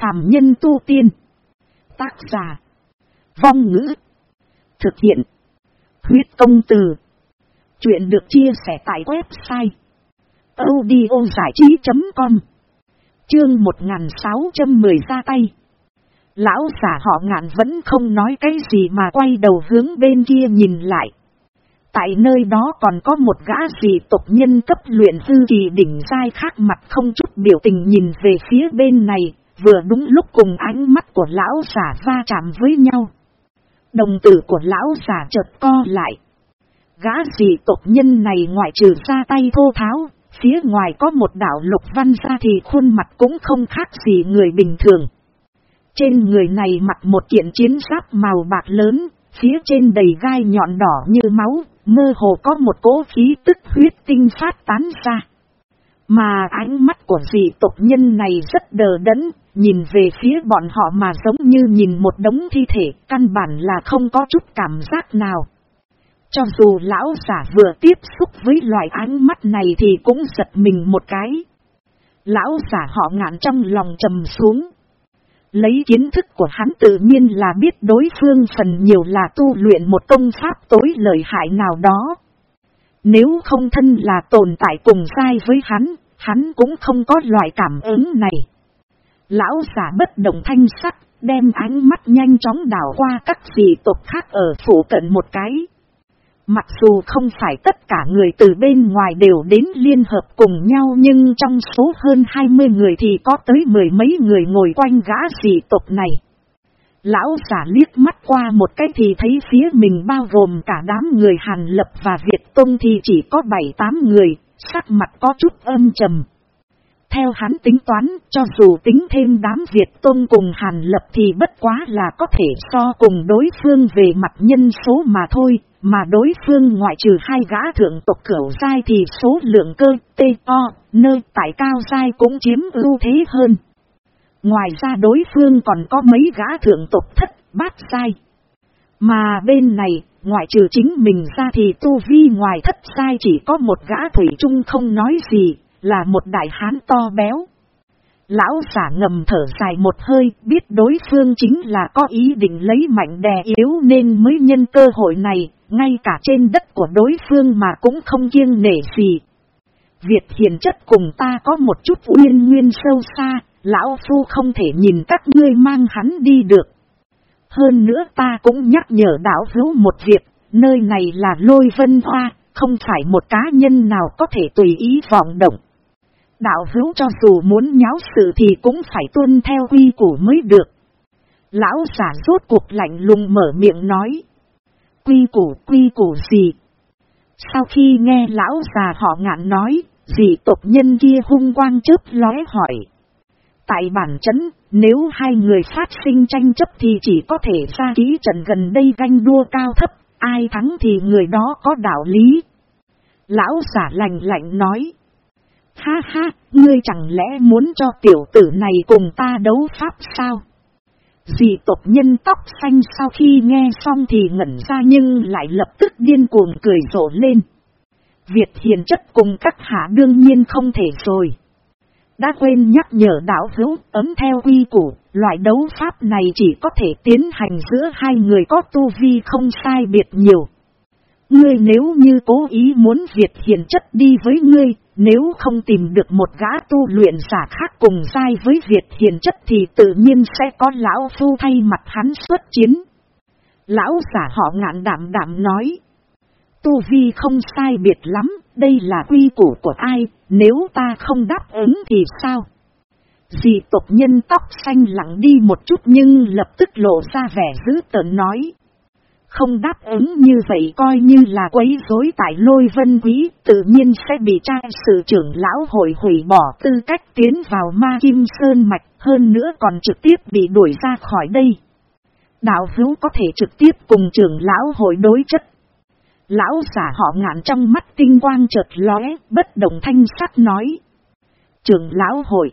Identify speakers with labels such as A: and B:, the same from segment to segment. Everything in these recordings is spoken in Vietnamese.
A: phàm nhân tu tiên. Tác giả. Vong ngữ. Thực hiện. Huyết công từ. Chuyện được chia sẻ tại website. audiozảichí.com Chương 1610 ra tay. Lão giả họ ngạn vẫn không nói cái gì mà quay đầu hướng bên kia nhìn lại. Tại nơi đó còn có một gã dị tộc nhân cấp luyện dư kỳ đỉnh dai khác mặt không chút biểu tình nhìn về phía bên này, vừa đúng lúc cùng ánh mắt của lão giả va chạm với nhau. Đồng tử của lão giả chợt co lại. Gã dị tộc nhân này ngoại trừ ra tay thô tháo, phía ngoài có một đảo lục văn ra thì khuôn mặt cũng không khác gì người bình thường. Trên người này mặc một kiện chiến giáp màu bạc lớn, phía trên đầy gai nhọn đỏ như máu, mơ hồ có một cỗ khí tức huyết tinh phát tán ra. Mà ánh mắt của dị tộc nhân này rất đờ đẫn, nhìn về phía bọn họ mà giống như nhìn một đống thi thể, căn bản là không có chút cảm giác nào. Cho dù lão giả vừa tiếp xúc với loại ánh mắt này thì cũng giật mình một cái. Lão giả họ ngạn trong lòng trầm xuống. Lấy kiến thức của hắn tự nhiên là biết đối phương phần nhiều là tu luyện một công pháp tối lợi hại nào đó. Nếu không thân là tồn tại cùng sai với hắn, hắn cũng không có loại cảm ứng này. Lão giả bất động thanh sắc, đem ánh mắt nhanh chóng đảo qua các dị tộc khác ở phủ cận một cái. Mặc dù không phải tất cả người từ bên ngoài đều đến liên hợp cùng nhau nhưng trong số hơn 20 người thì có tới mười mấy người ngồi quanh gã dị tộc này. Lão giả liếc mắt qua một cái thì thấy phía mình bao gồm cả đám người Hàn Lập và Việt Tông thì chỉ có 7-8 người, sắc mặt có chút âm trầm. Theo hắn tính toán, cho dù tính thêm đám Việt tôn cùng Hàn Lập thì bất quá là có thể so cùng đối phương về mặt nhân số mà thôi, mà đối phương ngoại trừ hai gã thượng tộc cửu dai thì số lượng cơ T O nơi tại cao dai cũng chiếm ưu thế hơn. Ngoài ra đối phương còn có mấy gã thượng tộc thất bát dai. Mà bên này, ngoại trừ chính mình ra thì tu vi ngoài thất sai chỉ có một gã thủy trung không nói gì, là một đại hán to béo. Lão giả ngầm thở dài một hơi, biết đối phương chính là có ý định lấy mạnh đè yếu nên mới nhân cơ hội này, ngay cả trên đất của đối phương mà cũng không kiêng nể gì. Việt hiền chất cùng ta có một chút uyên nguyên sâu xa, lão phu không thể nhìn các ngươi mang hắn đi được. Hơn nữa ta cũng nhắc nhở đảo hữu một việc, nơi này là lôi vân hoa, không phải một cá nhân nào có thể tùy ý vọng động. Đạo hữu cho dù muốn nháo sự thì cũng phải tuân theo quy củ mới được. Lão giả rốt cuộc lạnh lùng mở miệng nói. Quy củ, quy củ gì? Sau khi nghe lão già họ ngạn nói, dị tộc nhân kia hung quang chớp lóe hỏi. Tại bản chấn, nếu hai người phát sinh tranh chấp thì chỉ có thể ra ký trận gần đây ganh đua cao thấp, ai thắng thì người đó có đạo lý. Lão giả lành lạnh nói. Ha ha, ngươi chẳng lẽ muốn cho tiểu tử này cùng ta đấu pháp sao? Dì tộc nhân tóc xanh sau khi nghe xong thì ngẩn ra nhưng lại lập tức điên cuồng cười rộ lên. Việt hiền chất cùng các hạ đương nhiên không thể rồi. Đã quên nhắc nhở đảo hữu ấm theo quy củ, loại đấu pháp này chỉ có thể tiến hành giữa hai người có tu vi không sai biệt nhiều. Ngươi nếu như cố ý muốn Việt hiền chất đi với ngươi, nếu không tìm được một gã tu luyện giả khác cùng dai với Việt hiền chất thì tự nhiên sẽ có lão phu thay mặt hắn xuất chiến. Lão giả họ ngạn đảm đảm nói. Tu vi không sai biệt lắm, đây là quy củ của ai, nếu ta không đáp ứng thì sao? Dì tộc nhân tóc xanh lặng đi một chút nhưng lập tức lộ ra vẻ dữ tợn nói. Không đáp ứng như vậy coi như là quấy rối tại lôi vân quý, tự nhiên sẽ bị trai sự trưởng lão hội hủy bỏ tư cách tiến vào ma kim sơn mạch, hơn nữa còn trực tiếp bị đuổi ra khỏi đây. Đạo hữu có thể trực tiếp cùng trưởng lão hội đối chất. Lão giả họ ngạn trong mắt tinh quang chợt lóe, bất động thanh sắc nói. Trưởng lão hội.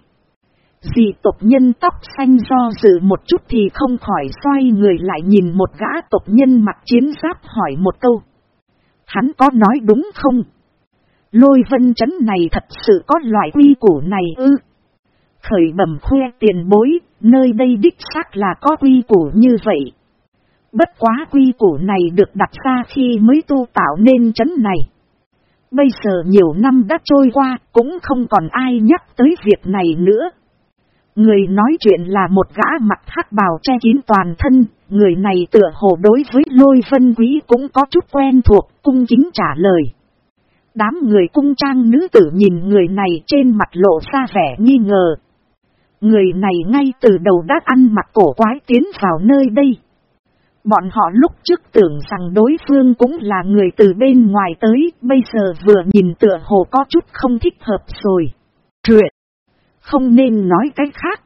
A: Dì tộc nhân tóc xanh do dự một chút thì không khỏi xoay người lại nhìn một gã tộc nhân mặc chiến giáp hỏi một câu. Hắn có nói đúng không? Lôi vân chấn này thật sự có loại quy củ này ư? khởi bẩm khoe tiền bối, nơi đây đích xác là có quy củ như vậy. Bất quá quy củ này được đặt ra khi mới tu tạo nên chấn này. Bây giờ nhiều năm đã trôi qua, cũng không còn ai nhắc tới việc này nữa. Người nói chuyện là một gã mặt hắc bào che kín toàn thân, người này tựa hồ đối với lôi vân quý cũng có chút quen thuộc, cung chính trả lời. Đám người cung trang nữ tử nhìn người này trên mặt lộ ra vẻ nghi ngờ. Người này ngay từ đầu đã ăn mặc cổ quái tiến vào nơi đây. Bọn họ lúc trước tưởng rằng đối phương cũng là người từ bên ngoài tới, bây giờ vừa nhìn tựa hồ có chút không thích hợp rồi. Chuyện, không nên nói cái khác.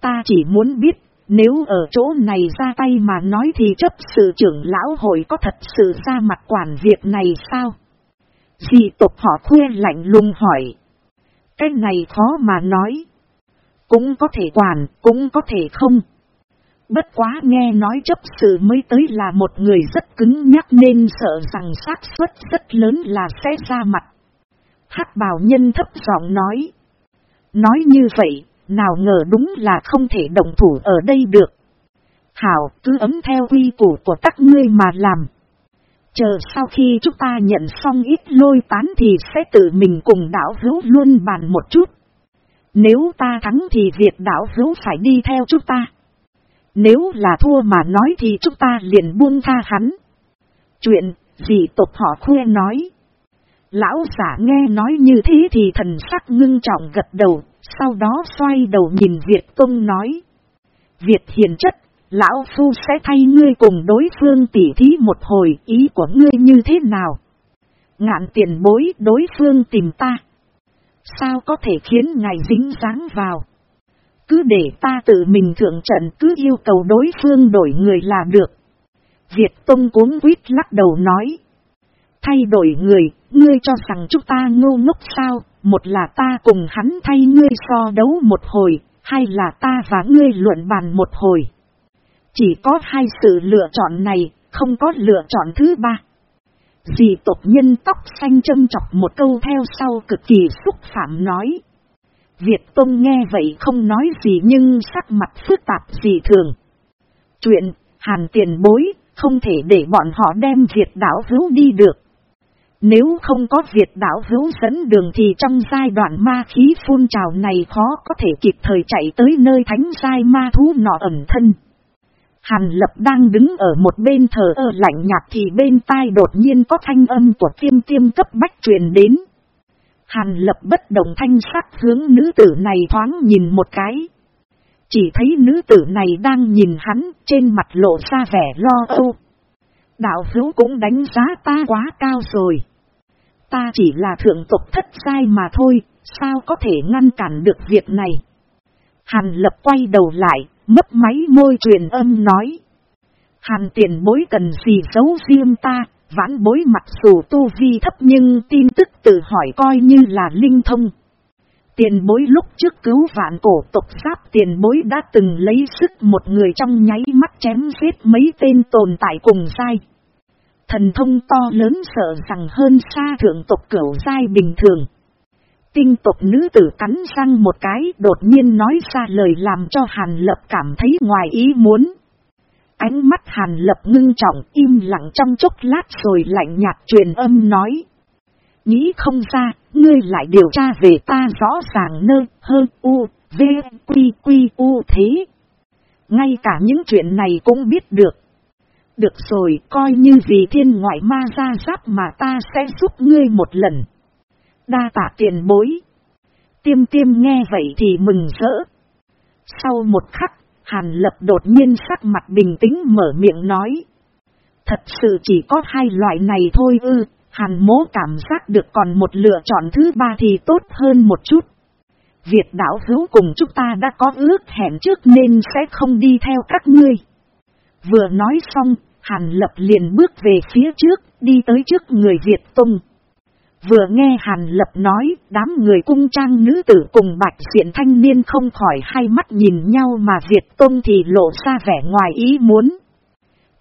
A: Ta chỉ muốn biết, nếu ở chỗ này ra tay mà nói thì chấp sự trưởng lão hội có thật sự ra mặt quản việc này sao? Dì tộc họ khuê lạnh lùng hỏi. Cái này khó mà nói. Cũng có thể quản, cũng có thể không. Bất quá nghe nói chấp sự mới tới là một người rất cứng nhắc nên sợ rằng xác suất rất lớn là sẽ ra mặt. hắc bào nhân thấp giọng nói. Nói như vậy, nào ngờ đúng là không thể động thủ ở đây được. Hảo cứ ấm theo quy củ của các ngươi mà làm. Chờ sau khi chúng ta nhận xong ít lôi tán thì sẽ tự mình cùng đảo hữu luôn bàn một chút. Nếu ta thắng thì việc đảo hữu phải đi theo chúng ta. Nếu là thua mà nói thì chúng ta liền buông tha hắn. Chuyện, gì tộc họ khuê nói. Lão giả nghe nói như thế thì thần sắc ngưng trọng gật đầu, sau đó xoay đầu nhìn Việt Tông nói. Việt hiền chất, Lão Phu sẽ thay ngươi cùng đối phương tỉ thí một hồi ý của ngươi như thế nào? Ngạn tiền bối đối phương tìm ta. Sao có thể khiến ngài dính dáng vào? Cứ để ta tự mình thượng trận cứ yêu cầu đối phương đổi người là được. Việt Tông cuốn quýt lắc đầu nói. Thay đổi người, ngươi cho rằng chúng ta ngu ngốc sao, một là ta cùng hắn thay ngươi so đấu một hồi, hay là ta và ngươi luận bàn một hồi. Chỉ có hai sự lựa chọn này, không có lựa chọn thứ ba. Dì tộc nhân tóc xanh châm chọc một câu theo sau cực kỳ xúc phạm nói. Việt Tông nghe vậy không nói gì nhưng sắc mặt phức tạp gì thường. Chuyện, hàn tiền bối, không thể để bọn họ đem Việt đảo hữu đi được. Nếu không có Việt đảo hữu dẫn đường thì trong giai đoạn ma khí phun trào này khó có thể kịp thời chạy tới nơi thánh giai ma thú nọ ẩn thân. Hàn lập đang đứng ở một bên thờ ơ lạnh nhạt thì bên tai đột nhiên có thanh âm của tiêm tiêm cấp bách truyền đến. Hàn lập bất động thanh sắc hướng nữ tử này thoáng nhìn một cái. Chỉ thấy nữ tử này đang nhìn hắn, trên mặt lộ ra vẻ lo âu. Đạo hữu cũng đánh giá ta quá cao rồi. Ta chỉ là thượng tộc thất sai mà thôi, sao có thể ngăn cản được việc này. Hàn lập quay đầu lại, Mất máy môi truyền âm nói. Hàn tiền bối cần gì giấu riêng ta, vãn bối mặc dù tu vi thấp nhưng tin tức tự hỏi coi như là linh thông. Tiền bối lúc trước cứu vạn cổ tộc giáp tiền bối đã từng lấy sức một người trong nháy mắt chém giết mấy tên tồn tại cùng sai. Thần thông to lớn sợ rằng hơn xa thượng tộc cửu dai bình thường. Tinh tộc nữ tử cắn răng một cái đột nhiên nói ra lời làm cho Hàn Lập cảm thấy ngoài ý muốn. Ánh mắt Hàn Lập ngưng trọng im lặng trong chốc lát rồi lạnh nhạt truyền âm nói. Nghĩ không ra, ngươi lại điều tra về ta rõ ràng nơi hơn u, v, quy quy u thế. Ngay cả những chuyện này cũng biết được. Được rồi, coi như vì thiên ngoại ma ra giáp mà ta sẽ giúp ngươi một lần. Đa tạ tiền bối. Tiêm tiêm nghe vậy thì mừng rỡ. Sau một khắc, Hàn Lập đột nhiên sắc mặt bình tĩnh mở miệng nói. Thật sự chỉ có hai loại này thôi ư, Hàn mố cảm giác được còn một lựa chọn thứ ba thì tốt hơn một chút. Việt đảo hữu cùng chúng ta đã có ước hẹn trước nên sẽ không đi theo các ngươi. Vừa nói xong, Hàn Lập liền bước về phía trước, đi tới trước người Việt Tông. Vừa nghe Hàn Lập nói, đám người cung trang nữ tử cùng bạch diện thanh niên không khỏi hai mắt nhìn nhau mà Việt Tôn thì lộ ra vẻ ngoài ý muốn.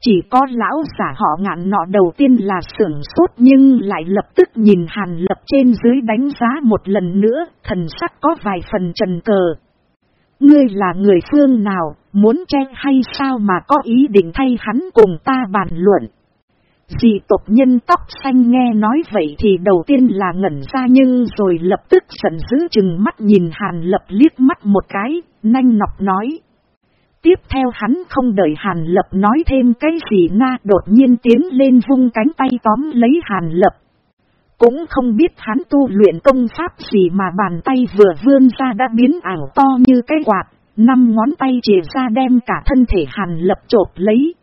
A: Chỉ có lão giả họ ngạn nọ đầu tiên là sưởng sốt nhưng lại lập tức nhìn Hàn Lập trên dưới đánh giá một lần nữa, thần sắc có vài phần trần cờ. Ngươi là người phương nào, muốn chen hay sao mà có ý định thay hắn cùng ta bàn luận. Dì tộc nhân tóc xanh nghe nói vậy thì đầu tiên là ngẩn ra nhưng rồi lập tức giận dữ chừng mắt nhìn Hàn Lập liếc mắt một cái, nhanh nọc nói. Tiếp theo hắn không đợi Hàn Lập nói thêm cái gì na đột nhiên tiến lên vung cánh tay tóm lấy Hàn Lập. Cũng không biết hắn tu luyện công pháp gì mà bàn tay vừa vươn ra đã biến ảo to như cái quạt, năm ngón tay chìa ra đem cả thân thể Hàn Lập trộp lấy.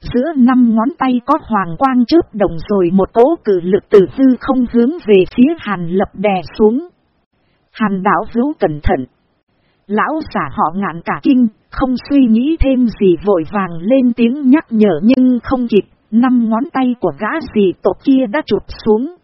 A: Giữa năm ngón tay có hoàng quang chớp đồng rồi một tố cử lực từ hư không hướng về phía hàn lập đè xuống. Hàn đảo hữu cẩn thận. Lão giả họ ngạn cả kinh, không suy nghĩ thêm gì vội vàng lên tiếng nhắc nhở nhưng không kịp, năm ngón tay của gã gì tộc kia đã chụp xuống.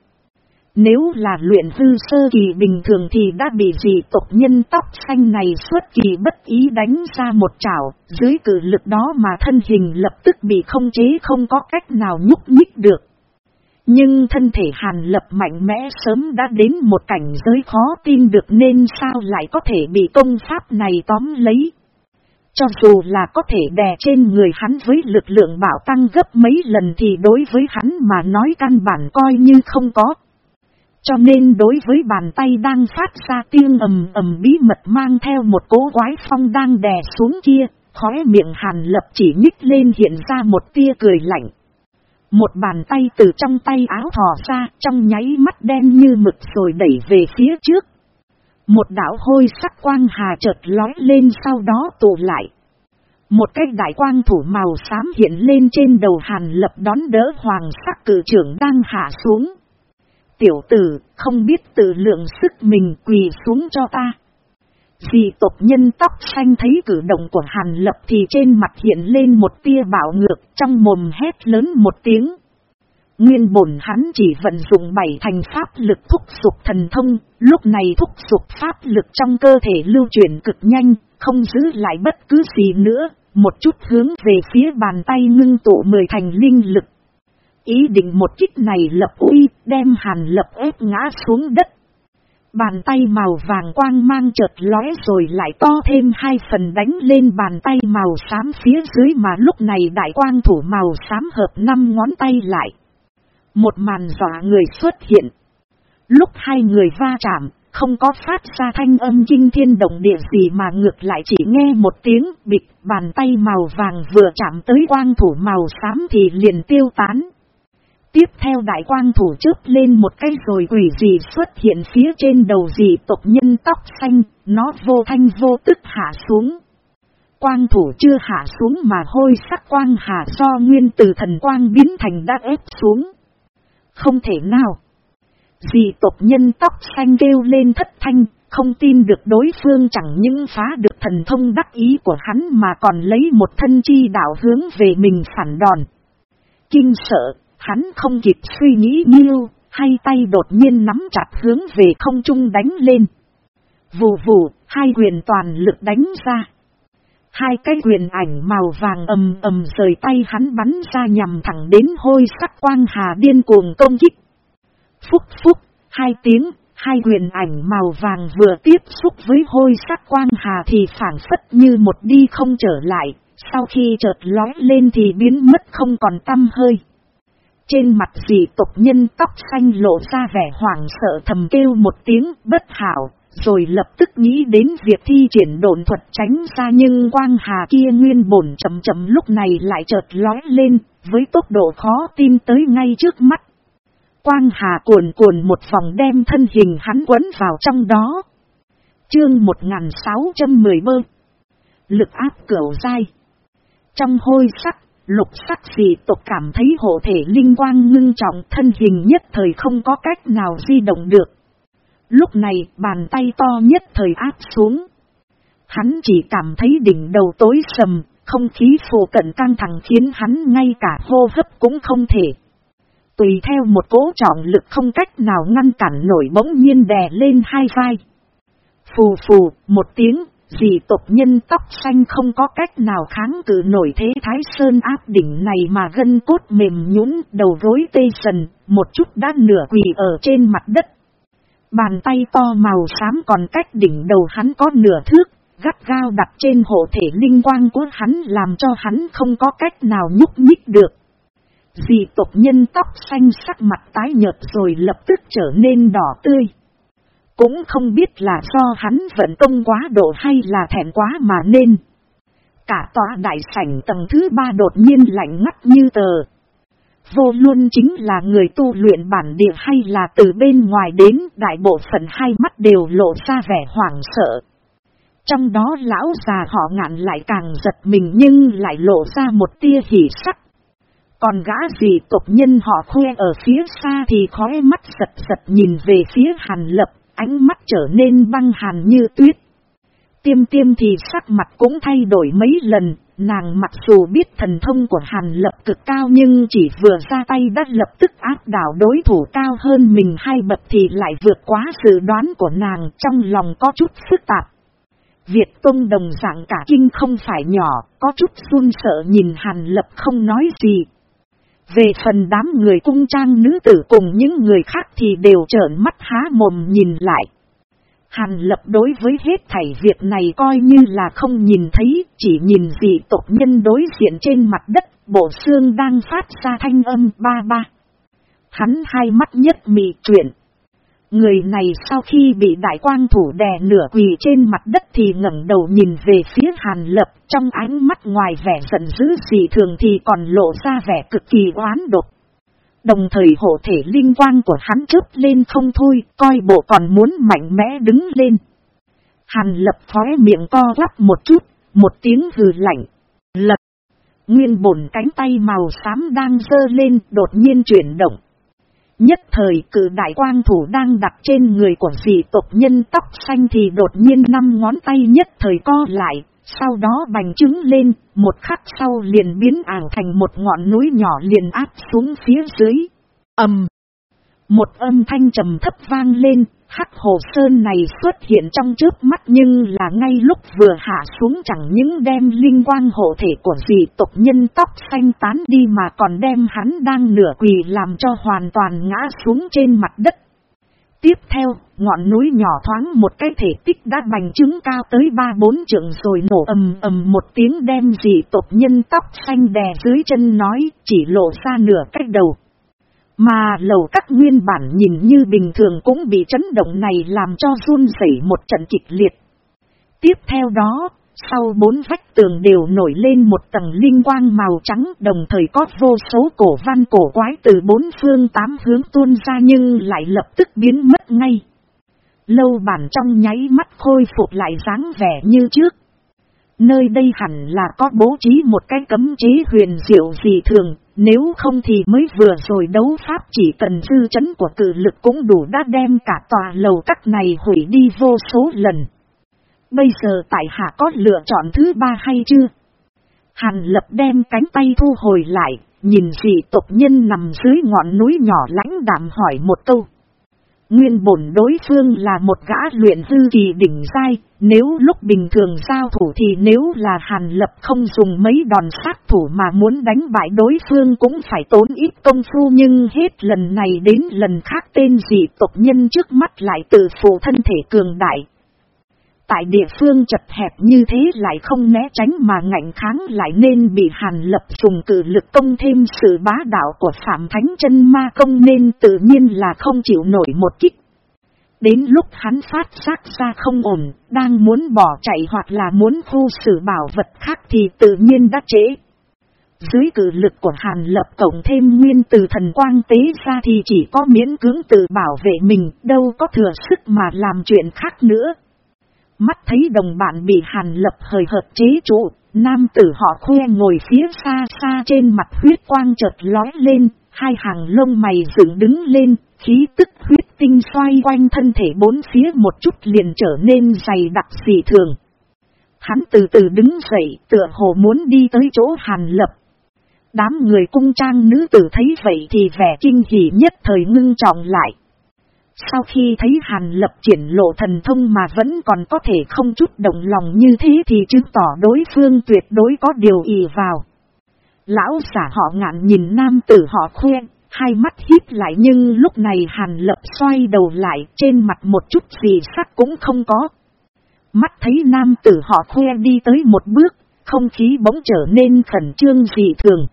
A: Nếu là luyện hư sơ kỳ bình thường thì đã bị dị tộc nhân tóc xanh này suốt kỳ bất ý đánh ra một chảo, dưới cử lực đó mà thân hình lập tức bị không chế không có cách nào nhúc nhích được. Nhưng thân thể hàn lập mạnh mẽ sớm đã đến một cảnh giới khó tin được nên sao lại có thể bị công pháp này tóm lấy. Cho dù là có thể đè trên người hắn với lực lượng bảo tăng gấp mấy lần thì đối với hắn mà nói căn bản coi như không có. Cho nên đối với bàn tay đang phát ra tiếng ầm ầm bí mật mang theo một cố quái phong đang đè xuống kia, khóe miệng hàn lập chỉ nhích lên hiện ra một tia cười lạnh. Một bàn tay từ trong tay áo thò ra trong nháy mắt đen như mực rồi đẩy về phía trước. Một đảo hôi sắc quang hà chợt lói lên sau đó tụ lại. Một cái đại quang thủ màu xám hiện lên trên đầu hàn lập đón đỡ hoàng sắc cử trưởng đang hạ xuống. Tiểu tử, không biết tự lượng sức mình quỳ xuống cho ta. Dì tộc nhân tóc xanh thấy cử động của Hàn Lập thì trên mặt hiện lên một tia bảo ngược trong mồm hét lớn một tiếng. Nguyên bổn hắn chỉ vận dụng bảy thành pháp lực thúc sụp thần thông, lúc này thúc sụp pháp lực trong cơ thể lưu chuyển cực nhanh, không giữ lại bất cứ gì nữa, một chút hướng về phía bàn tay ngưng tụ mười thành linh lực Ý định một kích này lập uy, đem hàn lập ép ngã xuống đất. Bàn tay màu vàng quang mang chợt lóe rồi lại to thêm hai phần đánh lên bàn tay màu xám phía dưới mà lúc này đại quang thủ màu xám hợp năm ngón tay lại. Một màn dọa người xuất hiện. Lúc hai người va chạm, không có phát ra thanh âm kinh thiên động địa gì mà ngược lại chỉ nghe một tiếng bịch bàn tay màu vàng vừa chạm tới quang thủ màu xám thì liền tiêu tán. Tiếp theo đại quang thủ chớp lên một cái rồi quỷ dị xuất hiện phía trên đầu dị tộc nhân tóc xanh, nó vô thanh vô tức hạ xuống. Quang thủ chưa hạ xuống mà hôi sắc quang hạ do nguyên từ thần quang biến thành đã ép xuống. Không thể nào. Dị tộc nhân tóc xanh kêu lên thất thanh, không tin được đối phương chẳng những phá được thần thông đắc ý của hắn mà còn lấy một thân chi đạo hướng về mình phản đòn. Kinh sợ, Hắn không kịp suy nghĩ nhiêu, hai tay đột nhiên nắm chặt hướng về không trung đánh lên. Vù vù, hai quyền toàn lực đánh ra. Hai cái quyền ảnh màu vàng ầm ầm rời tay hắn bắn ra nhằm thẳng đến hôi sắc quang hà điên cuồng công kích. Phúc phúc, hai tiếng, hai quyền ảnh màu vàng vừa tiếp xúc với hôi sắc quang hà thì phản phất như một đi không trở lại, sau khi chợt lói lên thì biến mất không còn tâm hơi. Trên mặt dị tộc nhân tóc xanh lộ ra vẻ hoảng sợ thầm kêu một tiếng bất hảo, rồi lập tức nghĩ đến việc thi triển độn thuật tránh ra nhưng quang hà kia nguyên bổn chậm chậm lúc này lại chợt lói lên, với tốc độ khó tin tới ngay trước mắt. Quang hà cuồn cuồn một vòng đem thân hình hắn quấn vào trong đó. Chương 1610 bơ. Lực áp cửu dai. Trong hôi sắc Lục sắc dị tộc cảm thấy hộ thể linh quang ngưng trọng thân hình nhất thời không có cách nào di động được. Lúc này bàn tay to nhất thời áp xuống. Hắn chỉ cảm thấy đỉnh đầu tối sầm, không khí phù cận căng thẳng khiến hắn ngay cả hô hấp cũng không thể. Tùy theo một cố trọng lực không cách nào ngăn cản nổi bỗng nhiên đè lên hai vai. Phù phù, một tiếng, Dì tộc nhân tóc xanh không có cách nào kháng cự nổi thế thái sơn áp đỉnh này mà gân cốt mềm nhũn đầu gối tê sần, một chút đã nửa quỳ ở trên mặt đất. Bàn tay to màu xám còn cách đỉnh đầu hắn có nửa thước, gắt gao đặt trên hộ thể linh quang của hắn làm cho hắn không có cách nào nhúc nhích được. Dì tộc nhân tóc xanh sắc mặt tái nhợt rồi lập tức trở nên đỏ tươi. Cũng không biết là do hắn vận công quá độ hay là thẹn quá mà nên. Cả tòa đại sảnh tầng thứ ba đột nhiên lạnh ngắt như tờ. Vô luôn chính là người tu luyện bản địa hay là từ bên ngoài đến đại bộ phận hai mắt đều lộ ra vẻ hoảng sợ. Trong đó lão già họ ngạn lại càng giật mình nhưng lại lộ ra một tia hỉ sắc. Còn gã gì tộc nhân họ khoe ở phía xa thì khói mắt giật giật nhìn về phía hàn lập, ánh mắt trở nên băng hàn như tuyết. Tiêm tiêm thì sắc mặt cũng thay đổi mấy lần, nàng mặc dù biết thần thông của hàn lập cực cao nhưng chỉ vừa ra tay đã lập tức áp đảo đối thủ cao hơn mình hai bậc thì lại vượt quá dự đoán của nàng trong lòng có chút phức tạp. Việt Tông đồng dạng cả kinh không phải nhỏ, có chút run sợ nhìn Hàn Lập không nói gì. Về phần đám người cung trang nữ tử cùng những người khác thì đều trợn mắt há mồm nhìn lại. Hàn Lập đối với hết thảy việc này coi như là không nhìn thấy, chỉ nhìn dị tộc nhân đối diện trên mặt đất, bộ xương đang phát ra thanh âm ba ba. Hắn hai mắt nhất mị chuyển. Người này sau khi bị đại quang thủ đè nửa quỳ trên mặt đất thì ngẩng đầu nhìn về phía hàn lập trong ánh mắt ngoài vẻ giận dữ gì thường thì còn lộ ra vẻ cực kỳ oán độc. Đồng thời hộ thể linh quang của hắn chớp lên không thôi, coi bộ còn muốn mạnh mẽ đứng lên. Hàn lập khóe miệng co lắp một chút, một tiếng hừ lạnh. Lập. Nguyên bổn cánh tay màu xám đang dơ lên đột nhiên chuyển động. Nhất thời cử đại quang thủ đang đặt trên người của dị tộc nhân tóc xanh thì đột nhiên năm ngón tay nhất thời co lại, sau đó bành trứng lên, một khắc sau liền biến ảo thành một ngọn núi nhỏ liền áp xuống phía dưới. ầm Một âm thanh trầm thấp vang lên, hắc hồ sơn này xuất hiện trong trước mắt nhưng là ngay lúc vừa hạ xuống chẳng những đem linh quang hộ thể của dị tộc nhân tóc xanh tán đi mà còn đem hắn đang nửa quỳ làm cho hoàn toàn ngã xuống trên mặt đất. Tiếp theo, ngọn núi nhỏ thoáng một cái thể tích đã bành trứng cao tới ba bốn trượng rồi nổ ầm ầm một tiếng đem dị tộc nhân tóc xanh đè dưới chân nói, chỉ lộ ra nửa cách đầu. Mà lầu các nguyên bản nhìn như bình thường cũng bị chấn động này làm cho run rẩy một trận kịch liệt. Tiếp theo đó, sau bốn vách tường đều nổi lên một tầng linh quang màu trắng đồng thời có vô số cổ văn cổ quái từ bốn phương tám hướng tuôn ra nhưng lại lập tức biến mất ngay. Lâu bản trong nháy mắt khôi phục lại dáng vẻ như trước. Nơi đây hẳn là có bố trí một cái cấm chế huyền diệu gì thường, nếu không thì mới vừa rồi đấu pháp chỉ cần dư chấn của cử lực cũng đủ đã đem cả tòa lầu các này hủy đi vô số lần. Bây giờ tại hạ có lựa chọn thứ ba hay chưa? Hàn lập đem cánh tay thu hồi lại, nhìn dị tộc nhân nằm dưới ngọn núi nhỏ lãnh đạm hỏi một câu. Nguyên bổn đối phương là một gã luyện hư kỳ đỉnh dai, nếu lúc bình thường giao thủ thì nếu là hàn lập không dùng mấy đòn sát thủ mà muốn đánh bại đối phương cũng phải tốn ít công phu nhưng hết lần này đến lần khác tên dị tộc nhân trước mắt lại tự phụ thân thể cường đại, Tại địa phương chật hẹp như thế lại không né tránh mà ngạnh kháng lại nên bị hàn lập dùng cử lực công thêm sự bá đạo của Phạm Thánh chân Ma công nên tự nhiên là không chịu nổi một kích. Đến lúc hắn phát giác ra không ổn, đang muốn bỏ chạy hoặc là muốn khu xử bảo vật khác thì tự nhiên đã trễ. Dưới cử lực của Hàn Lập cộng thêm nguyên từ thần quang tế ra thì chỉ có miễn cưỡng tự bảo vệ mình, đâu có thừa sức mà làm chuyện khác nữa. Mắt thấy đồng bạn bị hàn lập hời hợt chế trụ, nam tử họ khoe ngồi phía xa xa trên mặt huyết quang chợt lói lên, hai hàng lông mày dựng đứng lên, khí tức huyết tinh xoay quanh thân thể bốn phía một chút liền trở nên dày đặc dị thường. Hắn từ từ đứng dậy tựa hồ muốn đi tới chỗ hàn lập. Đám người cung trang nữ tử thấy vậy thì vẻ kinh hỉ nhất thời ngưng trọng lại. Sau khi thấy Hàn Lập triển lộ thần thông mà vẫn còn có thể không chút động lòng như thế thì chứng tỏ đối phương tuyệt đối có điều ý vào. Lão giả họ ngạn nhìn nam tử họ khuyên, hai mắt hít lại nhưng lúc này Hàn Lập xoay đầu lại trên mặt một chút gì sắc cũng không có. Mắt thấy nam tử họ khoe đi tới một bước, không khí bỗng trở nên khẩn trương dị thường.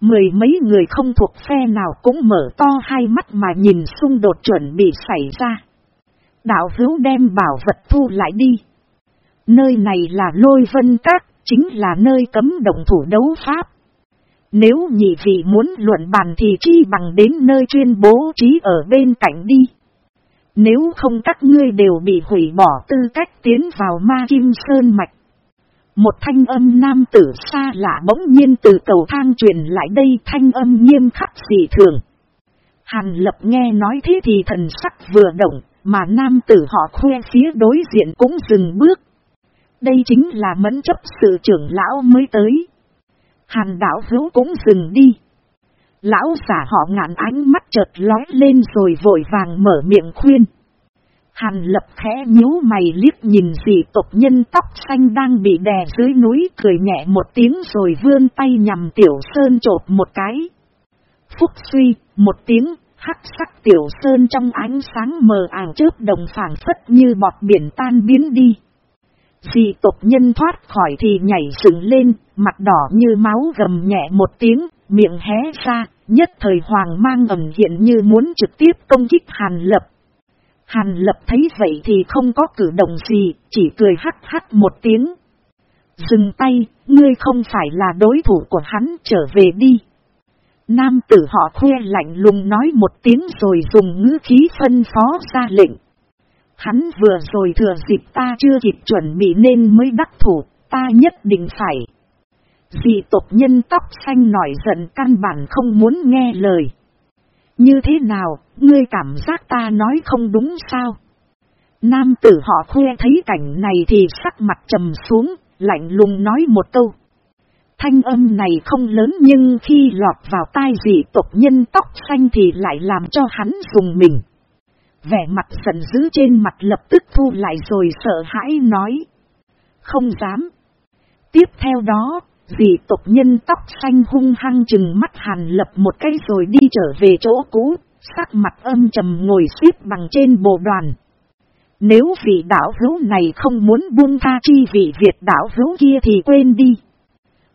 A: Mười mấy người không thuộc phe nào cũng mở to hai mắt mà nhìn xung đột chuẩn bị xảy ra. Đạo hữu đem bảo vật thu lại đi. Nơi này là lôi vân các, chính là nơi cấm động thủ đấu pháp. Nếu nhị vị muốn luận bàn thì chi bằng đến nơi chuyên bố trí ở bên cạnh đi. Nếu không các ngươi đều bị hủy bỏ tư cách tiến vào ma kim sơn mạch. Một thanh âm nam tử xa lạ bỗng nhiên từ cầu thang truyền lại đây thanh âm nghiêm khắc dị thường. Hàn lập nghe nói thế thì thần sắc vừa động, mà nam tử họ khoe phía đối diện cũng dừng bước. Đây chính là mẫn chấp sự trưởng lão mới tới. Hàn đảo hữu cũng dừng đi. Lão giả họ ngạn ánh mắt chợt lói lên rồi vội vàng mở miệng khuyên. Hàn lập khẽ nhíu mày liếc nhìn dị tộc nhân tóc xanh đang bị đè dưới núi cười nhẹ một tiếng rồi vươn tay nhằm tiểu sơn chộp một cái. Phúc suy, một tiếng, hắc sắc tiểu sơn trong ánh sáng mờ ảo chớp đồng phản phất như bọt biển tan biến đi. Dị tộc nhân thoát khỏi thì nhảy sừng lên, mặt đỏ như máu gầm nhẹ một tiếng, miệng hé ra, nhất thời hoàng mang ẩm hiện như muốn trực tiếp công kích Hàn Lập. Hàn Lập thấy vậy thì không có cử động gì, chỉ cười hắc hắc một tiếng. Dừng tay, ngươi không phải là đối thủ của hắn trở về đi. Nam tử họ khoe lạnh lùng nói một tiếng rồi dùng ngữ khí phân phó ra lệnh. Hắn vừa rồi thừa dịp ta chưa kịp chuẩn bị nên mới đắc thủ, ta nhất định phải. Dị tộc nhân tóc xanh nổi giận căn bản không muốn nghe lời. Như thế nào, ngươi cảm giác ta nói không đúng sao? Nam tử họ khoe thấy cảnh này thì sắc mặt trầm xuống, lạnh lùng nói một câu. Thanh âm này không lớn nhưng khi lọt vào tai dị tộc nhân tóc xanh thì lại làm cho hắn dùng mình. Vẻ mặt giận dữ trên mặt lập tức thu lại rồi sợ hãi nói. Không dám. Tiếp theo đó, Dị tộc nhân tóc xanh hung hăng chừng mắt hàn lập một cái rồi đi trở về chỗ cũ, sắc mặt âm trầm ngồi xếp bằng trên bộ đoàn. Nếu vị đảo hữu này không muốn buông tha chi vị Việt đảo hữu kia thì quên đi.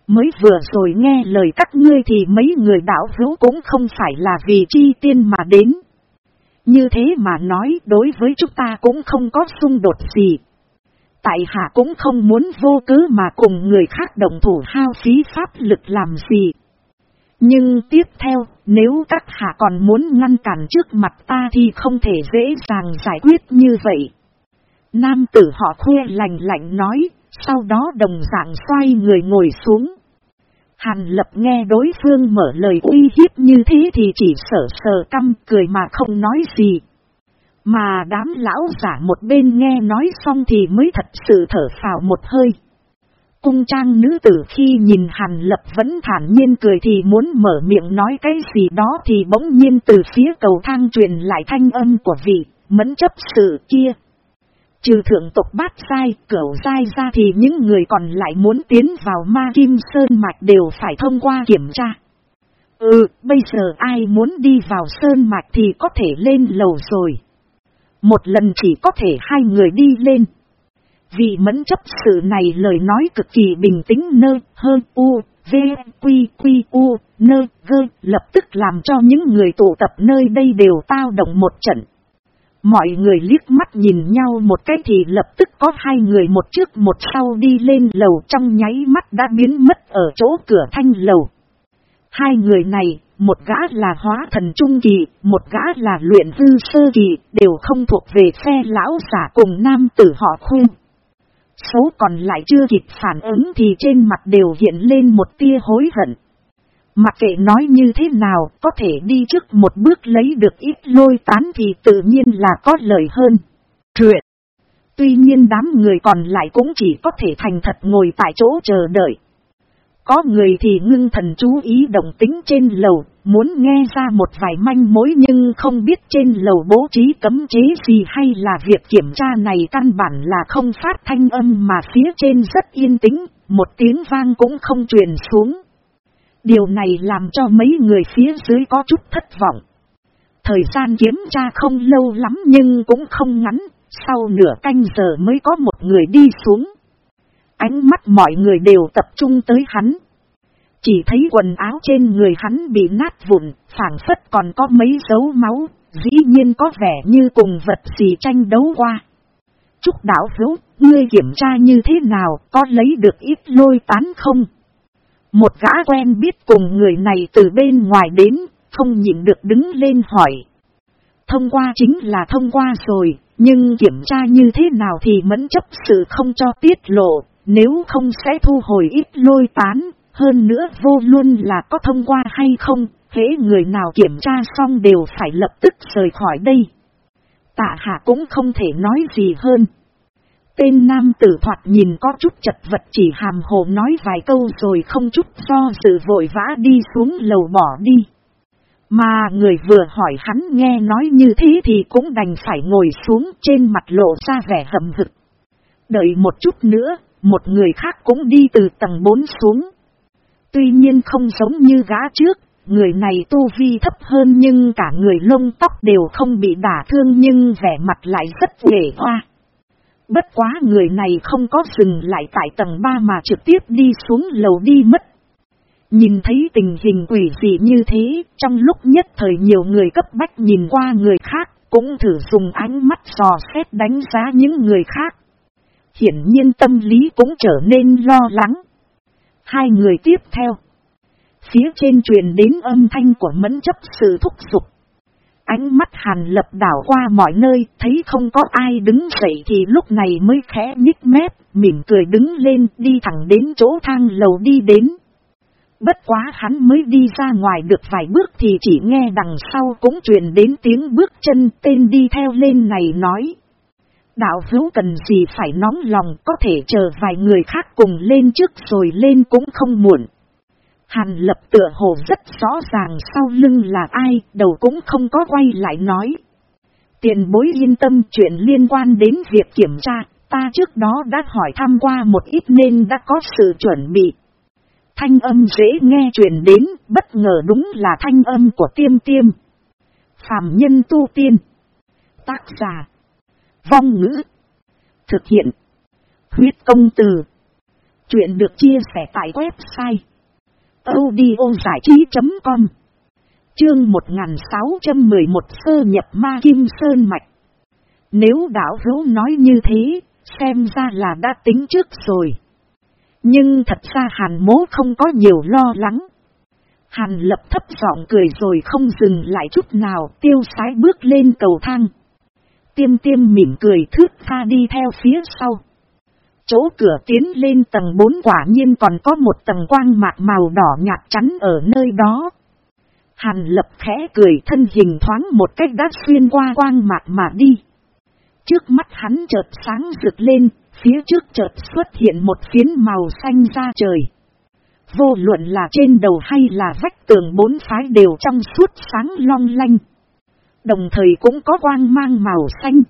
A: Mới vừa rồi nghe lời các ngươi thì mấy người đảo hữu cũng không phải là vì chi tiên mà đến. Như thế mà nói đối với chúng ta cũng không có xung đột gì. Tại hạ cũng không muốn vô cứ mà cùng người khác đồng thủ hao phí pháp lực làm gì. Nhưng tiếp theo, nếu các hạ còn muốn ngăn cản trước mặt ta thì không thể dễ dàng giải quyết như vậy. Nam tử họ khuê lành lạnh nói, sau đó đồng dạng xoay người ngồi xuống. Hàn lập nghe đối phương mở lời uy hiếp như thế thì chỉ sở sờ căm cười mà không nói gì. Mà đám lão giả một bên nghe nói xong thì mới thật sự thở phào một hơi. Cung trang nữ tử khi nhìn Hàn Lập vẫn thản nhiên cười thì muốn mở miệng nói cái gì đó thì bỗng nhiên từ phía cầu thang truyền lại thanh âm của vị, mẫn chấp sự kia. Trừ thượng tộc bát sai, cửu sai ra thì những người còn lại muốn tiến vào ma kim sơn mạch đều phải thông qua kiểm tra. Ừ, bây giờ ai muốn đi vào sơn mạch thì có thể lên lầu rồi. Một lần chỉ có thể hai người đi lên. Vì mẫn chấp sự này lời nói cực kỳ bình tĩnh nơ, hơn u, v, quy, quy, u, nơ, gơ, lập tức làm cho những người tụ tập nơi đây đều tao động một trận. Mọi người liếc mắt nhìn nhau một cái thì lập tức có hai người một trước một sau đi lên lầu trong nháy mắt đã biến mất ở chỗ cửa thanh lầu. Hai người này, một gã là hóa thần trung kỳ, một gã là luyện dư sơ kỳ, đều không thuộc về phe lão giả cùng nam tử họ khuyên. Số còn lại chưa kịp phản ứng thì trên mặt đều hiện lên một tia hối hận. Mặc kệ nói như thế nào, có thể đi trước một bước lấy được ít lôi tán thì tự nhiên là có lời hơn. Truyện. Tuy nhiên đám người còn lại cũng chỉ có thể thành thật ngồi tại chỗ chờ đợi. Có người thì ngưng thần chú ý động tính trên lầu, muốn nghe ra một vài manh mối nhưng không biết trên lầu bố trí cấm chế gì hay là việc kiểm tra này căn bản là không phát thanh âm mà phía trên rất yên tĩnh, một tiếng vang cũng không truyền xuống. Điều này làm cho mấy người phía dưới có chút thất vọng. Thời gian kiểm tra không lâu lắm nhưng cũng không ngắn, Sau nửa canh giờ mới có một người đi xuống. Ánh mắt mọi người đều tập trung tới hắn. Chỉ thấy quần áo trên người hắn bị nát vụn, phản phất còn có mấy dấu máu, dĩ nhiên có vẻ như cùng vật gì tranh đấu qua. Trúc đảo hữu, ngươi kiểm tra như thế nào, có lấy được ít lôi tán không? Một gã quen biết cùng người này từ bên ngoài đến, không nhịn được đứng lên hỏi. Thông qua chính là thông qua rồi, nhưng kiểm tra như thế nào thì mẫn chấp sự không cho tiết lộ, nếu không sẽ thu hồi ít lôi tán, hơn nữa vô luôn là có thông qua hay không, thế người nào kiểm tra xong đều phải lập tức rời khỏi đây. Tạ hạ cũng không thể nói gì hơn. Tên nam tử thoạt nhìn có chút chật vật chỉ hàm hồ nói vài câu rồi không chút do sự vội vã đi xuống lầu bỏ đi. Mà người vừa hỏi hắn nghe nói như thế thì cũng đành phải ngồi xuống trên mặt lộ ra vẻ hầm hực. Đợi một chút nữa, một người khác cũng đi từ tầng 4 xuống. Tuy nhiên không giống như gã trước, người này tu vi thấp hơn nhưng cả người lông tóc đều không bị đả thương nhưng vẻ mặt lại rất nghệ hoa. Bất quá người này không có dừng lại tại tầng 3 mà trực tiếp đi xuống lầu đi mất. Nhìn thấy tình hình quỷ dị như thế, trong lúc nhất thời nhiều người cấp bách nhìn qua người khác, cũng thử dùng ánh mắt dò xét đánh giá những người khác. Hiển nhiên tâm lý cũng trở nên lo lắng. Hai người tiếp theo. Phía trên truyền đến âm thanh của mẫn chấp sự thúc giục. Ánh mắt hàn lập đảo qua mọi nơi, thấy không có ai đứng dậy thì lúc này mới khẽ nhích mép, mỉm cười đứng lên đi thẳng đến chỗ thang lầu đi đến. Bất quá hắn mới đi ra ngoài được vài bước thì chỉ nghe đằng sau cũng truyền đến tiếng bước chân tên đi theo lên này nói. Đạo hữu cần gì phải nóng lòng có thể chờ vài người khác cùng lên trước rồi lên cũng không muộn. Hàn lập tựa hồ rất rõ ràng sau lưng là ai, đầu cũng không có quay lại nói. Tiền bối yên tâm chuyện liên quan đến việc kiểm tra, ta trước đó đã hỏi thăm qua một ít nên đã có sự chuẩn bị. Thanh âm dễ nghe truyền đến, bất ngờ đúng là thanh âm của tiêm tiêm. Phạm nhân tu tiên. Tác giả. Vong ngữ. Thực hiện. Huyết công từ. Chuyện được chia sẻ tại website. audiozảichí.com Chương 1611 sơ nhập ma kim sơn mạch. Nếu đảo hữu nói như thế, xem ra là đã tính trước rồi. Nhưng thật ra hàn mố không có nhiều lo lắng. Hàn lập thấp giọng cười rồi không dừng lại chút nào tiêu sái bước lên cầu thang. Tiêm tiêm mỉm cười thước tha đi theo phía sau. Chỗ cửa tiến lên tầng 4 quả nhiên còn có một tầng quang mạc màu đỏ nhạt chắn ở nơi đó. Hàn lập khẽ cười thân hình thoáng một cách đã xuyên qua quang mạc mà đi. Trước mắt hắn chợt sáng rực lên, phía trước chợt xuất hiện một phiến màu xanh ra trời. Vô luận là trên đầu hay là vách tường bốn phái đều trong suốt sáng long lanh. Đồng thời cũng có quang mang màu xanh.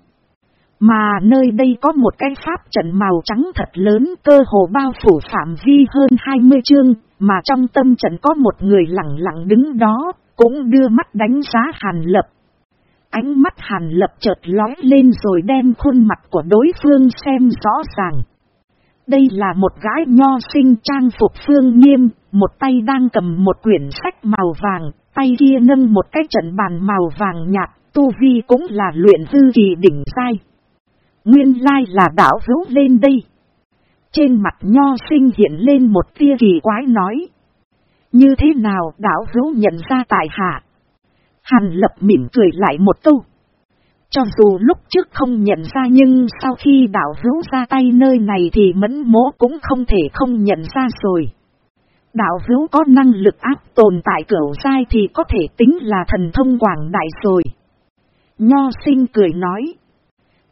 A: Mà nơi đây có một cái pháp trận màu trắng thật lớn cơ hồ bao phủ phạm vi hơn 20 chương, mà trong tâm trận có một người lặng lặng đứng đó, cũng đưa mắt đánh giá hàn lập. Ánh mắt hàn lập chợt lói lên rồi đem khuôn mặt của đối phương xem rõ ràng. Đây là một gái nho sinh trang phục phương nghiêm, một tay đang cầm một quyển sách màu vàng, tay kia nâng một cái trận bàn màu vàng nhạt, tu vi cũng là luyện dư kỳ đỉnh sai. Nguyên lai là đảo hữu lên đây. Trên mặt nho sinh hiện lên một tia kỳ quái nói. Như thế nào đảo hữu nhận ra tại hạ? Hàn lập mỉm cười lại một câu. Cho dù lúc trước không nhận ra nhưng sau khi đảo hữu ra tay nơi này thì mẫn mố cũng không thể không nhận ra rồi. Đạo hữu có năng lực áp tồn tại cửu giai thì có thể tính là thần thông quảng đại rồi. Nho sinh cười nói.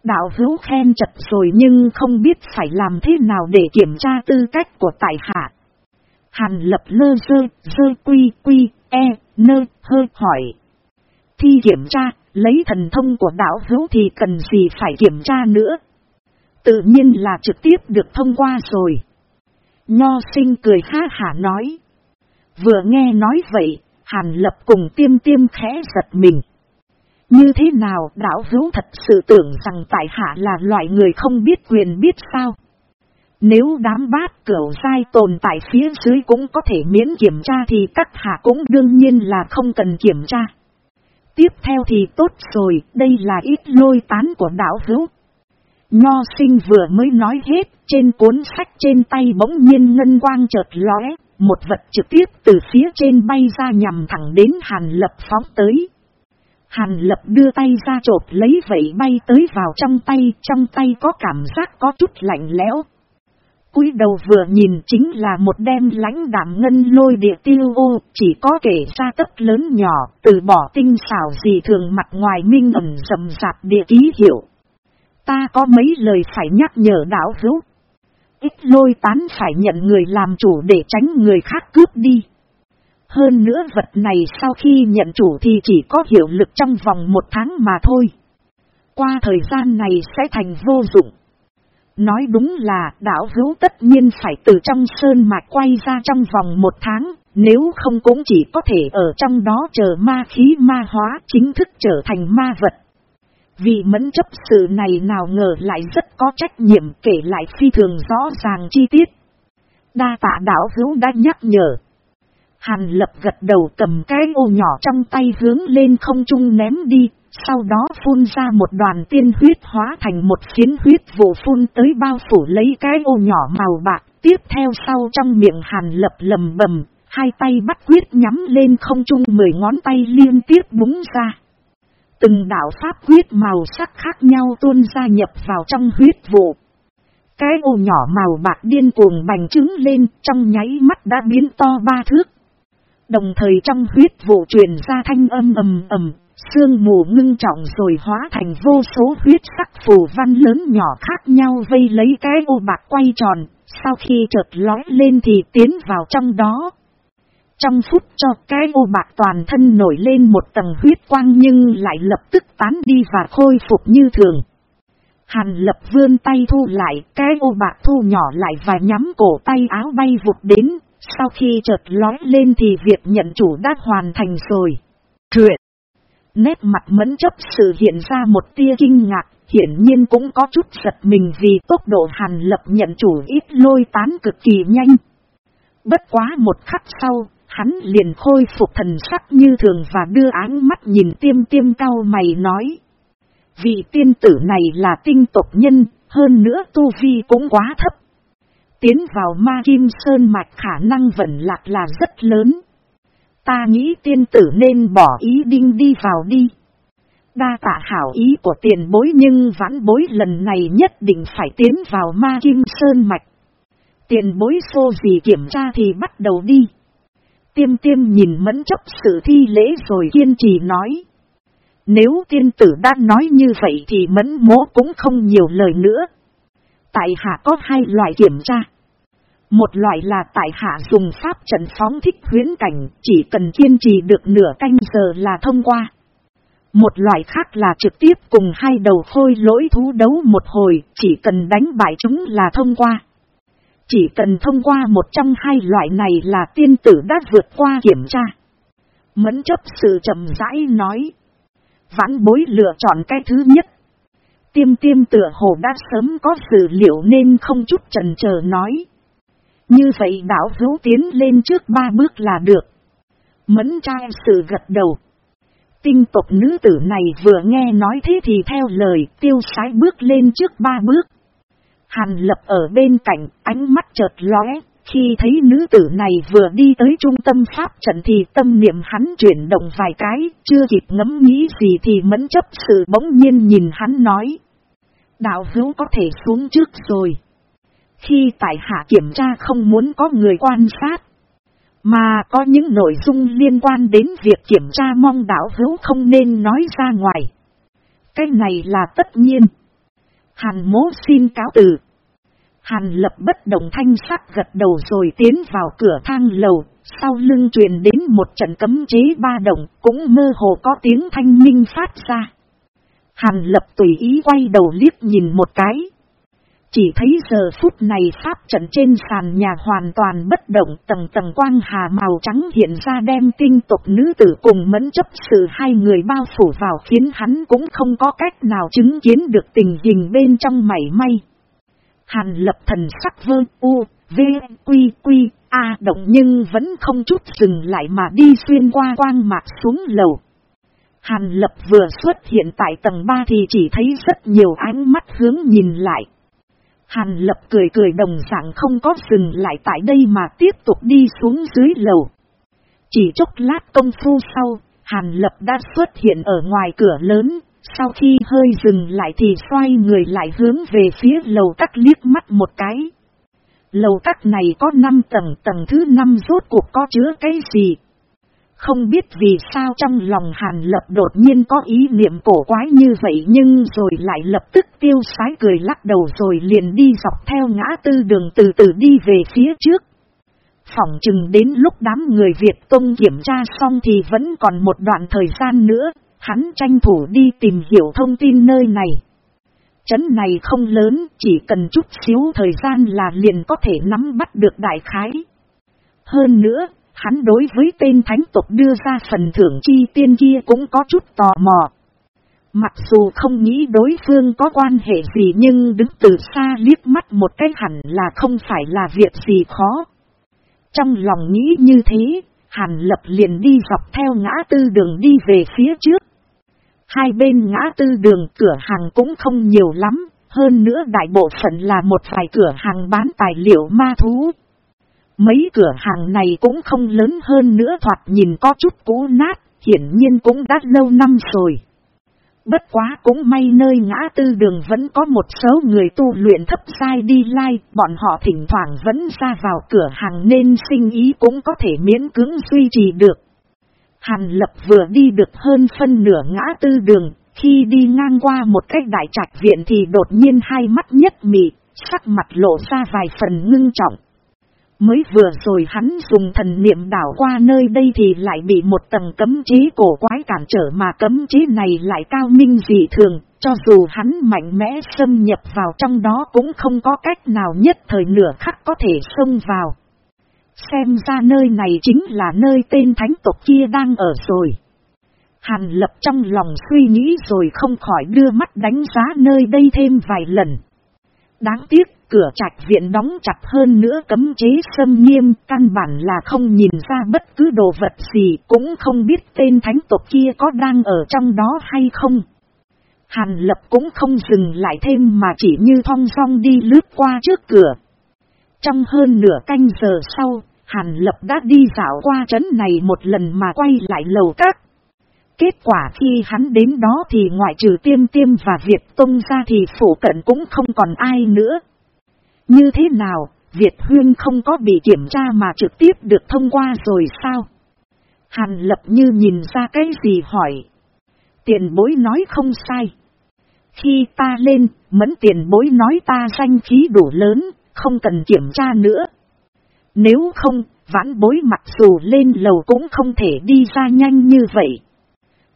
A: Đạo hữu khen chật rồi nhưng không biết phải làm thế nào để kiểm tra tư cách của tại hạ. Hàn lập lơ dơ, dơ quy quy, e, nơ, hơ hỏi. Thi kiểm tra, lấy thần thông của đạo hữu thì cần gì phải kiểm tra nữa. Tự nhiên là trực tiếp được thông qua rồi. Nho sinh cười ha hả nói. Vừa nghe nói vậy, Hàn lập cùng tiêm tiêm khẽ giật mình. Như thế nào đảo hữu thật sự tưởng rằng tại hạ là loại người không biết quyền biết sao? Nếu đám bát cửu sai tồn tại phía dưới cũng có thể miễn kiểm tra thì các hạ cũng đương nhiên là không cần kiểm tra. Tiếp theo thì tốt rồi, đây là ít lôi tán của đảo hữu. Nho sinh vừa mới nói hết, trên cuốn sách trên tay bỗng nhiên ngân quang chợt lóe, một vật trực tiếp từ phía trên bay ra nhằm thẳng đến Hàn Lập phóng tới. Hàn Lập đưa tay ra trột lấy vậy bay tới vào trong tay, trong tay có cảm giác có chút lạnh lẽo cúi đầu vừa nhìn chính là một đem lãnh đảm ngân lôi địa tiêu ô, chỉ có kể ra tất lớn nhỏ, từ bỏ tinh xảo gì thường mặt ngoài minh ẩn rầm rạp địa ký hiệu. Ta có mấy lời phải nhắc nhở đảo hữu. Ít lôi tán phải nhận người làm chủ để tránh người khác cướp đi. Hơn nữa vật này sau khi nhận chủ thì chỉ có hiệu lực trong vòng một tháng mà thôi. Qua thời gian này sẽ thành vô dụng. Nói đúng là đảo hữu tất nhiên phải từ trong sơn mạch quay ra trong vòng một tháng, nếu không cũng chỉ có thể ở trong đó chờ ma khí ma hóa chính thức trở thành ma vật. Vì mẫn chấp sự này nào ngờ lại rất có trách nhiệm kể lại phi thường rõ ràng chi tiết. Đa tạ đảo hữu đã nhắc nhở. Hàn lập gật đầu cầm cái ô nhỏ trong tay hướng lên không trung ném đi, sau đó phun ra một đoàn tiên huyết hóa thành một phiến huyết vụ phun tới bao phủ lấy cái ô nhỏ màu bạc. Tiếp theo sau trong miệng hàn lập lầm bầm, hai tay bắt quyết nhắm lên không trung mười ngón tay liên tiếp búng ra. Từng đạo pháp huyết màu sắc khác nhau tuôn ra nhập vào trong huyết vụ. Cái ô nhỏ màu bạc điên cuồng bành trứng lên trong nháy mắt đã biến to ba thước. Đồng thời trong huyết vụ truyền ra thanh âm ầm ầm, sương mù ngưng trọng rồi hóa thành vô số huyết sắc phù văn lớn nhỏ khác nhau vây lấy cái ô bạc quay tròn, sau khi chợt lói lên thì tiến vào trong đó. Trong phút cho cái ô bạc toàn thân nổi lên một tầng huyết quang nhưng lại lập tức tán đi và khôi phục như thường. Hàn lập vươn tay thu lại, cái ô bạc thu nhỏ lại và nhắm cổ tay áo bay vụt đến, sau khi chợt lói lên thì việc nhận chủ đã hoàn thành rồi. Truyện. Nét mặt mẫn chấp sự hiện ra một tia kinh ngạc, hiển nhiên cũng có chút giật mình vì tốc độ hàn lập nhận chủ ít lôi tán cực kỳ nhanh. Bất quá một khắc sau, hắn liền khôi phục thần sắc như thường và đưa áng mắt nhìn tiêm tiêm cao mày nói. Vị tiên tử này là tinh tộc nhân, hơn nữa tu vi cũng quá thấp. Tiến vào ma kim sơn mạch khả năng vẫn lạc là rất lớn. Ta nghĩ tiên tử nên bỏ ý đinh đi vào đi. Đa tạ hảo ý của tiền bối nhưng vãn bối lần này nhất định phải tiến vào ma kim sơn mạch. Tiền bối xô gì kiểm tra thì bắt đầu đi. Tiêm tiêm nhìn mẫn chấp sự thi lễ rồi kiên trì nói. Nếu tiên tử đã nói như vậy thì mẫn mố cũng không nhiều lời nữa. Tại hạ có hai loại kiểm tra. Một loại là tại hạ dùng pháp trận phóng thích huyến cảnh, chỉ cần kiên trì được nửa canh giờ là thông qua. Một loại khác là trực tiếp cùng hai đầu khôi lỗi thú đấu một hồi, chỉ cần đánh bại chúng là thông qua. Chỉ cần thông qua một trong hai loại này là tiên tử đã vượt qua kiểm tra. Mẫn chấp sự chậm rãi nói. Vãn bối lựa chọn cái thứ nhất. Tiêm tiêm tựa hồ đã sớm có sự liệu nên không chút trần chờ nói. Như vậy đảo hữu tiến lên trước ba bước là được. Mẫn trai sự gật đầu. Tinh tộc nữ tử này vừa nghe nói thế thì theo lời tiêu sái bước lên trước ba bước. Hàn lập ở bên cạnh, ánh mắt chợt lóe, khi thấy nữ tử này vừa đi tới trung tâm pháp trận thì tâm niệm hắn chuyển động vài cái, chưa kịp ngẫm nghĩ gì thì mẫn chấp sự bỗng nhiên nhìn hắn nói. Đạo hữu có thể xuống trước rồi. Khi tại hạ kiểm tra không muốn có người quan sát, mà có những nội dung liên quan đến việc kiểm tra mong đảo hữu không nên nói ra ngoài. Cái này là tất nhiên. Hàn mố xin cáo từ. Hàn lập bất động thanh sắc gật đầu rồi tiến vào cửa thang lầu, sau lưng truyền đến một trận cấm chế ba động, cũng mơ hồ có tiếng thanh minh phát ra. Hàn lập tùy ý quay đầu liếc nhìn một cái. Chỉ thấy giờ phút này pháp trận trên sàn nhà hoàn toàn bất động tầng tầng quang hà màu trắng hiện ra đem tinh tộc nữ tử cùng mẫn chấp sự hai người bao phủ vào khiến hắn cũng không có cách nào chứng kiến được tình hình bên trong mảy may. Hàn lập thần sắc vơ u, v, quy quy, a động nhưng vẫn không chút dừng lại mà đi xuyên qua quang mạc xuống lầu. Hàn lập vừa xuất hiện tại tầng 3 thì chỉ thấy rất nhiều ánh mắt hướng nhìn lại. Hàn lập cười cười đồng dạng không có dừng lại tại đây mà tiếp tục đi xuống dưới lầu. Chỉ chốc lát công phu sau, Hàn lập đã xuất hiện ở ngoài cửa lớn, sau khi hơi dừng lại thì xoay người lại hướng về phía lầu tắc liếc mắt một cái. Lầu tắc này có 5 tầng, tầng thứ 5 rốt cuộc có chứa cái gì, không biết vì sao trong lòng Hàn Lập đột nhiên có ý niệm cổ quái như vậy nhưng rồi lại lập tức tiêu sái cười lắc đầu rồi liền đi dọc theo ngã tư đường từ từ đi về phía trước. Phỏng chừng đến lúc đám người Việt Tông kiểm tra xong thì vẫn còn một đoạn thời gian nữa, hắn tranh thủ đi tìm hiểu thông tin nơi này. Chấn này không lớn, chỉ cần chút xíu thời gian là liền có thể nắm bắt được đại khái. Hơn nữa, Hắn đối với tên thánh tộc đưa ra phần thưởng chi tiên kia cũng có chút tò mò. Mặc dù không nghĩ đối phương có quan hệ gì nhưng đứng từ xa liếc mắt một cái hẳn là không phải là việc gì khó. Trong lòng nghĩ như thế, Hàn Lập liền đi dọc theo ngã tư đường đi về phía trước. Hai bên ngã tư đường cửa hàng cũng không nhiều lắm, hơn nữa đại bộ phận là một vài cửa hàng bán tài liệu ma thú. Mấy cửa hàng này cũng không lớn hơn nữa thoạt nhìn có chút cũ nát, hiển nhiên cũng đã lâu năm rồi. Bất quá cũng may nơi ngã tư đường vẫn có một số người tu luyện thấp sai đi lai, bọn họ thỉnh thoảng vẫn ra vào cửa hàng nên sinh ý cũng có thể miễn cưỡng duy trì được. Hàn lập vừa đi được hơn phân nửa ngã tư đường, khi đi ngang qua một cái đại trạch viện thì đột nhiên hai mắt nhất mị, sắc mặt lộ ra vài phần ngưng trọng. Mới vừa rồi hắn dùng thần niệm đảo qua nơi đây thì lại bị một tầng cấm chế cổ quái cản trở mà cấm chế này lại cao minh dị thường, cho dù hắn mạnh mẽ xâm nhập vào trong đó cũng không có cách nào nhất thời nửa khắc có thể xông vào. Xem ra nơi này chính là nơi tên thánh tộc kia đang ở rồi. Hàn lập trong lòng suy nghĩ rồi không khỏi đưa mắt đánh giá nơi đây thêm vài lần. Đáng tiếc cửa trạch viện đóng chặt hơn nữa cấm chế xâm nghiêm, căn bản là không nhìn ra bất cứ đồ vật gì, cũng không biết tên thánh tộc kia có đang ở trong đó hay không. Hàn lập cũng không dừng lại thêm mà chỉ như thong song đi lướt qua trước cửa. Trong hơn nửa canh giờ sau, Hàn lập đã đi dạo qua trấn này một lần mà quay lại lầu các. Kết quả khi hắn đến đó thì ngoại trừ tiêm tiêm và Việt Tông ra thì phủ cận cũng không còn ai nữa. Như thế nào, Việt Huyên không có bị kiểm tra mà trực tiếp được thông qua rồi sao? Hàn lập như nhìn ra cái gì hỏi. Tiền bối nói không sai. Khi ta lên, mẫn tiền bối nói ta danh khí đủ lớn, không cần kiểm tra nữa. Nếu không, vãn bối mặc dù lên lầu cũng không thể đi ra nhanh như vậy.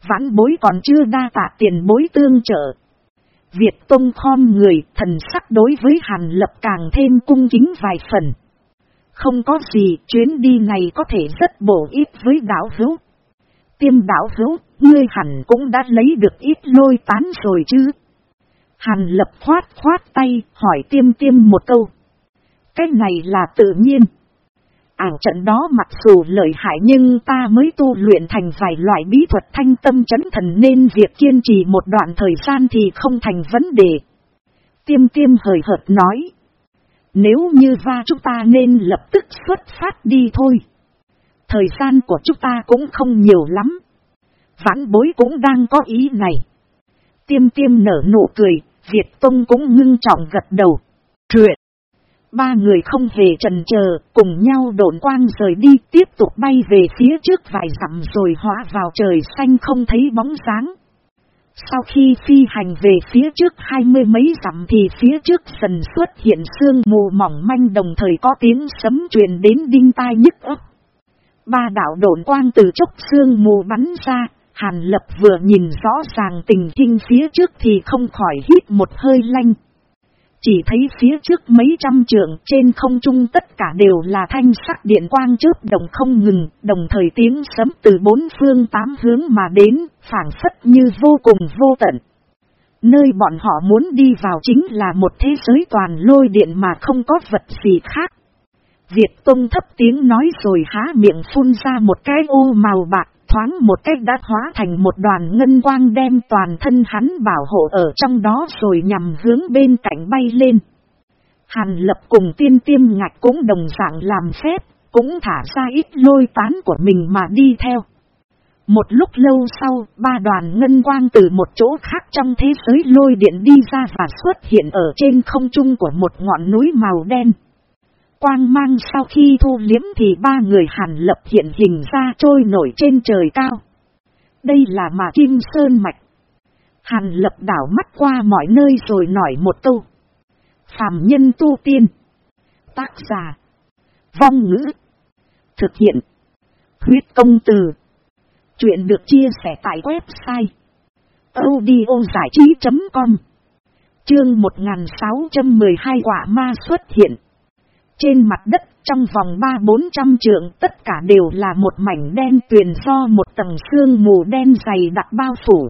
A: Vãn bối còn chưa đa tạ tiền bối tương trợ. Việt Tông khom người, thần sắc đối với Hàn Lập càng thêm cung kính vài phần. Không có gì, chuyến đi này có thể rất bổ ích với đảo hữu. Tiêm đảo hữu, ngươi hẳn cũng đã lấy được ít lôi tán rồi chứ. Hàn Lập khoát khoát tay, hỏi tiêm tiêm một câu. Cái này là tự nhiên. Ảo trận đó mặc dù lợi hại nhưng ta mới tu luyện thành vài loại bí thuật thanh tâm chấn thần nên việc kiên trì một đoạn thời gian thì không thành vấn đề. Tiêm tiêm hời hợt nói. Nếu như va chúng ta nên lập tức xuất phát đi thôi. Thời gian của chúng ta cũng không nhiều lắm. Vãn bối cũng đang có ý này. Tiêm tiêm nở nụ cười, Việt Tông cũng ngưng trọng gật đầu. Truyện Ba người không hề trần chờ, cùng nhau độn quang rời đi tiếp tục bay về phía trước vài dặm rồi hóa vào trời xanh không thấy bóng dáng. Sau khi phi hành về phía trước hai mươi mấy dặm thì phía trước dần xuất hiện sương mù mỏng manh đồng thời có tiếng sấm truyền đến đinh tai nhức ấp. Ba đạo độn quang từ chốc sương mù bắn ra, Hàn Lập vừa nhìn rõ ràng tình hình phía trước thì không khỏi hít một hơi lanh. Chỉ thấy phía trước mấy trăm trượng trên không trung tất cả đều là thanh sắc điện quang chớp đồng không ngừng, đồng thời tiếng sấm từ bốn phương tám hướng mà đến, phản phất như vô cùng vô tận. Nơi bọn họ muốn đi vào chính là một thế giới toàn lôi điện mà không có vật gì khác. Việt Tông thấp tiếng nói rồi há miệng phun ra một cái ô màu bạc, thoáng một cách đã hóa thành một đoàn ngân quang đem toàn thân hắn bảo hộ ở trong đó rồi nhằm hướng bên cạnh bay lên. Hàn lập cùng tiên tiêm ngạch cũng đồng dạng làm phép, cũng thả ra ít lôi tán của mình mà đi theo. Một lúc lâu sau, ba đoàn ngân quang từ một chỗ khác trong thế giới lôi điện đi ra và xuất hiện ở trên không trung của một ngọn núi màu đen. Quang mang sau khi thu liếm thì ba người hàn lập hiện hình ra trôi nổi trên trời cao. Đây là mà Kim Sơn Mạch. Hàn lập đảo mắt qua mọi nơi rồi nói một câu. Phạm nhân tu tiên. Tác giả. Vong ngữ. Thực hiện. Huyết công từ. Chuyện được chia sẻ tại website. audiozảichí.com Chương 1612 quả ma xuất hiện. Trên mặt đất trong vòng ba bốn trăm trượng tất cả đều là một mảnh đen tuyền do một tầng xương mù đen dày đặc bao phủ.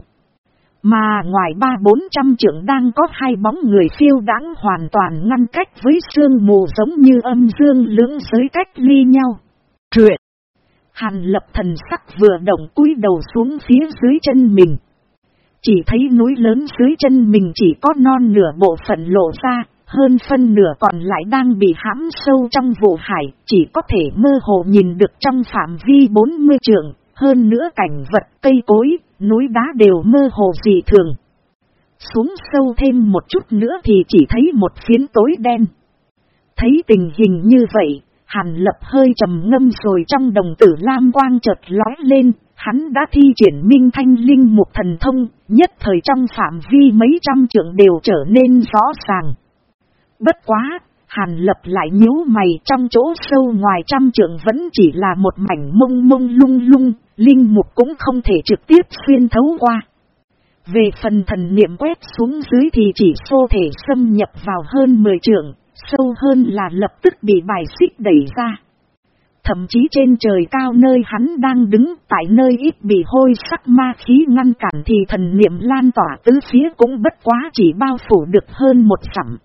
A: Mà ngoài ba bốn trăm trượng đang có hai bóng người phiêu đáng hoàn toàn ngăn cách với xương mù giống như âm dương lưỡng giới cách ly nhau. Truyện Hàn lập thần sắc vừa động cúi đầu xuống phía dưới chân mình. Chỉ thấy núi lớn dưới chân mình chỉ có non nửa bộ phận lộ ra, hơn phân nửa còn lại đang bị hãm sâu trong vụ hải, chỉ có thể mơ hồ nhìn được trong phạm vi 40 trượng, hơn nữa cảnh vật cây cối, núi đá đều mơ hồ dị thường. Xuống sâu thêm một chút nữa thì chỉ thấy một phiến tối đen. Thấy tình hình như vậy, Hàn lập hơi trầm ngâm rồi trong đồng tử lam quang chợt lói lên, hắn đã thi triển minh thanh linh một thần thông, nhất thời trong phạm vi mấy trăm trượng đều trở nên rõ ràng. Bất quá, hàn lập lại nhíu mày trong chỗ sâu ngoài trăm trượng vẫn chỉ là một mảnh mông mông lung lung, linh mục cũng không thể trực tiếp xuyên thấu qua. Về phần thần niệm quét xuống dưới thì chỉ xô thể xâm nhập vào hơn 10 trượng, sâu hơn là lập tức bị bài xích đẩy ra. Thậm chí trên trời cao nơi hắn đang đứng tại nơi ít bị hôi sắc ma khí ngăn cản thì thần niệm lan tỏa tứ phía cũng bất quá chỉ bao phủ được hơn một sẵm.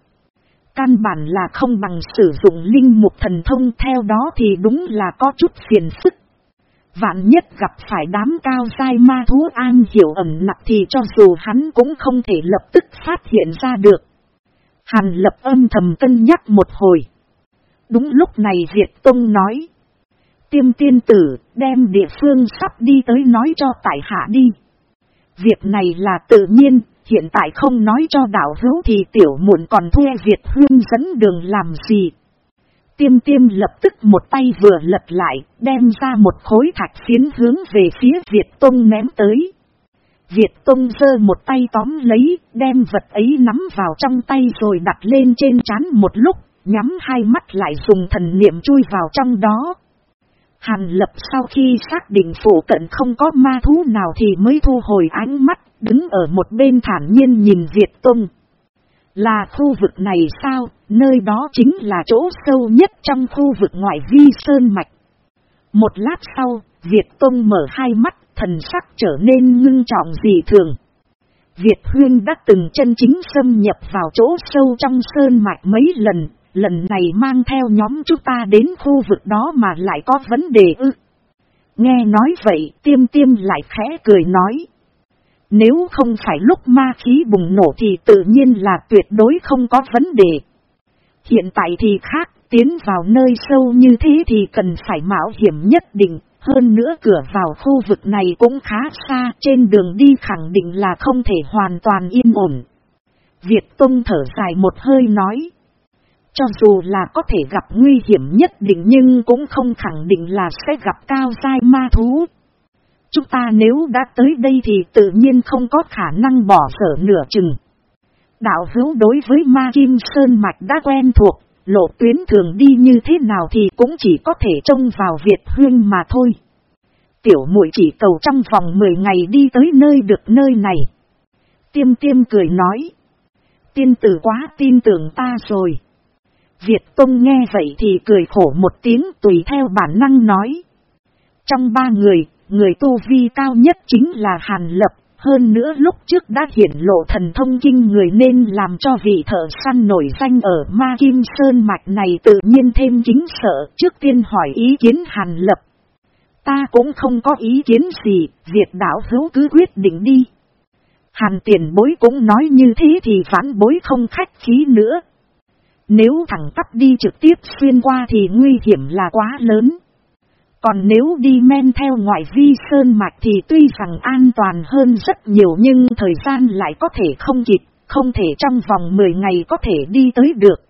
A: Căn bản là không bằng sử dụng linh mục thần thông theo đó thì đúng là có chút phiền sức. Vạn nhất gặp phải đám cao sai ma thú an hiểu ẩm nặng thì cho dù hắn cũng không thể lập tức phát hiện ra được. Hàn lập âm thầm cân nhắc một hồi. Đúng lúc này Diệt Tông nói. Tiêm tiên tử đem địa phương sắp đi tới nói cho tại hạ đi. Việc này là tự nhiên, hiện tại không nói cho đạo hữu thì tiểu muộn còn thuê Việt Hương dẫn đường làm gì. Tiêm tiêm lập tức một tay vừa lật lại, đem ra một khối thạch phiến hướng về phía Việt Tông ném tới. Việt Tông giơ một tay tóm lấy, đem vật ấy nắm vào trong tay rồi đặt lên trên chán một lúc, nhắm hai mắt lại dùng thần niệm chui vào trong đó. Hàn lập sau khi xác định phủ cận không có ma thú nào thì mới thu hồi ánh mắt, đứng ở một bên thản nhiên nhìn Việt Tông. Là khu vực này sao, nơi đó chính là chỗ sâu nhất trong khu vực ngoại vi Sơn Mạch. Một lát sau, Việt Tông mở hai mắt, thần sắc trở nên ngưng trọng dị thường. Việt Huyên đã từng chân chính xâm nhập vào chỗ sâu trong Sơn Mạch mấy lần, lần này mang theo nhóm chúng ta đến khu vực đó mà lại có vấn đề ư. Nghe nói vậy, tiêm tiêm lại khẽ cười nói. Nếu không phải lúc ma khí bùng nổ thì tự nhiên là tuyệt đối không có vấn đề. Hiện tại thì khác, tiến vào nơi sâu như thế thì cần phải mạo hiểm nhất định, hơn nữa cửa vào khu vực này cũng khá xa, trên đường đi khẳng định là không thể hoàn toàn yên ổn. Việt Tông thở dài một hơi nói. Cho dù là có thể gặp nguy hiểm nhất định nhưng cũng không khẳng định là sẽ gặp cao dai ma thú. Chúng ta nếu đã tới đây thì tự nhiên không có khả năng bỏ sở nửa chừng. Đạo hữu đối với ma kim sơn mạch đã quen thuộc, lộ tuyến thường đi như thế nào thì cũng chỉ có thể trông vào Việt Huyên mà thôi. Tiểu muội chỉ cầu trong vòng 10 ngày đi tới nơi được nơi này. Tiêm tiêm cười nói. tiên tử quá tin tưởng ta rồi. Việt Tông nghe vậy thì cười khổ một tiếng tùy theo bản năng nói. Trong ba người, người tu vi cao nhất chính là Hàn Lập, hơn nữa lúc trước đã hiển lộ thần thông kinh người nên làm cho vị thợ săn nổi danh ở Ma Kim Sơn Mạch này tự nhiên thêm chính sợ trước tiên hỏi ý kiến Hàn Lập. Ta cũng không có ý kiến gì, việc đảo hữu cứ quyết định đi. Hàn tiền bối cũng nói như thế thì phản bối không khách khí nữa. Nếu thẳng tắp đi trực tiếp xuyên qua thì nguy hiểm là quá lớn. Còn nếu đi men theo ngoại vi sơn mạch thì tuy rằng an toàn hơn rất nhiều nhưng thời gian lại có thể không kịp, không thể trong vòng 10 ngày có thể đi tới được.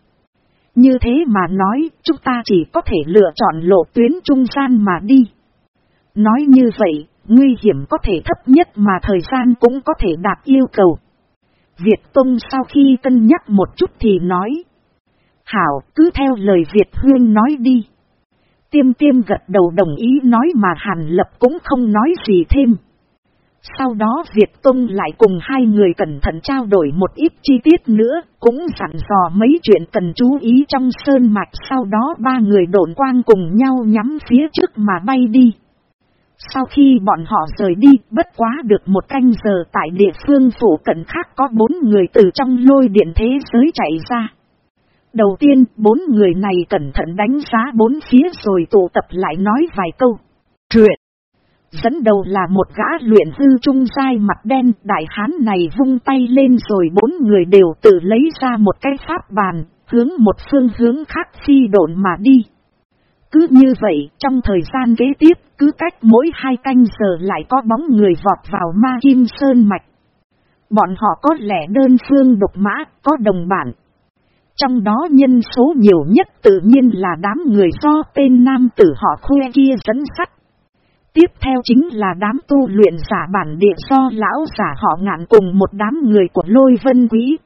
A: Như thế mà nói, chúng ta chỉ có thể lựa chọn lộ tuyến trung gian mà đi. Nói như vậy, nguy hiểm có thể thấp nhất mà thời gian cũng có thể đạt yêu cầu. Việt Tông sau khi cân nhắc một chút thì nói. Hảo, cứ theo lời Việt Huyên nói đi. Tiêm tiêm gật đầu đồng ý nói mà Hàn Lập cũng không nói gì thêm. Sau đó Việt Tông lại cùng hai người cẩn thận trao đổi một ít chi tiết nữa, cũng dặn dò mấy chuyện cần chú ý trong sơn mạch sau đó ba người độn quang cùng nhau nhắm phía trước mà bay đi. Sau khi bọn họ rời đi, bất quá được một canh giờ tại địa phương phủ cận khác có bốn người từ trong lôi điện thế giới chạy ra. Đầu tiên, bốn người này cẩn thận đánh giá bốn phía rồi tụ tập lại nói vài câu. Truyện. Dẫn đầu là một gã luyện hư trung dai mặt đen, đại hán này vung tay lên rồi bốn người đều tự lấy ra một cái pháp bàn, hướng một phương hướng khác phi độn mà đi. Cứ như vậy, trong thời gian kế tiếp, cứ cách mỗi hai canh giờ lại có bóng người vọt vào ma kim sơn mạch. Bọn họ có lẽ đơn phương độc mã, có đồng bản. Trong đó nhân số nhiều nhất tự nhiên là đám người do tên nam tử họ khuê kia dẫn sắt. Tiếp theo chính là đám tu luyện giả bản địa do lão giả họ ngạn cùng một đám người của lôi vân quý.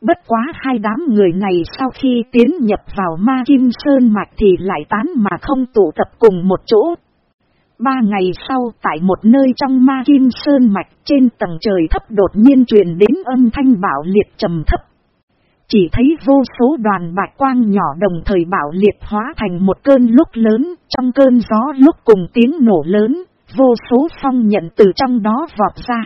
A: Bất quá hai đám người này sau khi tiến nhập vào ma kim sơn mạch thì lại tán mà không tụ tập cùng một chỗ. Ba ngày sau, tại một nơi trong ma kim sơn mạch trên tầng trời thấp đột nhiên truyền đến âm thanh bảo liệt trầm thấp. Chỉ thấy vô số đoàn bạch quang nhỏ đồng thời bảo liệt hóa thành một cơn lúc lớn, trong cơn gió lúc cùng tiếng nổ lớn, vô số phong nhận từ trong đó vọt ra.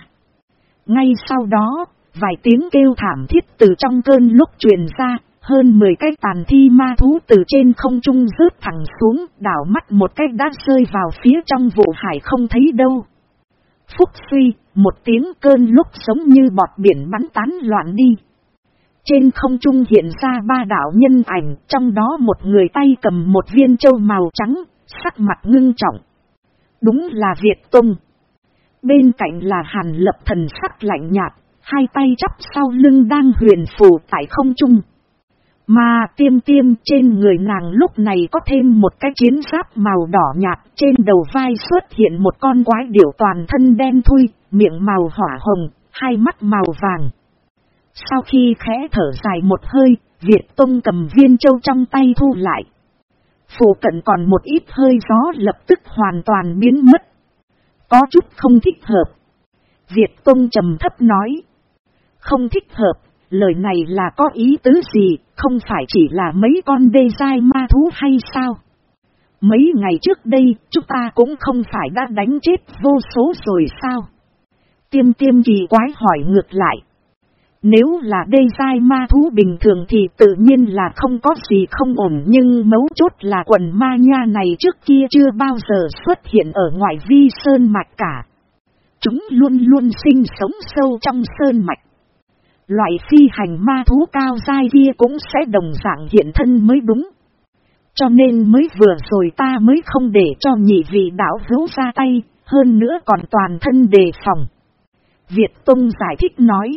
A: Ngay sau đó, vài tiếng kêu thảm thiết từ trong cơn lúc truyền ra, hơn 10 cái tàn thi ma thú từ trên không trung rớt thẳng xuống, đảo mắt một cái đã rơi vào phía trong vụ hải không thấy đâu. Phúc suy, một tiếng cơn lúc giống như bọt biển bắn tán loạn đi. Trên không trung hiện ra ba đảo nhân ảnh, trong đó một người tay cầm một viên châu màu trắng, sắc mặt ngưng trọng. Đúng là Việt Tông. Bên cạnh là Hàn Lập thần sắc lạnh nhạt, hai tay chắp sau lưng đang huyền phù tại không trung. Mà tiêm tiêm trên người nàng lúc này có thêm một cái chiến giáp màu đỏ nhạt, trên đầu vai xuất hiện một con quái điểu toàn thân đen thui, miệng màu hỏa hồng, hai mắt màu vàng. Sau khi khẽ thở dài một hơi, Việt Tông cầm viên châu trong tay thu lại. Phủ cận còn một ít hơi gió lập tức hoàn toàn biến mất. Có chút không thích hợp. Việt Tông trầm thấp nói. Không thích hợp, lời này là có ý tứ gì, không phải chỉ là mấy con đê dai ma thú hay sao? Mấy ngày trước đây, chúng ta cũng không phải đã đánh chết vô số rồi sao? Tiêm tiêm kỳ quái hỏi ngược lại. Nếu là đây dai ma thú bình thường thì tự nhiên là không có gì không ổn nhưng mấu chốt là quần ma nha này trước kia chưa bao giờ xuất hiện ở ngoại vi sơn mạch cả. Chúng luôn luôn sinh sống sâu trong sơn mạch. Loại phi hành ma thú cao dai kia cũng sẽ đồng dạng hiện thân mới đúng. Cho nên mới vừa rồi ta mới không để cho nhị vị đảo hữu ra tay, hơn nữa còn toàn thân đề phòng. Việt Tông giải thích nói.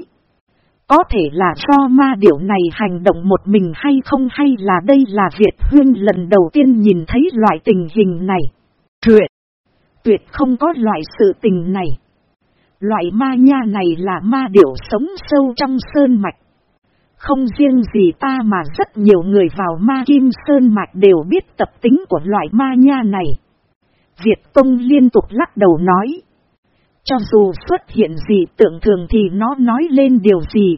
A: Có thể là do ma điểu này hành động một mình hay không hay là đây là Việt Huyên lần đầu tiên nhìn thấy loại tình hình này. Truyện. Tuyệt không có loại sự tình này. Loại ma nha này là ma điểu sống sâu trong sơn mạch. Không riêng gì ta mà rất nhiều người vào ma kim sơn mạch đều biết tập tính của loại ma nha này. Việt Tông liên tục lắc đầu nói. Cho dù xuất hiện gì tượng thường thì nó nói lên điều gì.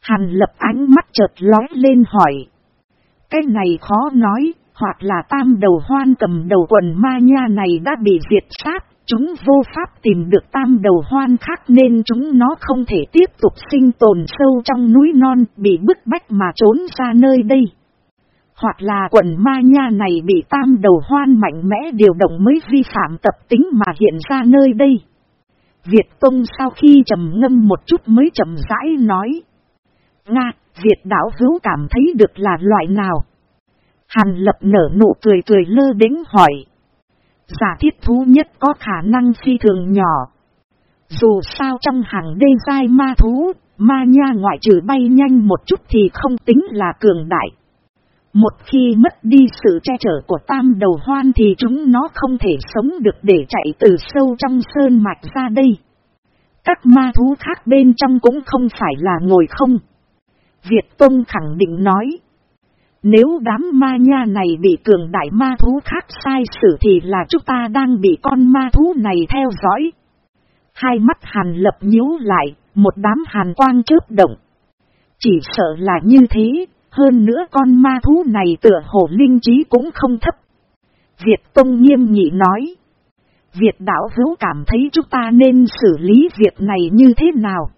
A: Hàn lập ánh mắt chợt lói lên hỏi. Cái này khó nói, hoặc là tam đầu hoan cầm đầu quần ma nha này đã bị diệt sát, chúng vô pháp tìm được tam đầu hoan khác nên chúng nó không thể tiếp tục sinh tồn sâu trong núi non bị bức bách mà trốn ra nơi đây. Hoặc là quần ma nha này bị tam đầu hoan mạnh mẽ điều động mới vi phạm tập tính mà hiện ra nơi đây. Việt Tông sau khi trầm ngâm một chút mới chậm rãi nói. Nga, Việt đảo hữu cảm thấy được là loại nào? Hàn lập nở nụ cười cười lơ đến hỏi. Giả thiết thú nhất có khả năng phi thường nhỏ. Dù sao trong hàng đê dai ma thú, ma nha ngoại trừ bay nhanh một chút thì không tính là cường đại. Một khi mất đi sự che chở của tam đầu hoan thì chúng nó không thể sống được để chạy từ sâu trong sơn mạch ra đây. Các ma thú khác bên trong cũng không phải là ngồi không. Việt Tông khẳng định nói. Nếu đám ma nha này bị cường đại ma thú khác sai xử thì là chúng ta đang bị con ma thú này theo dõi. Hai mắt hàn lập nhíu lại, một đám hàn quang chớp động. Chỉ sợ là như thế, hơn nữa con ma thú này tựa hồ linh trí cũng không thấp. Việt Tông nghiêm nghị nói. Việt đảo hữu cảm thấy chúng ta nên xử lý việc này như thế nào?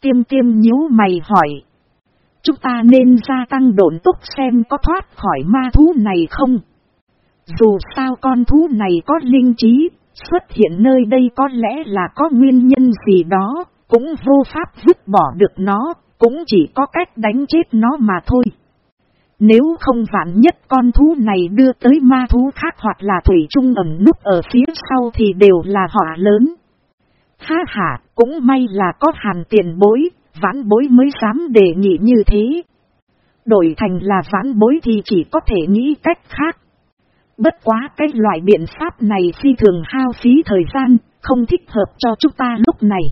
A: Tiêm tiêm nhíu mày hỏi. Chúng ta nên gia tăng độn túc xem có thoát khỏi ma thú này không? Dù sao con thú này có linh trí, xuất hiện nơi đây có lẽ là có nguyên nhân gì đó, cũng vô pháp vứt bỏ được nó, cũng chỉ có cách đánh chết nó mà thôi. Nếu không vạn nhất con thú này đưa tới ma thú khác hoặc là thủy trung ẩn núp ở phía sau thì đều là họa lớn. Ha ha, cũng may là có hàn tiền bối, vãn bối mới dám đề nghị như thế. Đổi thành là vãn bối thì chỉ có thể nghĩ cách khác. Bất quá cái loại biện pháp này phi thường hao phí thời gian, không thích hợp cho chúng ta lúc này.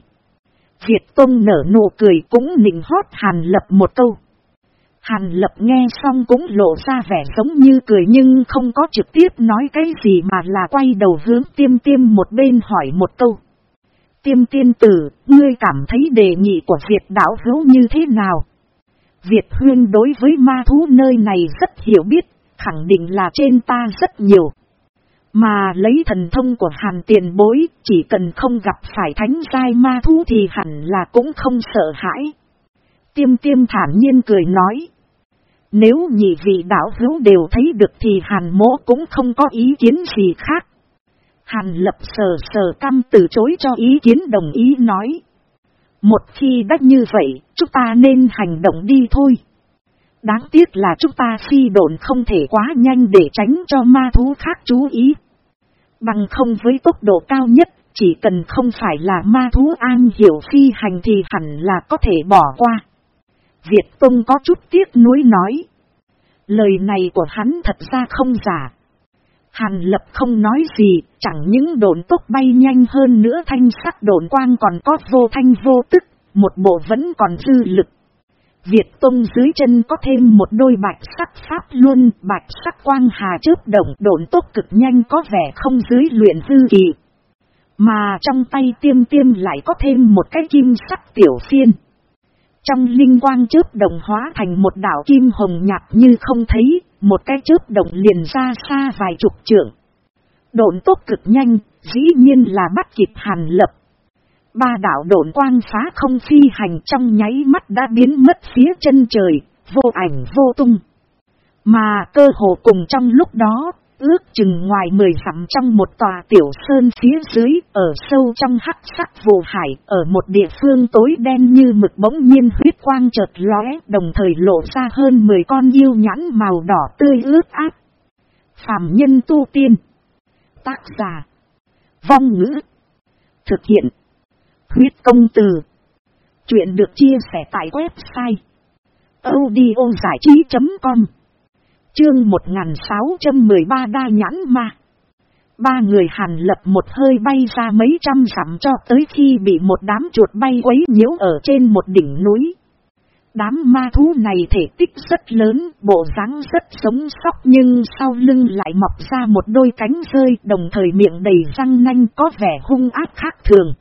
A: Việt Tông nở nụ cười cũng nịnh hót Hàn Lập một câu. Hàn Lập nghe xong cũng lộ ra vẻ giống như cười nhưng không có trực tiếp nói cái gì mà là quay đầu hướng tiêm tiêm một bên hỏi một câu. Tiêm tiên tử, ngươi cảm thấy đề nghị của Việt đảo hữu như thế nào? Việt huyên đối với ma thú nơi này rất hiểu biết, khẳng định là trên ta rất nhiều. Mà lấy thần thông của hàn tiền bối, chỉ cần không gặp phải thánh giai ma thú thì hẳn là cũng không sợ hãi. Tiêm tiêm thản nhiên cười nói. Nếu nhị vị đạo hữu đều thấy được thì hàn mỗ cũng không có ý kiến gì khác. Hàn lập sờ sờ căm từ chối cho ý kiến đồng ý nói. Một khi đã như vậy, chúng ta nên hành động đi thôi. Đáng tiếc là chúng ta phi độn không thể quá nhanh để tránh cho ma thú khác chú ý. Bằng không với tốc độ cao nhất, chỉ cần không phải là ma thú an hiểu phi hành thì hẳn là có thể bỏ qua. Việt Tông có chút tiếc nuối nói. Lời này của hắn thật ra không giả. Hàn lập không nói gì, chẳng những độn tốc bay nhanh hơn nữa thanh sắc độn quang còn có vô thanh vô tức, một bộ vẫn còn dư lực. Việt Tông dưới chân có thêm một đôi bạch sắc pháp luôn, bạch sắc quang hà chớp động độn tốt cực nhanh có vẻ không dưới luyện hư kỳ. Mà trong tay tiêm tiêm lại có thêm một cái kim sắc tiểu phiên. Trong linh quang chớp đồng hóa thành một đảo kim hồng nhạt như không thấy, một cái chớp đồng liền ra xa vài chục trượng. Độn tốt cực nhanh, dĩ nhiên là bắt kịp hàn lập. Ba đảo độn quang phá không phi hành trong nháy mắt đã biến mất phía chân trời, vô ảnh vô tung. Mà cơ hồ cùng trong lúc đó, ước chừng ngoài mười dặm trong một tòa tiểu sơn phía dưới, ở sâu trong hắc sắc vô hải, ở một địa phương tối đen như mực bỗng nhiên huyết quang chợt lóe, đồng thời lộ ra hơn mười con yêu nhãn màu đỏ tươi ướt áp. Phạm nhân tu tiên. Tác giả. Vong ngữ. Thực hiện. Huyết công từ. Chuyện được chia sẻ tại website. audiozảichí.com Chương 1613 đa nhãn ma. Ba người hàn lập một hơi bay ra mấy trăm dặm cho tới khi bị một đám chuột bay quấy nhiễu ở trên một đỉnh núi. Đám ma thú này thể tích rất lớn, bộ dáng rất sống sóc nhưng sau lưng lại mọc ra một đôi cánh rơi đồng thời miệng đầy răng nanh có vẻ hung ác khác thường.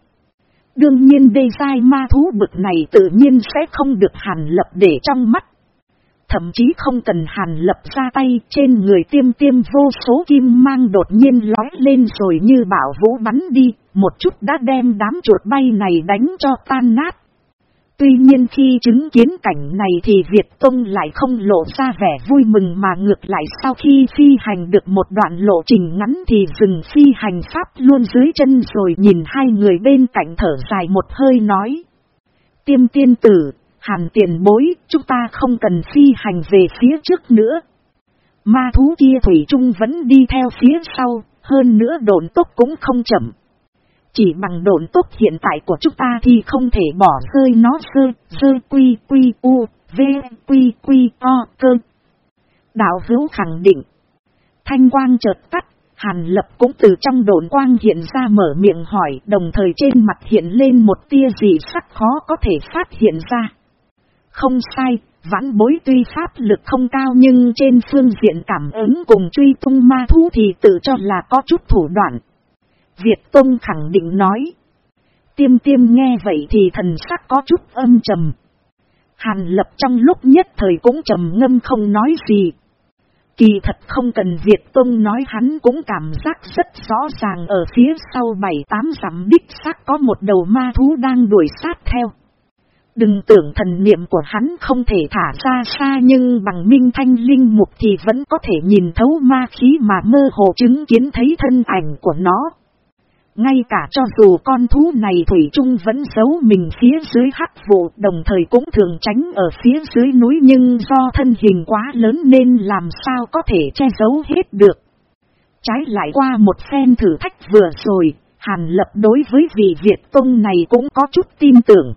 A: Đương nhiên đê dai ma thú bực này tự nhiên sẽ không được hàn lập để trong mắt. Thậm chí không cần hàn lập ra tay trên người tiêm tiêm vô số kim mang đột nhiên lói lên rồi như bảo vũ bắn đi, một chút đã đem đám chuột bay này đánh cho tan nát. Tuy nhiên khi chứng kiến cảnh này thì Việt Tông lại không lộ ra vẻ vui mừng mà ngược lại sau khi phi hành được một đoạn lộ trình ngắn thì dừng phi hành pháp luôn dưới chân rồi nhìn hai người bên cạnh thở dài một hơi nói. Tiêm tiên tử, hàn tiền bối, chúng ta không cần phi hành về phía trước nữa. Ma thú kia Thủy Trung vẫn đi theo phía sau, hơn nữa độn tốc cũng không chậm. Chỉ bằng độn tốt hiện tại của chúng ta thì không thể bỏ rơi nó sơ, sơ quy quy u, v quy quy o cơ. Đạo hữu khẳng định. Thanh quang chợt tắt, Hàn lập cũng từ trong đồn quang hiện ra mở miệng hỏi đồng thời trên mặt hiện lên một tia gì sắc khó có thể phát hiện ra. Không sai, vãn bối tuy pháp lực không cao nhưng trên phương diện cảm ứng cùng truy tung ma thú thì tự cho là có chút thủ đoạn. Việt Tông khẳng định nói. Tiêm tiêm nghe vậy thì thần sắc có chút âm trầm. Hàn lập trong lúc nhất thời cũng trầm ngâm không nói gì. Kỳ thật không cần Việt Tông nói hắn cũng cảm giác rất rõ ràng ở phía sau bảy tám giảm đích xác có một đầu ma thú đang đuổi sát theo. Đừng tưởng thần niệm của hắn không thể thả ra xa nhưng bằng minh thanh linh mục thì vẫn có thể nhìn thấu ma khí mà mơ hồ chứng kiến thấy thân ảnh của nó. Ngay cả cho dù con thú này Thủy chung vẫn giấu mình phía dưới hắc vụ đồng thời cũng thường tránh ở phía dưới núi nhưng do thân hình quá lớn nên làm sao có thể che giấu hết được. Trái lại qua một phen thử thách vừa rồi, Hàn Lập đối với vị Việt Tông này cũng có chút tin tưởng.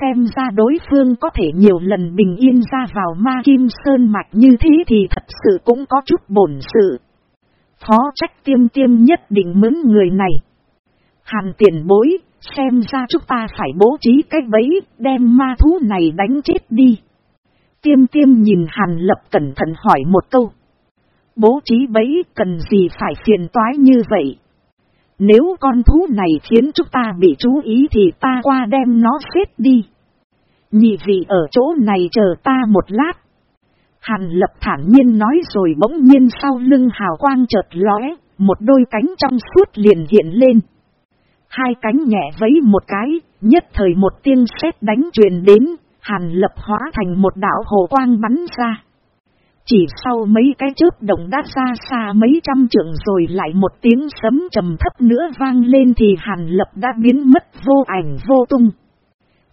A: Xem ra đối phương có thể nhiều lần bình yên ra vào ma kim sơn mạch như thế thì thật sự cũng có chút bổn sự. Phó trách tiêm tiêm nhất định mướn người này. Hàn tiền bối, xem ra chúng ta phải bố trí cách bẫy, đem ma thú này đánh chết đi. Tiêm tiêm nhìn hàn lập cẩn thận hỏi một câu. Bố trí bẫy cần gì phải phiền toái như vậy? Nếu con thú này khiến chúng ta bị chú ý thì ta qua đem nó xếp đi. Nhị vị ở chỗ này chờ ta một lát. Hàn lập thản nhiên nói rồi bỗng nhiên sau lưng hào quang chợt lóe, một đôi cánh trong suốt liền hiện lên. Hai cánh nhẹ vấy một cái, nhất thời một tiếng sét đánh truyền đến, hàn lập hóa thành một đảo hồ quang bắn ra. Chỉ sau mấy cái chớp động đã xa xa mấy trăm trượng rồi lại một tiếng sấm trầm thấp nữa vang lên thì hàn lập đã biến mất vô ảnh vô tung.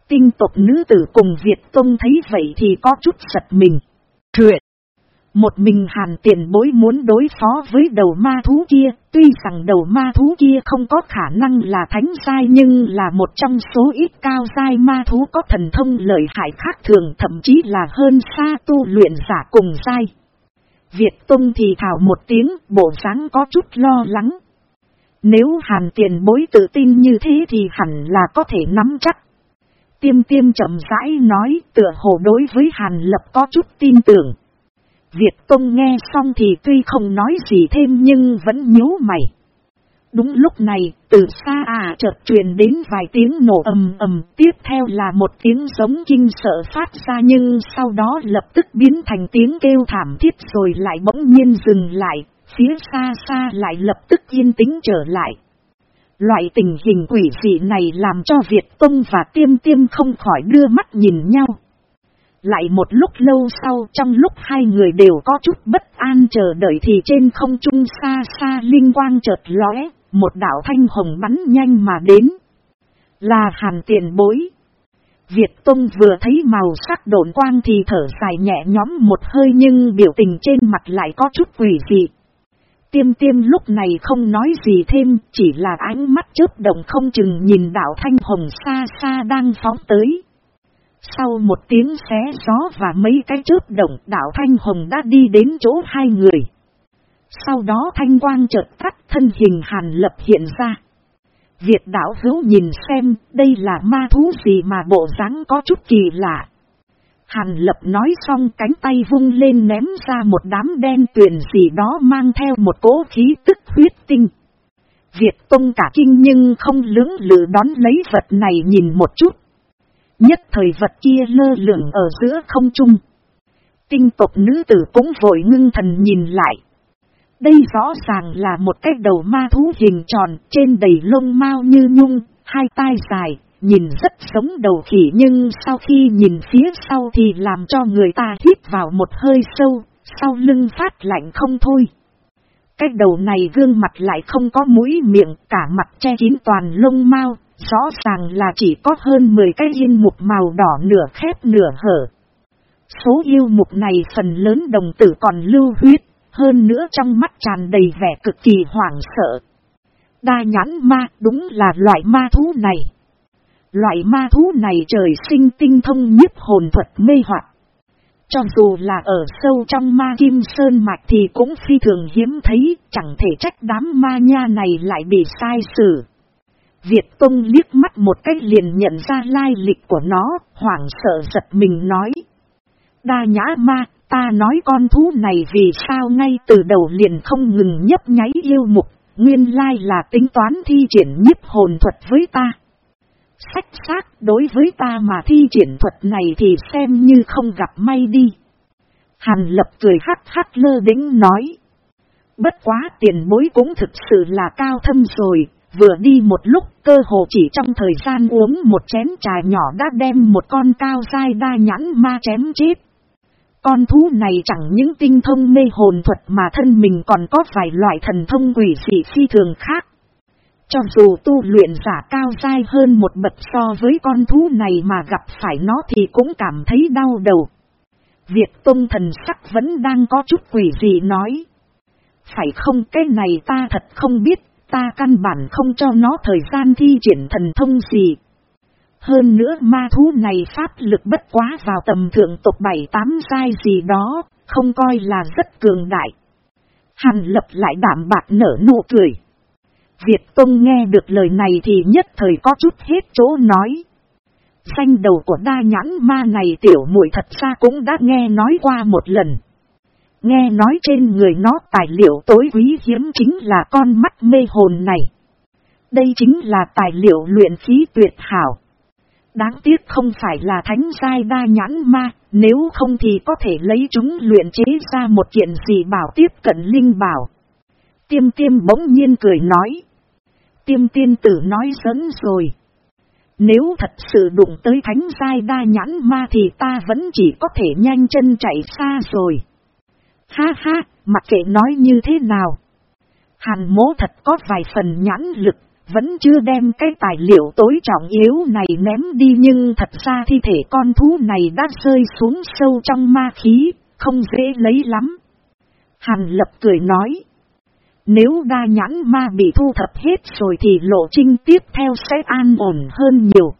A: Tinh tộc nữ tử cùng Việt Tông thấy vậy thì có chút giật mình. Truyện. Một mình hàn tiền bối muốn đối phó với đầu ma thú kia, tuy rằng đầu ma thú kia không có khả năng là thánh sai nhưng là một trong số ít cao sai ma thú có thần thông lợi hại khác thường thậm chí là hơn xa tu luyện giả cùng sai Việt Tông thì thảo một tiếng, bộ dáng có chút lo lắng. Nếu hàn tiền bối tự tin như thế thì hẳn là có thể nắm chắc. Tiêm tiêm chậm rãi nói tựa hồ đối với hàn lập có chút tin tưởng. Việt Tông nghe xong thì tuy không nói gì thêm nhưng vẫn nhíu mày. Đúng lúc này, từ xa à chợt truyền đến vài tiếng nổ ầm ầm, tiếp theo là một tiếng giống kinh sợ phát ra nhưng sau đó lập tức biến thành tiếng kêu thảm thiết rồi lại bỗng nhiên dừng lại, phía xa xa lại lập tức yên tĩnh trở lại. Loại tình hình quỷ dị này làm cho Việt Tông và Tiêm Tiêm không khỏi đưa mắt nhìn nhau. Lại một lúc lâu sau trong lúc hai người đều có chút bất an chờ đợi thì trên không trung xa xa linh quang chợt lóe, một đảo thanh hồng bắn nhanh mà đến. Là hàn tiền bối. Việt Tông vừa thấy màu sắc đồn quang thì thở dài nhẹ nhóm một hơi nhưng biểu tình trên mặt lại có chút quỷ dị. Tiêm tiêm lúc này không nói gì thêm, chỉ là ánh mắt chớp động không chừng nhìn đảo thanh hồng xa xa đang phóng tới. Sau một tiếng xé gió và mấy cái chớp động đảo Thanh Hồng đã đi đến chỗ hai người. Sau đó thanh quang chợt tắt thân hình hàn lập hiện ra. Việt đảo hữu nhìn xem đây là ma thú gì mà bộ dáng có chút kỳ lạ. Hàn lập nói xong cánh tay vung lên ném ra một đám đen tuyền gì đó mang theo một cỗ khí tức huyết tinh. Việt Tông cả kinh nhưng không lưỡng lự đón lấy vật này nhìn một chút. Nhất thời vật kia lơ lửng ở giữa không trung. Tinh tộc nữ tử cũng vội ngưng thần nhìn lại. Đây rõ ràng là một cái đầu ma thú hình tròn trên đầy lông mau như nhung, hai tai dài, nhìn rất sống đầu khỉ nhưng sau khi nhìn phía sau thì làm cho người ta hít vào một hơi sâu, sau lưng phát lạnh không thôi. Cái đầu này gương mặt lại không có mũi miệng, cả mặt che kín toàn lông mau, rõ ràng là chỉ có hơn 10 cái yên mục màu đỏ nửa khép nửa hở. Số yêu mục này phần lớn đồng tử còn lưu huyết, hơn nữa trong mắt tràn đầy vẻ cực kỳ hoảng sợ. Đa nhãn ma đúng là loại ma thú này. Loại ma thú này trời sinh tinh thông nhiếp hồn thuật mê hoặc. Cho dù là ở sâu trong ma kim sơn mạch thì cũng phi thường hiếm thấy, chẳng thể trách đám ma nha này lại bị sai xử. Việt Tông liếc mắt một cách liền nhận ra lai lịch của nó, hoảng sợ giật mình nói. Đa nhã ma, ta nói con thú này vì sao ngay từ đầu liền không ngừng nhấp nháy yêu mục, nguyên lai là tính toán thi triển nhiếp hồn thuật với ta. Sách xác đối với ta mà thi triển thuật này thì xem như không gặp may đi. Hàn lập cười hắc hắc lơ đính nói. Bất quá tiền bối cũng thực sự là cao thâm rồi, vừa đi một lúc cơ hồ chỉ trong thời gian uống một chén trà nhỏ đã đem một con cao dai đa nhãn ma chém chết. Con thú này chẳng những tinh thông mê hồn thuật mà thân mình còn có vài loại thần thông quỷ dị phi thường khác. Cho dù tu luyện giả cao dai hơn một bậc so với con thú này mà gặp phải nó thì cũng cảm thấy đau đầu. Việt tôn thần sắc vẫn đang có chút quỷ gì nói. Phải không cái này ta thật không biết, ta căn bản không cho nó thời gian thi triển thần thông gì. Hơn nữa ma thú này pháp lực bất quá vào tầm thượng tộc bảy tám sai gì đó, không coi là rất cường đại. Hàn lập lại đảm bạc nở nụ cười. Việt Tông nghe được lời này thì nhất thời có chút hết chỗ nói. Xanh đầu của đa nhãn ma này tiểu muội thật ra cũng đã nghe nói qua một lần. Nghe nói trên người nó tài liệu tối quý hiếm chính là con mắt mê hồn này. Đây chính là tài liệu luyện khí tuyệt hảo. Đáng tiếc không phải là thánh sai đa nhãn ma, nếu không thì có thể lấy chúng luyện chế ra một kiện gì bảo tiếp cận linh bảo. Tiêm tiêm bỗng nhiên cười nói. Tiêm tiên tử nói sớm rồi. Nếu thật sự đụng tới thánh giai đa nhãn ma thì ta vẫn chỉ có thể nhanh chân chạy xa rồi. Ha ha, mặc kệ nói như thế nào. Hàn mố thật có vài phần nhãn lực, vẫn chưa đem cái tài liệu tối trọng yếu này ném đi nhưng thật ra thi thể con thú này đã rơi xuống sâu trong ma khí, không dễ lấy lắm. Hàn lập cười nói. Nếu đa nhãn ma bị thu thập hết rồi thì lộ trinh tiếp theo sẽ an ổn hơn nhiều.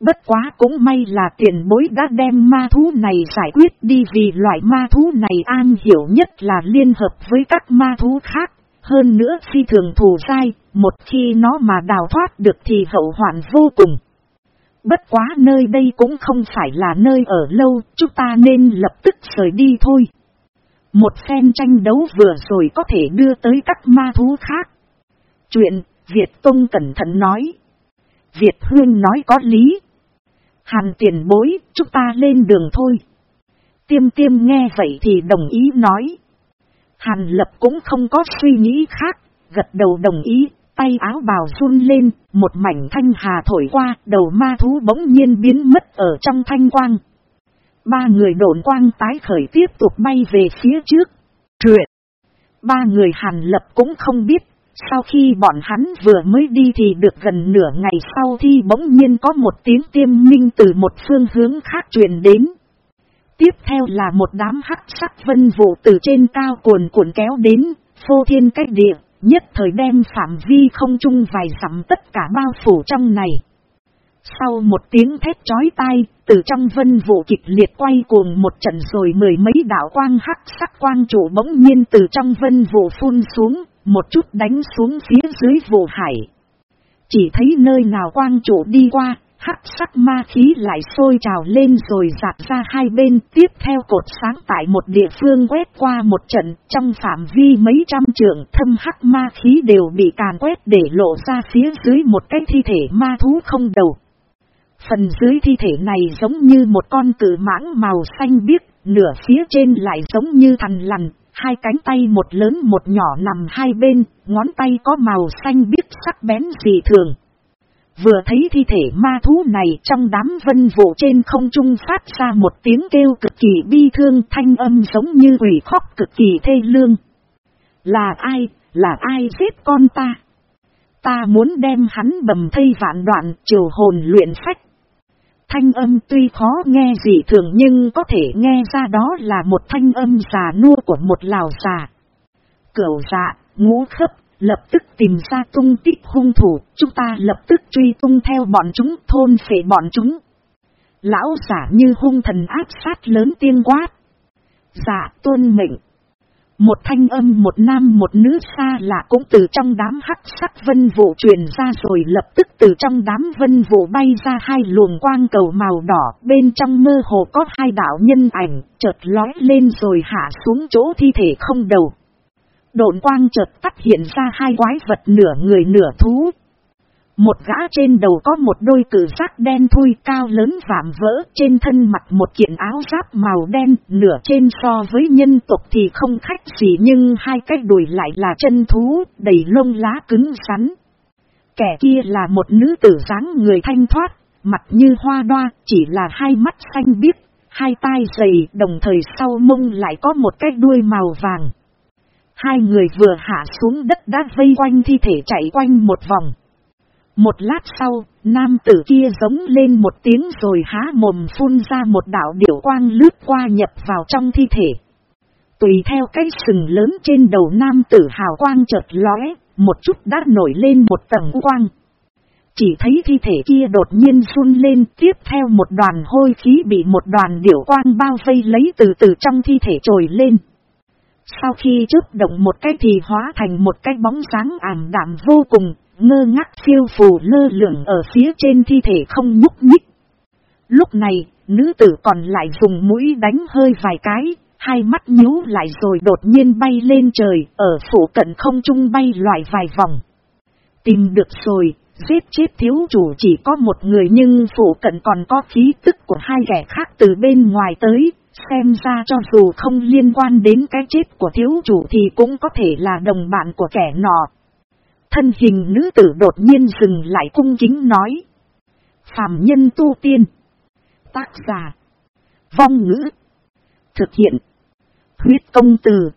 A: Bất quá cũng may là tiền bối đã đem ma thú này giải quyết đi vì loại ma thú này an hiểu nhất là liên hợp với các ma thú khác. Hơn nữa phi thường thù dai, một khi nó mà đào thoát được thì hậu hoạn vô cùng. Bất quá nơi đây cũng không phải là nơi ở lâu, chúng ta nên lập tức rời đi thôi. Một phen tranh đấu vừa rồi có thể đưa tới các ma thú khác. Chuyện, Việt Tông cẩn thận nói. Việt Hương nói có lý. Hàn tiền bối, chúng ta lên đường thôi. Tiêm tiêm nghe vậy thì đồng ý nói. Hàn lập cũng không có suy nghĩ khác, gật đầu đồng ý, tay áo bào run lên, một mảnh thanh hà thổi qua, đầu ma thú bỗng nhiên biến mất ở trong thanh quang. Ba người độn quang tái khởi tiếp tục bay về phía trước. Truyện. Ba người hàn lập cũng không biết, sau khi bọn hắn vừa mới đi thì được gần nửa ngày sau thì bỗng nhiên có một tiếng tiêm minh từ một phương hướng khác truyền đến. Tiếp theo là một đám hắc sắc vân vụ từ trên cao cuồn cuộn kéo đến, phô thiên cách địa, nhất thời đem phạm vi không trung vài dặm tất cả bao phủ trong này. Sau một tiếng thét chói tai, từ trong vân vụ kịch liệt quay cuồng một trận rồi mười mấy đạo quang hắc sắc quang chủ bỗng nhiên từ trong vân vụ phun xuống, một chút đánh xuống phía dưới vụ hải. Chỉ thấy nơi nào quang chủ đi qua, hắc sắc ma khí lại sôi trào lên rồi dạt ra hai bên tiếp theo cột sáng tại một địa phương quét qua một trận trong phạm vi mấy trăm trượng thâm hắc ma khí đều bị càn quét để lộ ra phía dưới một cái thi thể ma thú không đầu. Phần dưới thi thể này giống như một con cử mãng màu xanh biếc, nửa phía trên lại giống như thằn lằn, hai cánh tay một lớn một nhỏ nằm hai bên, ngón tay có màu xanh biếc sắc bén dị thường. Vừa thấy thi thể ma thú này trong đám vân vụ trên không trung phát ra một tiếng kêu cực kỳ bi thương thanh âm giống như quỷ khóc cực kỳ thê lương. Là ai, là ai giết con ta? Ta muốn đem hắn bầm thây vạn đoạn triều hồn luyện phách. Thanh âm tuy khó nghe dị thường nhưng có thể nghe ra đó là một thanh âm già nua của một lào già. Cửu dạ, ngũ khấp, lập tức tìm ra tung tích hung thủ, chúng ta lập tức truy tung theo bọn chúng, thôn phệ bọn chúng. Lão giả như hung thần áp sát lớn tiên quát. Dạ tuân mệnh. Một thanh âm, một nam, một nữ xa lạ cũng từ trong đám hắc sắc vân vụ truyền ra rồi lập tức từ trong đám vân vụ bay ra hai luồng quang cầu màu đỏ bên trong mơ hồ có hai đạo nhân ảnh chợt lói lên rồi hạ xuống chỗ thi thể không đầu. Độn quang chợt tắt hiện ra hai quái vật nửa người nửa thú. Một gã trên đầu có một đôi cử giác đen thui cao lớn vạm vỡ trên thân mặt một kiện áo giáp màu đen nửa trên so với nhân tộc thì không khách gì nhưng hai cái đùi lại là chân thú đầy lông lá cứng rắn. Kẻ kia là một nữ tử dáng người thanh thoát, mặt như hoa đoa chỉ là hai mắt xanh biếc, hai tai dày đồng thời sau mông lại có một cái đuôi màu vàng. Hai người vừa hạ xuống đất đã vây quanh thi thể chạy quanh một vòng. Một lát sau, nam tử kia giống lên một tiếng rồi há mồm phun ra một đạo điểu quang lướt qua nhập vào trong thi thể. Tùy theo cái sừng lớn trên đầu nam tử hào quang chợt lóe, một chút đã nổi lên một tầng quang. Chỉ thấy thi thể kia đột nhiên run lên tiếp theo một đoàn hôi khí bị một đoàn điểu quang bao vây lấy từ từ trong thi thể trồi lên. Sau khi chớp động một cái thì hóa thành một cái bóng sáng ảm đạm vô cùng, ngơ ngác phiêu phù lơ lửng ở phía trên thi thể không nhúc nhích. Lúc này, nữ tử còn lại dùng mũi đánh hơi vài cái, hai mắt nhíu lại rồi đột nhiên bay lên trời, ở phủ cận không trung bay loại vài vòng. Tìm được rồi, giết chết thiếu chủ chỉ có một người nhưng phủ cận còn có khí tức của hai kẻ khác từ bên ngoài tới, xem ra cho dù không liên quan đến cái chết của thiếu chủ thì cũng có thể là đồng bạn của kẻ nọ. Thân hình nữ tử đột nhiên dừng lại cung chính nói. Phạm nhân tu tiên. Tác giả. Vong ngữ. Thực hiện. Huyết công từ.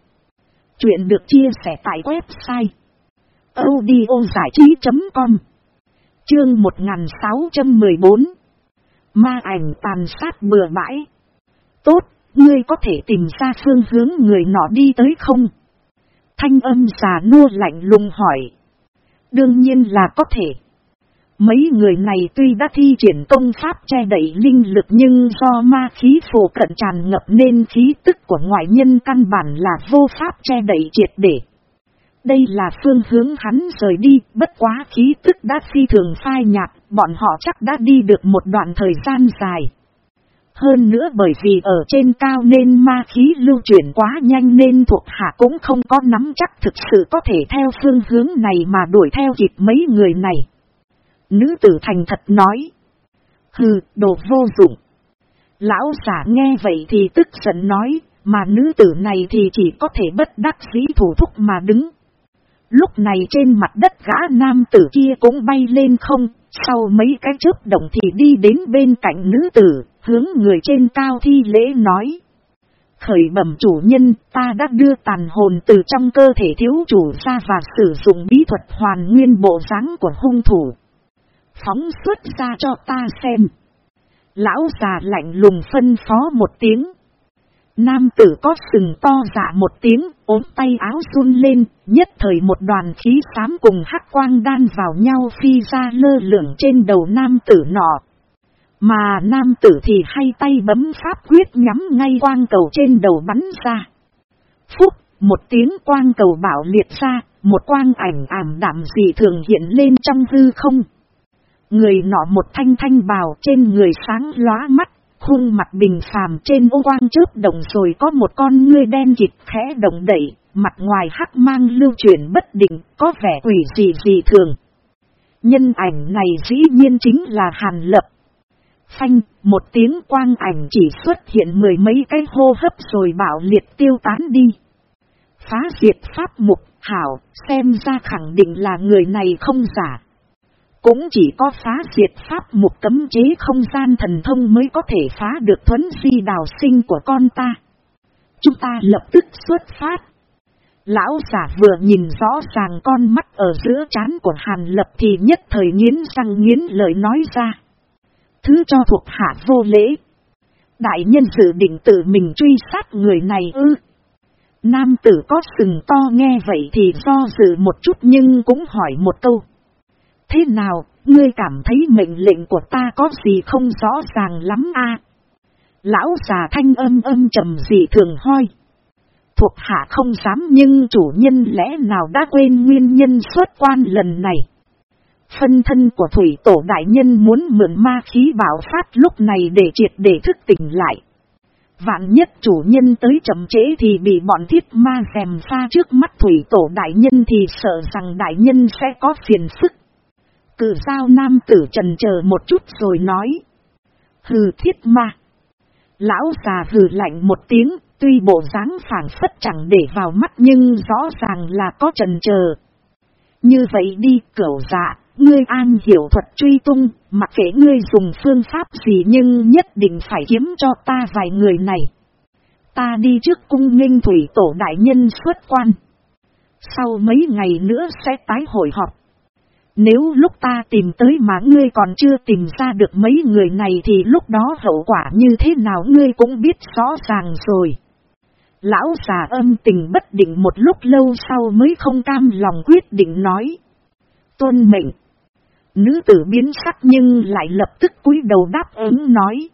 A: Chuyện được chia sẻ tại website. audiozảichí.com Chương 1614 Ma ảnh tàn sát bừa bãi. Tốt, ngươi có thể tìm ra phương hướng người nọ đi tới không? Thanh âm già nua lạnh lùng hỏi. Đương nhiên là có thể. Mấy người này tuy đã thi triển công pháp che đẩy linh lực nhưng do ma khí phổ cận tràn ngập nên khí tức của ngoại nhân căn bản là vô pháp che đẩy triệt để. Đây là phương hướng hắn rời đi, bất quá khí tức đã phi thường phai nhạt, bọn họ chắc đã đi được một đoạn thời gian dài. Hơn nữa bởi vì ở trên cao nên ma khí lưu chuyển quá nhanh nên thuộc hạ cũng không có nắm chắc thực sự có thể theo phương hướng này mà đuổi theo kịp mấy người này. Nữ tử thành thật nói. Hừ, đồ vô dụng. Lão giả nghe vậy thì tức giận nói, mà nữ tử này thì chỉ có thể bất đắc dĩ thủ thúc mà đứng. Lúc này trên mặt đất gã nam tử kia cũng bay lên không, sau mấy cái chớp động thì đi đến bên cạnh nữ tử, hướng người trên cao thi lễ nói. Khởi bẩm chủ nhân, ta đã đưa tàn hồn từ trong cơ thể thiếu chủ ra và sử dụng bí thuật hoàn nguyên bộ dáng của hung thủ. Phóng xuất ra cho ta xem. Lão già lạnh lùng phân phó một tiếng. Nam tử có sừng to dạ một tiếng, ốm tay áo run lên, nhất thời một đoàn khí xám cùng hắc quang đan vào nhau phi ra lơ lửng trên đầu nam tử nọ. Mà nam tử thì hay tay bấm pháp quyết nhắm ngay quang cầu trên đầu bắn ra. Phúc, một tiếng quang cầu bảo liệt ra, một quang ảnh ảm đạm dị thường hiện lên trong hư không. Người nọ một thanh thanh bào trên người sáng lóa mắt, khuôn mặt bình phàm trên ô quang trước đồng rồi có một con ngươi đen dịch khẽ động đẩy, mặt ngoài hắc mang lưu chuyển bất định, có vẻ quỷ gì gì thường. Nhân ảnh này dĩ nhiên chính là Hàn Lập. Phanh, một tiếng quang ảnh chỉ xuất hiện mười mấy cái hô hấp rồi bảo liệt tiêu tán đi. Phá diệt pháp mục, hảo, xem ra khẳng định là người này không giả. Cũng chỉ có phá diệt pháp một cấm chế không gian thần thông mới có thể phá được thuấn di đào sinh của con ta. Chúng ta lập tức xuất phát. Lão giả vừa nhìn rõ ràng con mắt ở giữa chán của Hàn Lập thì nhất thời nghiến răng nghiến lời nói ra. Thứ cho thuộc hạ vô lễ. Đại nhân dự định tự mình truy sát người này ư. Nam tử có sừng to nghe vậy thì do dự một chút nhưng cũng hỏi một câu. Thế nào, ngươi cảm thấy mệnh lệnh của ta có gì không rõ ràng lắm a? Lão già thanh âm âm trầm dị thường hoi. Thuộc hạ không dám nhưng chủ nhân lẽ nào đã quên nguyên nhân xuất quan lần này. Phân thân của thủy tổ đại nhân muốn mượn ma khí bảo phát lúc này để triệt để thức tỉnh lại. Vạn nhất chủ nhân tới chậm trễ thì bị bọn thiết ma dèm pha trước mắt thủy tổ đại nhân thì sợ rằng đại nhân sẽ có phiền phức. Cử sao nam tử trần chờ một chút rồi nói. Hừ thiết ma. Lão già hừ lạnh một tiếng, tuy bộ dáng phản phất chẳng để vào mắt nhưng rõ ràng là có trần chờ. Như vậy đi cửu dạ, ngươi an hiểu thuật truy tung, mặc kệ ngươi dùng phương pháp gì nhưng nhất định phải kiếm cho ta vài người này. Ta đi trước cung nghênh thủy tổ đại nhân xuất quan. Sau mấy ngày nữa sẽ tái hội họp. Nếu lúc ta tìm tới mà ngươi còn chưa tìm ra được mấy người này thì lúc đó hậu quả như thế nào ngươi cũng biết rõ ràng rồi. Lão già âm tình bất định một lúc lâu sau mới không cam lòng quyết định nói. Tuân mệnh. Nữ tử biến sắc nhưng lại lập tức cúi đầu đáp ứng nói.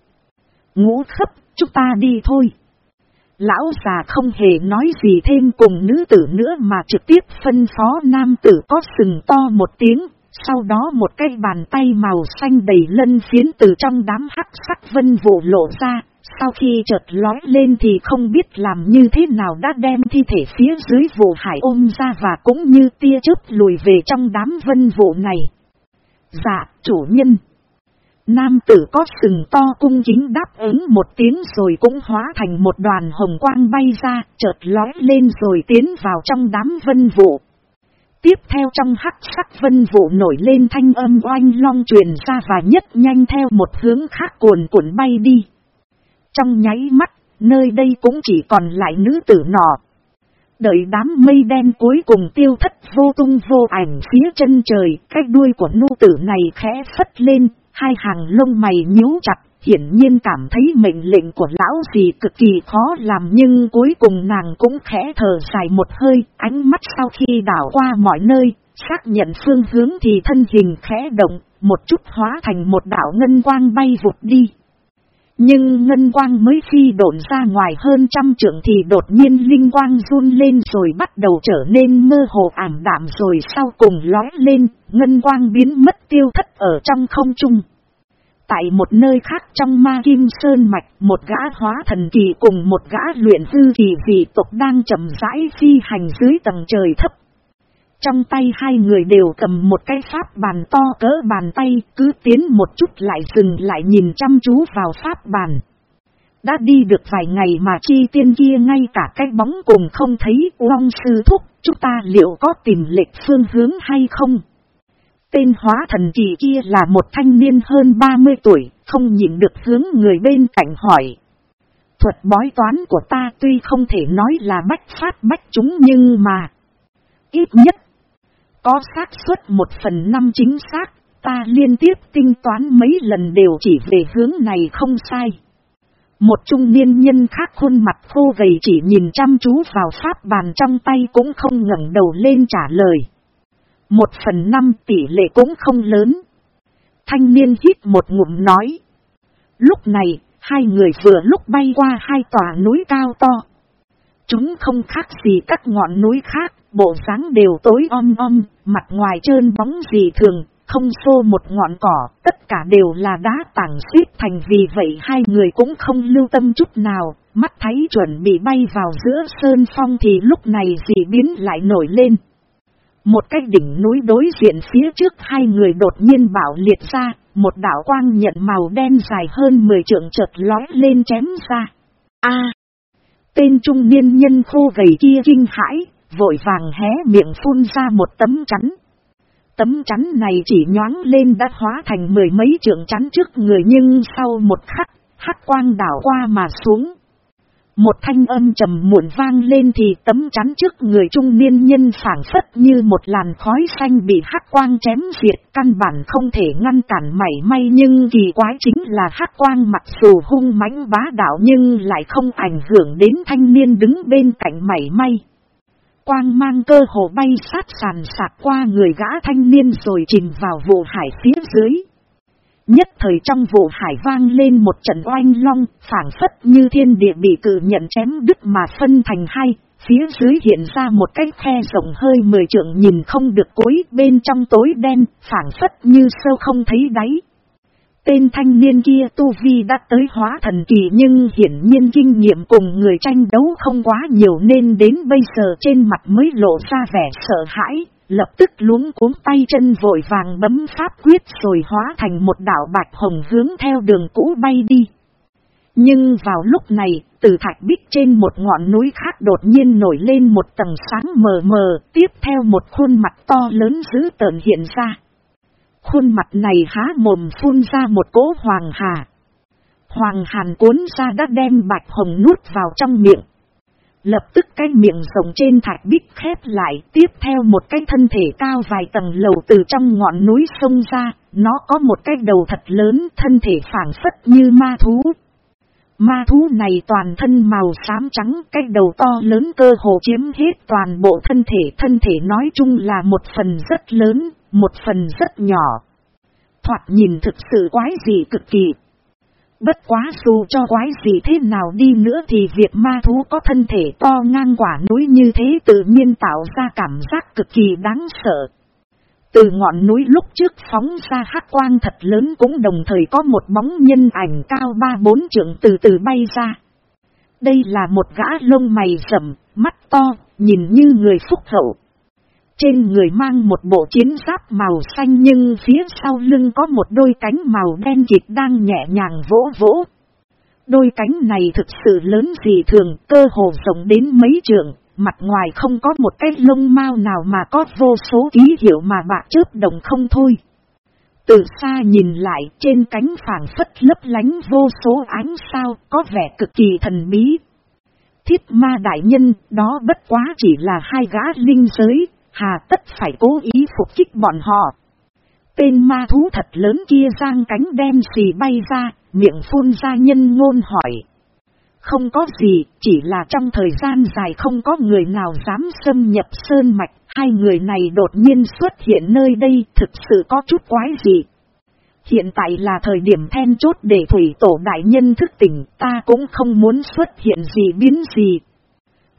A: Ngũ khấp, chúng ta đi thôi. Lão già không hề nói gì thêm cùng nữ tử nữa mà trực tiếp phân phó nam tử có sừng to một tiếng, sau đó một cái bàn tay màu xanh đầy lân phiến từ trong đám hắc sắc vân vụ lộ ra, sau khi chợt lói lên thì không biết làm như thế nào đã đem thi thể phía dưới vụ hải ôm ra và cũng như tia chớp lùi về trong đám vân vụ này. Dạ, chủ nhân. Nam tử có sừng to cung chính đáp ứng một tiếng rồi cũng hóa thành một đoàn hồng quang bay ra, chợt lói lên rồi tiến vào trong đám vân vụ. Tiếp theo trong hắc sắc vân vụ nổi lên thanh âm oanh long truyền ra và nhất nhanh theo một hướng khác cuồn cuộn bay đi. Trong nháy mắt, nơi đây cũng chỉ còn lại nữ tử nọ. Đợi đám mây đen cuối cùng tiêu thất vô tung vô ảnh phía chân trời, cái đuôi của nô tử này khẽ phất lên, hai hàng lông mày nhíu chặt, hiển nhiên cảm thấy mệnh lệnh của lão gì cực kỳ khó làm nhưng cuối cùng nàng cũng khẽ thở dài một hơi, ánh mắt sau khi đảo qua mọi nơi, xác nhận phương hướng thì thân hình khẽ động, một chút hóa thành một đảo ngân quang bay vụt đi. Nhưng ngân quang mới phi độn ra ngoài hơn trăm trượng thì đột nhiên linh quang run lên rồi bắt đầu trở nên mơ hồ ảm đạm rồi sau cùng lói lên, ngân quang biến mất tiêu thất ở trong không trung. Tại một nơi khác trong ma kim sơn mạch, một gã hóa thần kỳ cùng một gã luyện dư kỳ vị tộc đang chậm rãi phi hành dưới tầng trời thấp. Trong tay hai người đều cầm một cái pháp bàn to cỡ bàn tay, cứ tiến một chút lại dừng lại nhìn chăm chú vào pháp bàn. Đã đi được vài ngày mà chi tiên kia ngay cả cái bóng cùng không thấy Long sư thúc, chúng ta liệu có tìm lệch phương hướng hay không? Tên hóa thần kỳ kia là một thanh niên hơn 30 tuổi, không nhìn được hướng người bên cạnh hỏi. Thuật bói toán của ta tuy không thể nói là bách phát bách chúng nhưng mà... Ít nhất, có xác suất một phần năm chính xác, ta liên tiếp tinh toán mấy lần đều chỉ về hướng này không sai. Một trung niên nhân khác khuôn mặt khô gầy chỉ nhìn chăm chú vào pháp bàn trong tay cũng không ngẩng đầu lên trả lời. Một phần năm tỷ lệ cũng không lớn. Thanh niên hít một ngụm nói. Lúc này, hai người vừa lúc bay qua hai tòa núi cao to. Chúng không khác gì các ngọn núi khác, bộ dáng đều tối om om, mặt ngoài trơn bóng gì thường, không xô một ngọn cỏ, tất cả đều là đá tảng xếp thành vì vậy hai người cũng không lưu tâm chút nào, mắt thấy chuẩn bị bay vào giữa sơn phong thì lúc này dị biến lại nổi lên. Một cái đỉnh núi đối diện phía trước hai người đột nhiên bảo liệt ra, một đảo quang nhận màu đen dài hơn 10 trượng chợt lói lên chém ra. A, Tên trung niên nhân khô gầy kia kinh hãi, vội vàng hé miệng phun ra một tấm chắn. Tấm chắn này chỉ nhoáng lên đã hóa thành mười mấy trượng chắn trước người nhưng sau một khắc, hắc quang đảo qua mà xuống. Một thanh âm trầm muộn vang lên thì tấm chắn trước người trung niên nhân phản phất như một làn khói xanh bị hắc quang chém diệt căn bản không thể ngăn cản mảy may nhưng kỳ quái chính là hắc quang mặc dù hung mãnh bá đạo nhưng lại không ảnh hưởng đến thanh niên đứng bên cạnh mảy may. Quang mang cơ hồ bay sát sàn sạc qua người gã thanh niên rồi chìm vào vụ hải phía dưới. Nhất thời trong vụ hải vang lên một trận oanh long, phản phất như thiên địa bị cử nhận chém đứt mà phân thành hai, phía dưới hiện ra một cái khe rộng hơi mười trượng nhìn không được cối bên trong tối đen, phản phất như sâu không thấy đáy. Tên thanh niên kia tu vi đã tới hóa thần kỳ nhưng hiển nhiên kinh nghiệm cùng người tranh đấu không quá nhiều nên đến bây giờ trên mặt mới lộ ra vẻ sợ hãi, lập tức luống cuốn tay chân vội vàng bấm pháp quyết rồi hóa thành một đảo bạch hồng hướng theo đường cũ bay đi. Nhưng vào lúc này, từ thạch bích trên một ngọn núi khác đột nhiên nổi lên một tầng sáng mờ mờ, tiếp theo một khuôn mặt to lớn dữ tợn hiện ra. Khuôn mặt này há mồm phun ra một cỗ hoàng hà. Hoàng hàn cuốn ra đã đem bạch hồng nuốt vào trong miệng. Lập tức cái miệng rồng trên thạch bích khép lại, tiếp theo một cái thân thể cao vài tầng lầu từ trong ngọn núi sông ra, nó có một cái đầu thật lớn, thân thể phản phất như ma thú. Ma thú này toàn thân màu xám trắng, cái đầu to lớn cơ hồ chiếm hết toàn bộ thân thể, thân thể nói chung là một phần rất lớn, một phần rất nhỏ. Thoạt nhìn thực sự quái dị cực kỳ. Bất quá dù cho quái gì thế nào đi nữa thì việc ma thú có thân thể to ngang quả núi như thế tự nhiên tạo ra cảm giác cực kỳ đáng sợ. Từ ngọn núi lúc trước phóng ra hắc quang thật lớn cũng đồng thời có một bóng nhân ảnh cao ba bốn trượng từ từ bay ra. Đây là một gã lông mày rậm, mắt to, nhìn như người phúc hậu. Trên người mang một bộ chiến giáp màu xanh nhưng phía sau lưng có một đôi cánh màu đen kịt đang nhẹ nhàng vỗ vỗ. Đôi cánh này thực sự lớn dị thường, cơ hồ rộng đến mấy trường mặt ngoài không có một cái lông mau nào mà có vô số ký hiệu mà bạc chớp đồng không thôi. Từ xa nhìn lại trên cánh phản phất lấp lánh vô số ánh sao có vẻ cực kỳ thần bí. Thiết ma đại nhân đó bất quá chỉ là hai gã linh giới hà tất phải cố ý phục kích bọn họ. Tên ma thú thật lớn kia giang cánh đen xì bay ra, miệng phun ra nhân ngôn hỏi. Không có gì, chỉ là trong thời gian dài không có người nào dám xâm nhập sơn mạch, hai người này đột nhiên xuất hiện nơi đây thực sự có chút quái gì. Hiện tại là thời điểm then chốt để thủy tổ đại nhân thức tỉnh, ta cũng không muốn xuất hiện gì biến gì.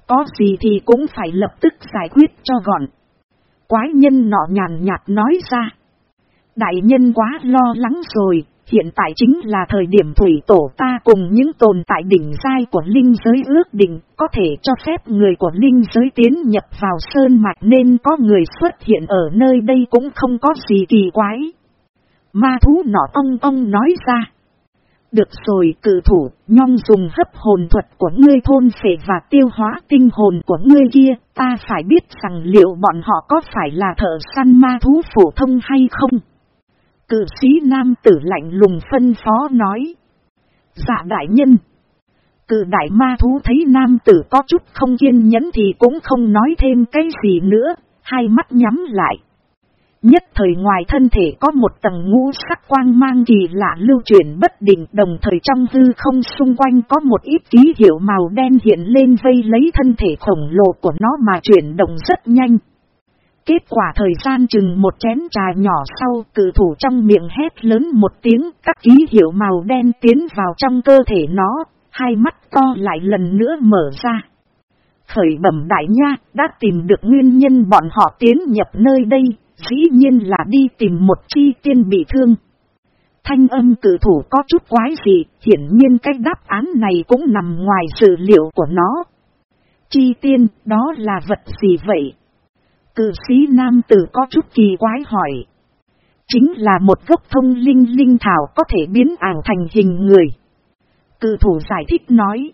A: Có gì thì cũng phải lập tức giải quyết cho gọn. Quái nhân nọ nhàn nhạt nói ra. Đại nhân quá lo lắng rồi, hiện tại chính là thời điểm thủy tổ ta cùng những tồn tại đỉnh dai của linh giới ước định, có thể cho phép người của linh giới tiến nhập vào sơn mạch nên có người xuất hiện ở nơi đây cũng không có gì kỳ quái. Ma thú nọ ong ong nói ra. Được rồi cử thủ, nhong dùng hấp hồn thuật của ngươi thôn phệ và tiêu hóa tinh hồn của ngươi kia, ta phải biết rằng liệu bọn họ có phải là thợ săn ma thú phổ thông hay không? Cử sĩ nam tử lạnh lùng phân phó nói. Dạ đại nhân. Cử đại ma thú thấy nam tử có chút không kiên nhẫn thì cũng không nói thêm cái gì nữa, hai mắt nhắm lại. Nhất thời ngoài thân thể có một tầng ngũ sắc quang mang kỳ lạ lưu chuyển bất định đồng thời trong hư không xung quanh có một ít ký hiệu màu đen hiện lên vây lấy thân thể khổng lồ của nó mà chuyển động rất nhanh. Kết quả thời gian chừng một chén trà nhỏ sau cử thủ trong miệng hét lớn một tiếng các ký hiệu màu đen tiến vào trong cơ thể nó, hai mắt to lại lần nữa mở ra. Khởi bẩm đại nha, đã tìm được nguyên nhân bọn họ tiến nhập nơi đây, dĩ nhiên là đi tìm một chi tiên bị thương. Thanh âm cử thủ có chút quái gì, hiển nhiên cái đáp án này cũng nằm ngoài sự liệu của nó. Chi tiên, đó là vật gì vậy? Cử sĩ nam tử có chút kỳ quái hỏi. Chính là một gốc thông linh linh thảo có thể biến ảo thành hình người. Cử thủ giải thích nói.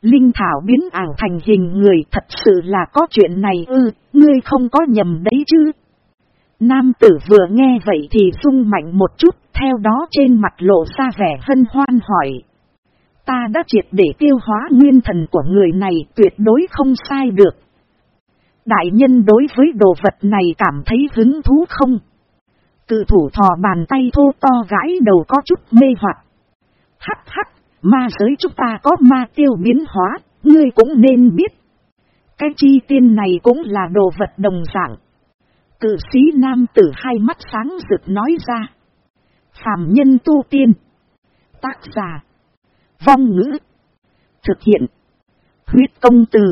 A: Linh thảo biến ảo thành hình người thật sự là có chuyện này ư, ngươi không có nhầm đấy chứ. Nam tử vừa nghe vậy thì rung mạnh một chút, theo đó trên mặt lộ ra vẻ hân hoan hỏi. Ta đã triệt để tiêu hóa nguyên thần của người này tuyệt đối không sai được. Đại nhân đối với đồ vật này cảm thấy hứng thú không? Cự thủ thò bàn tay thô to gãi đầu có chút mê hoặc. Hắc hắc, ma giới chúng ta có ma tiêu biến hóa, ngươi cũng nên biết. Cái chi tiên này cũng là đồ vật đồng dạng. Cự sĩ nam tử hai mắt sáng rực nói ra. Phạm nhân tu tiên. Tác giả. Vong ngữ. Thực hiện. Huyết công từ.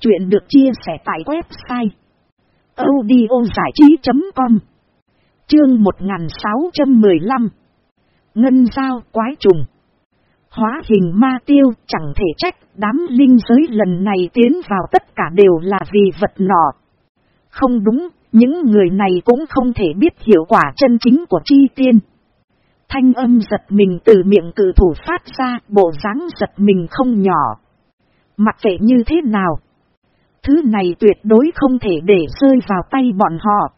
A: Chuyện được chia sẻ tại website. audiozảichí.com Chương 1615 Ngân giao quái trùng Hóa hình ma tiêu chẳng thể trách đám linh giới lần này tiến vào tất cả đều là vì vật nọ. Không đúng, những người này cũng không thể biết hiệu quả chân chính của chi tiên. Thanh âm giật mình từ miệng cử thủ phát ra, bộ dáng giật mình không nhỏ. Mặc kệ như thế nào, thứ này tuyệt đối không thể để rơi vào tay bọn họ.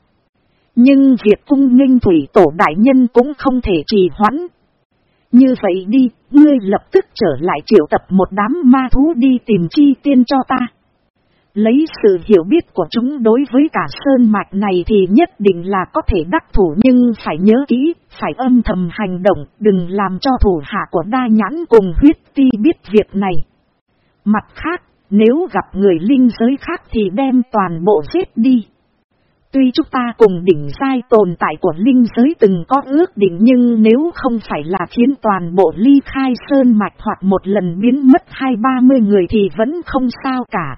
A: Nhưng việc cung nghênh thủy tổ đại nhân cũng không thể trì hoãn. Như vậy đi, ngươi lập tức trở lại triệu tập một đám ma thú đi tìm chi tiên cho ta. Lấy sự hiểu biết của chúng đối với cả sơn mạch này thì nhất định là có thể đắc thủ nhưng phải nhớ kỹ, phải âm thầm hành động, đừng làm cho thủ hạ của đa nhãn cùng huyết ti biết việc này. Mặt khác, nếu gặp người linh giới khác thì đem toàn bộ giết đi. Tuy chúng ta cùng đỉnh sai tồn tại của linh giới từng có ước định nhưng nếu không phải là khiến toàn bộ ly khai sơn mạch hoặc một lần biến mất hai ba mươi người thì vẫn không sao cả.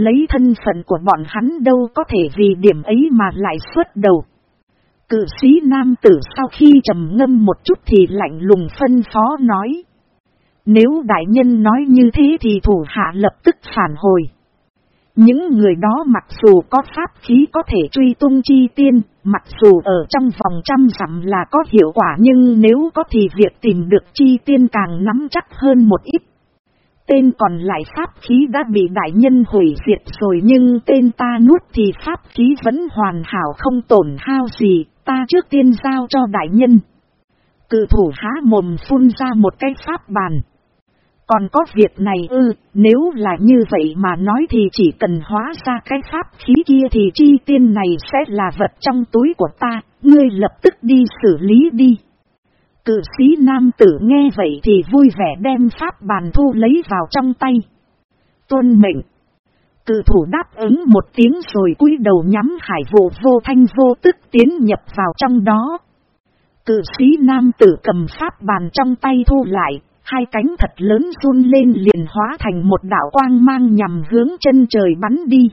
A: Lấy thân phận của bọn hắn đâu có thể vì điểm ấy mà lại xuất đầu. Cự sĩ nam tử sau khi trầm ngâm một chút thì lạnh lùng phân phó nói. Nếu đại nhân nói như thế thì thủ hạ lập tức phản hồi. Những người đó mặc dù có pháp khí có thể truy tung chi tiên, mặc dù ở trong vòng trăm dặm là có hiệu quả nhưng nếu có thì việc tìm được chi tiên càng nắm chắc hơn một ít. Tên còn lại pháp khí đã bị đại nhân hủy diệt rồi nhưng tên ta nuốt thì pháp khí vẫn hoàn hảo không tổn hao gì, ta trước tiên giao cho đại nhân. Cự thủ há mồm phun ra một cái pháp bàn. Còn có việc này ư, nếu là như vậy mà nói thì chỉ cần hóa ra cái pháp khí kia thì chi tiên này sẽ là vật trong túi của ta, ngươi lập tức đi xử lý đi. Cự sĩ nam tử nghe vậy thì vui vẻ đem pháp bàn thu lấy vào trong tay. Tuân mệnh. Cự thủ đáp ứng một tiếng rồi cúi đầu nhắm hải vụ vô thanh vô tức tiến nhập vào trong đó. Cự sĩ nam tử cầm pháp bàn trong tay thu lại, hai cánh thật lớn run lên liền hóa thành một đảo quang mang nhằm hướng chân trời bắn đi.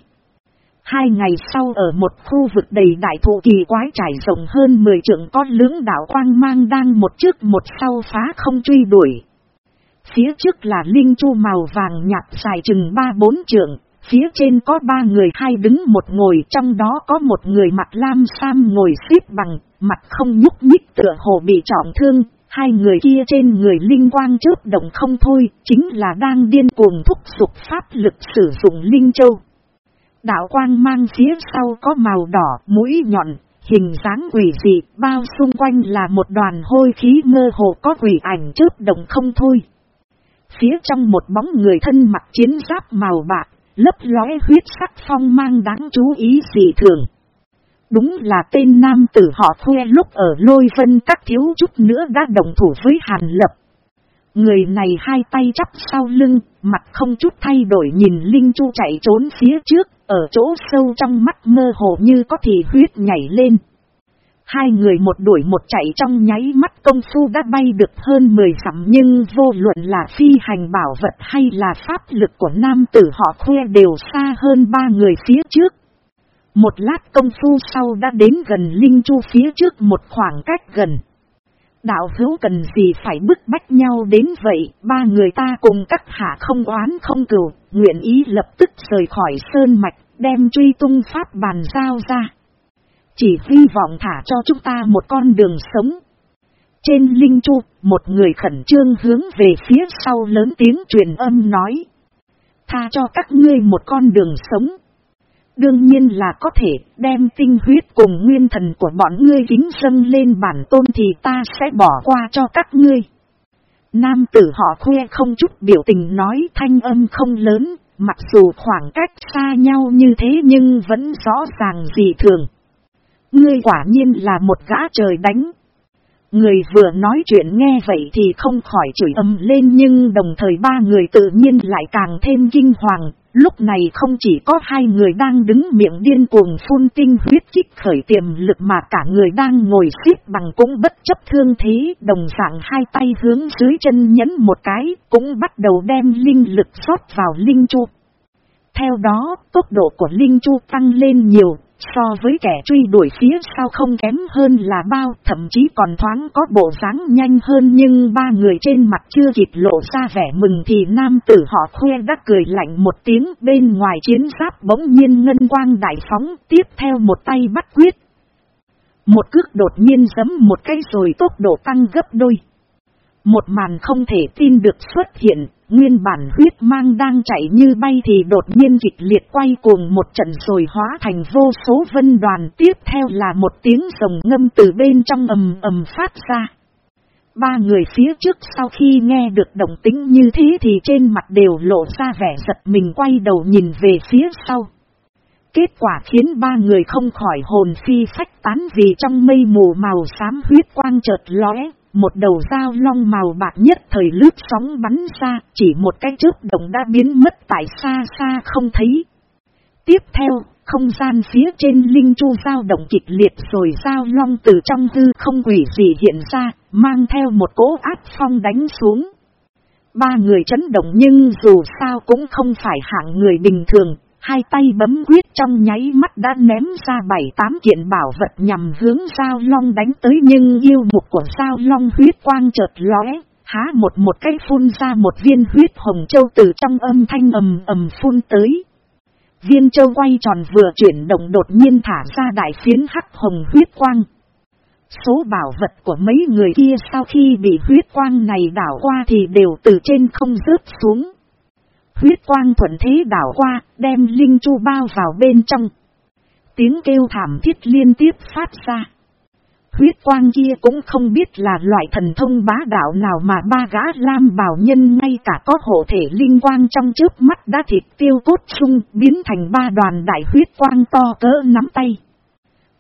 A: Hai ngày sau ở một khu vực đầy đại thụ kỳ quái trải rộng hơn 10 trượng con lưỡng đảo quang mang đang một trước một sau phá không truy đuổi. Phía trước là linh chu màu vàng nhạt dài chừng ba bốn trượng, phía trên có ba người hai đứng một ngồi trong đó có một người mặt lam sam ngồi xếp bằng, mặt không nhúc nhích tựa hồ bị trọng thương, hai người kia trên người linh quang chớp động không thôi, chính là đang điên cuồng thúc giục pháp lực sử dụng linh châu. Đạo quang mang phía sau có màu đỏ, mũi nhọn, hình dáng quỷ dị, bao xung quanh là một đoàn hôi khí mơ hồ có quỷ ảnh chớp động không thôi. Phía trong một bóng người thân mặc chiến giáp màu bạc, lấp lóe huyết sắc phong mang đáng chú ý dị thường. Đúng là tên nam tử họ thuê lúc ở lôi vân các thiếu chút nữa đã đồng thủ với Hàn Lập. Người này hai tay chắp sau lưng, mặt không chút thay đổi nhìn Linh Chu chạy trốn phía trước, ở chỗ sâu trong mắt mơ hồ như có thì huyết nhảy lên. Hai người một đuổi một chạy trong nháy mắt công phu đã bay được hơn 10 dặm nhưng vô luận là phi hành bảo vật hay là pháp lực của nam tử họ khoe đều xa hơn ba người phía trước. Một lát công phu sau đã đến gần Linh Chu phía trước một khoảng cách gần. Đạo hữu cần gì phải bức bách nhau đến vậy, ba người ta cùng các hạ không oán không cừu, nguyện ý lập tức rời khỏi sơn mạch, đem truy tung pháp bàn giao ra. Chỉ hy vọng thả cho chúng ta một con đường sống. Trên Linh Chu, một người khẩn trương hướng về phía sau lớn tiếng truyền âm nói. Tha cho các ngươi một con đường sống. Đương nhiên là có thể đem tinh huyết cùng nguyên thần của bọn ngươi kính dâng lên bản tôn thì ta sẽ bỏ qua cho các ngươi. Nam tử họ khoe không chút biểu tình nói thanh âm không lớn, mặc dù khoảng cách xa nhau như thế nhưng vẫn rõ ràng dị thường. Ngươi quả nhiên là một gã trời đánh. Người vừa nói chuyện nghe vậy thì không khỏi chửi âm lên nhưng đồng thời ba người tự nhiên lại càng thêm kinh hoàng. Lúc này không chỉ có hai người đang đứng miệng điên cuồng phun tinh huyết kích khởi tiềm lực mà cả người đang ngồi xếp bằng cũng bất chấp thương thế đồng dạng hai tay hướng dưới chân nhấn một cái cũng bắt đầu đem linh lực xót vào linh chu. Theo đó, tốc độ của Linh Chu tăng lên nhiều, so với kẻ truy đuổi phía sau không kém hơn là bao, thậm chí còn thoáng có bộ dáng nhanh hơn nhưng ba người trên mặt chưa kịp lộ ra vẻ mừng thì nam tử họ khoe đã cười lạnh một tiếng bên ngoài chiến giáp bỗng nhiên ngân quang đại phóng, tiếp theo một tay bắt quyết. Một cước đột nhiên giấm một cái rồi tốc độ tăng gấp đôi. Một màn không thể tin được xuất hiện, nguyên bản huyết mang đang chạy như bay thì đột nhiên kịch liệt quay cuồng một trận rồi hóa thành vô số vân đoàn tiếp theo là một tiếng rồng ngâm từ bên trong ầm ầm phát ra. Ba người phía trước sau khi nghe được động tính như thế thì trên mặt đều lộ ra vẻ giật mình quay đầu nhìn về phía sau. Kết quả khiến ba người không khỏi hồn phi phách tán vì trong mây mù màu xám huyết quang chợt lóe, một đầu dao long màu bạc nhất thời lướt sóng bắn ra, chỉ một cái trước động đã biến mất tại xa xa không thấy. Tiếp theo, không gian phía trên linh chu dao động kịch liệt rồi dao long từ trong hư không quỷ gì hiện ra, mang theo một cỗ áp phong đánh xuống. Ba người chấn động nhưng dù sao cũng không phải hạng người bình thường, Hai tay bấm quyết trong nháy mắt đã ném ra bảy tám kiện bảo vật nhằm hướng sao long đánh tới nhưng yêu mục của sao long huyết quang chợt lóe, há một một cái phun ra một viên huyết hồng châu từ trong âm thanh ầm ầm phun tới. Viên châu quay tròn vừa chuyển động đột nhiên thả ra đại phiến hắc hồng huyết quang. Số bảo vật của mấy người kia sau khi bị huyết quang này đảo qua thì đều từ trên không rớt xuống. Huyết quang thuận thế đảo qua, đem Linh Chu bao vào bên trong. Tiếng kêu thảm thiết liên tiếp phát ra. Huyết quang kia cũng không biết là loại thần thông bá đạo nào mà ba gã lam bảo nhân ngay cả có hộ thể linh quang trong trước mắt đã thịt tiêu cốt sung biến thành ba đoàn đại huyết quang to cỡ nắm tay.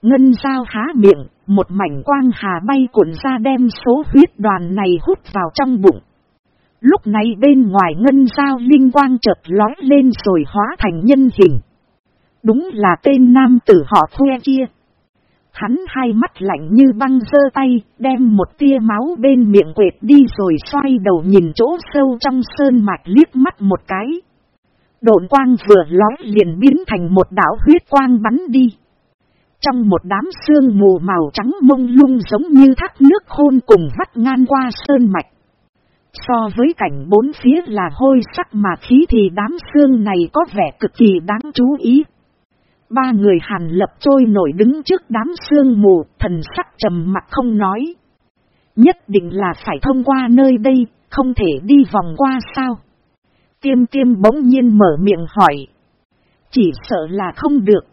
A: Ngân dao há miệng, một mảnh quang hà bay cuộn ra đem số huyết đoàn này hút vào trong bụng. Lúc này bên ngoài ngân giao linh quang chợt lói lên rồi hóa thành nhân hình. Đúng là tên nam tử họ khoe kia. Hắn hai mắt lạnh như băng dơ tay, đem một tia máu bên miệng quệt đi rồi xoay đầu nhìn chỗ sâu trong sơn mạch liếc mắt một cái. Độn quang vừa lói liền biến thành một đảo huyết quang bắn đi. Trong một đám sương mù màu trắng mông lung giống như thác nước khôn cùng vắt ngang qua sơn mạch. So với cảnh bốn phía là hôi sắc mà khí thì đám xương này có vẻ cực kỳ đáng chú ý. Ba người hàn lập trôi nổi đứng trước đám xương mù, thần sắc trầm mặt không nói. Nhất định là phải thông qua nơi đây, không thể đi vòng qua sao. Tiêm tiêm bỗng nhiên mở miệng hỏi. Chỉ sợ là không được.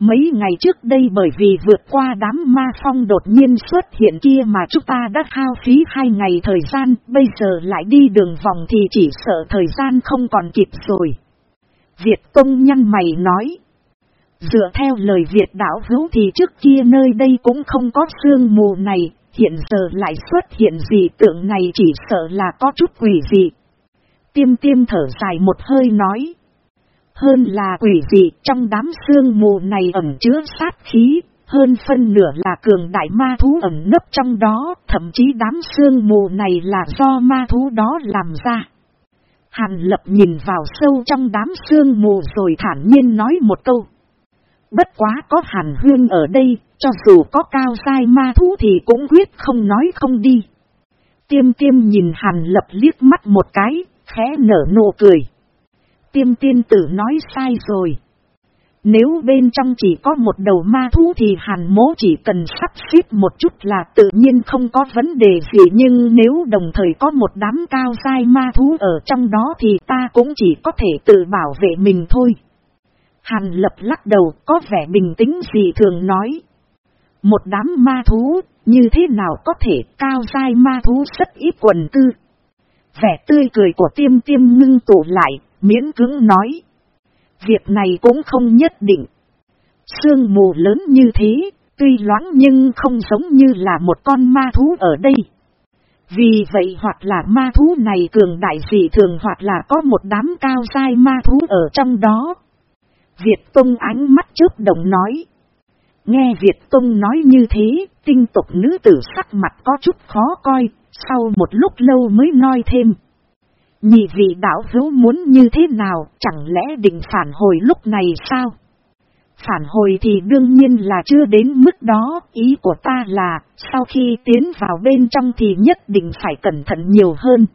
A: Mấy ngày trước đây bởi vì vượt qua đám ma phong đột nhiên xuất hiện kia mà chúng ta đã hao phí hai ngày thời gian, bây giờ lại đi đường vòng thì chỉ sợ thời gian không còn kịp rồi. Việt công nhân mày nói. Dựa theo lời Việt đảo hữu thì trước kia nơi đây cũng không có sương mù này, hiện giờ lại xuất hiện gì tượng này chỉ sợ là có chút quỷ gì. Tiêm tiêm thở dài một hơi nói. Hơn là quỷ dị trong đám xương mù này ẩm chứa sát khí, hơn phân nửa là cường đại ma thú ẩn nấp trong đó, thậm chí đám xương mù này là do ma thú đó làm ra. Hàn lập nhìn vào sâu trong đám xương mù rồi thản nhiên nói một câu. Bất quá có hàn huyên ở đây, cho dù có cao sai ma thú thì cũng quyết không nói không đi. Tiêm tiêm nhìn hàn lập liếc mắt một cái, khẽ nở nụ cười. Tiêm tiên tử nói sai rồi. Nếu bên trong chỉ có một đầu ma thú thì hàn mố chỉ cần sắp xếp một chút là tự nhiên không có vấn đề gì nhưng nếu đồng thời có một đám cao sai ma thú ở trong đó thì ta cũng chỉ có thể tự bảo vệ mình thôi. Hàn lập lắc đầu có vẻ bình tĩnh gì thường nói. Một đám ma thú, như thế nào có thể cao sai ma thú rất ít quần cư. Vẻ tươi cười của tiêm tiêm ngưng tụ lại, miễn cứng nói. Việc này cũng không nhất định. Sương mù lớn như thế, tuy loãng nhưng không giống như là một con ma thú ở đây. Vì vậy hoặc là ma thú này cường đại dị thường hoặc là có một đám cao sai ma thú ở trong đó. Việt Tông ánh mắt chớp đồng nói. Nghe Việt Tông nói như thế, tinh tục nữ tử sắc mặt có chút khó coi, sau một lúc lâu mới nói thêm. Nhị vị đạo hữu muốn như thế nào, chẳng lẽ định phản hồi lúc này sao? Phản hồi thì đương nhiên là chưa đến mức đó, ý của ta là, sau khi tiến vào bên trong thì nhất định phải cẩn thận nhiều hơn.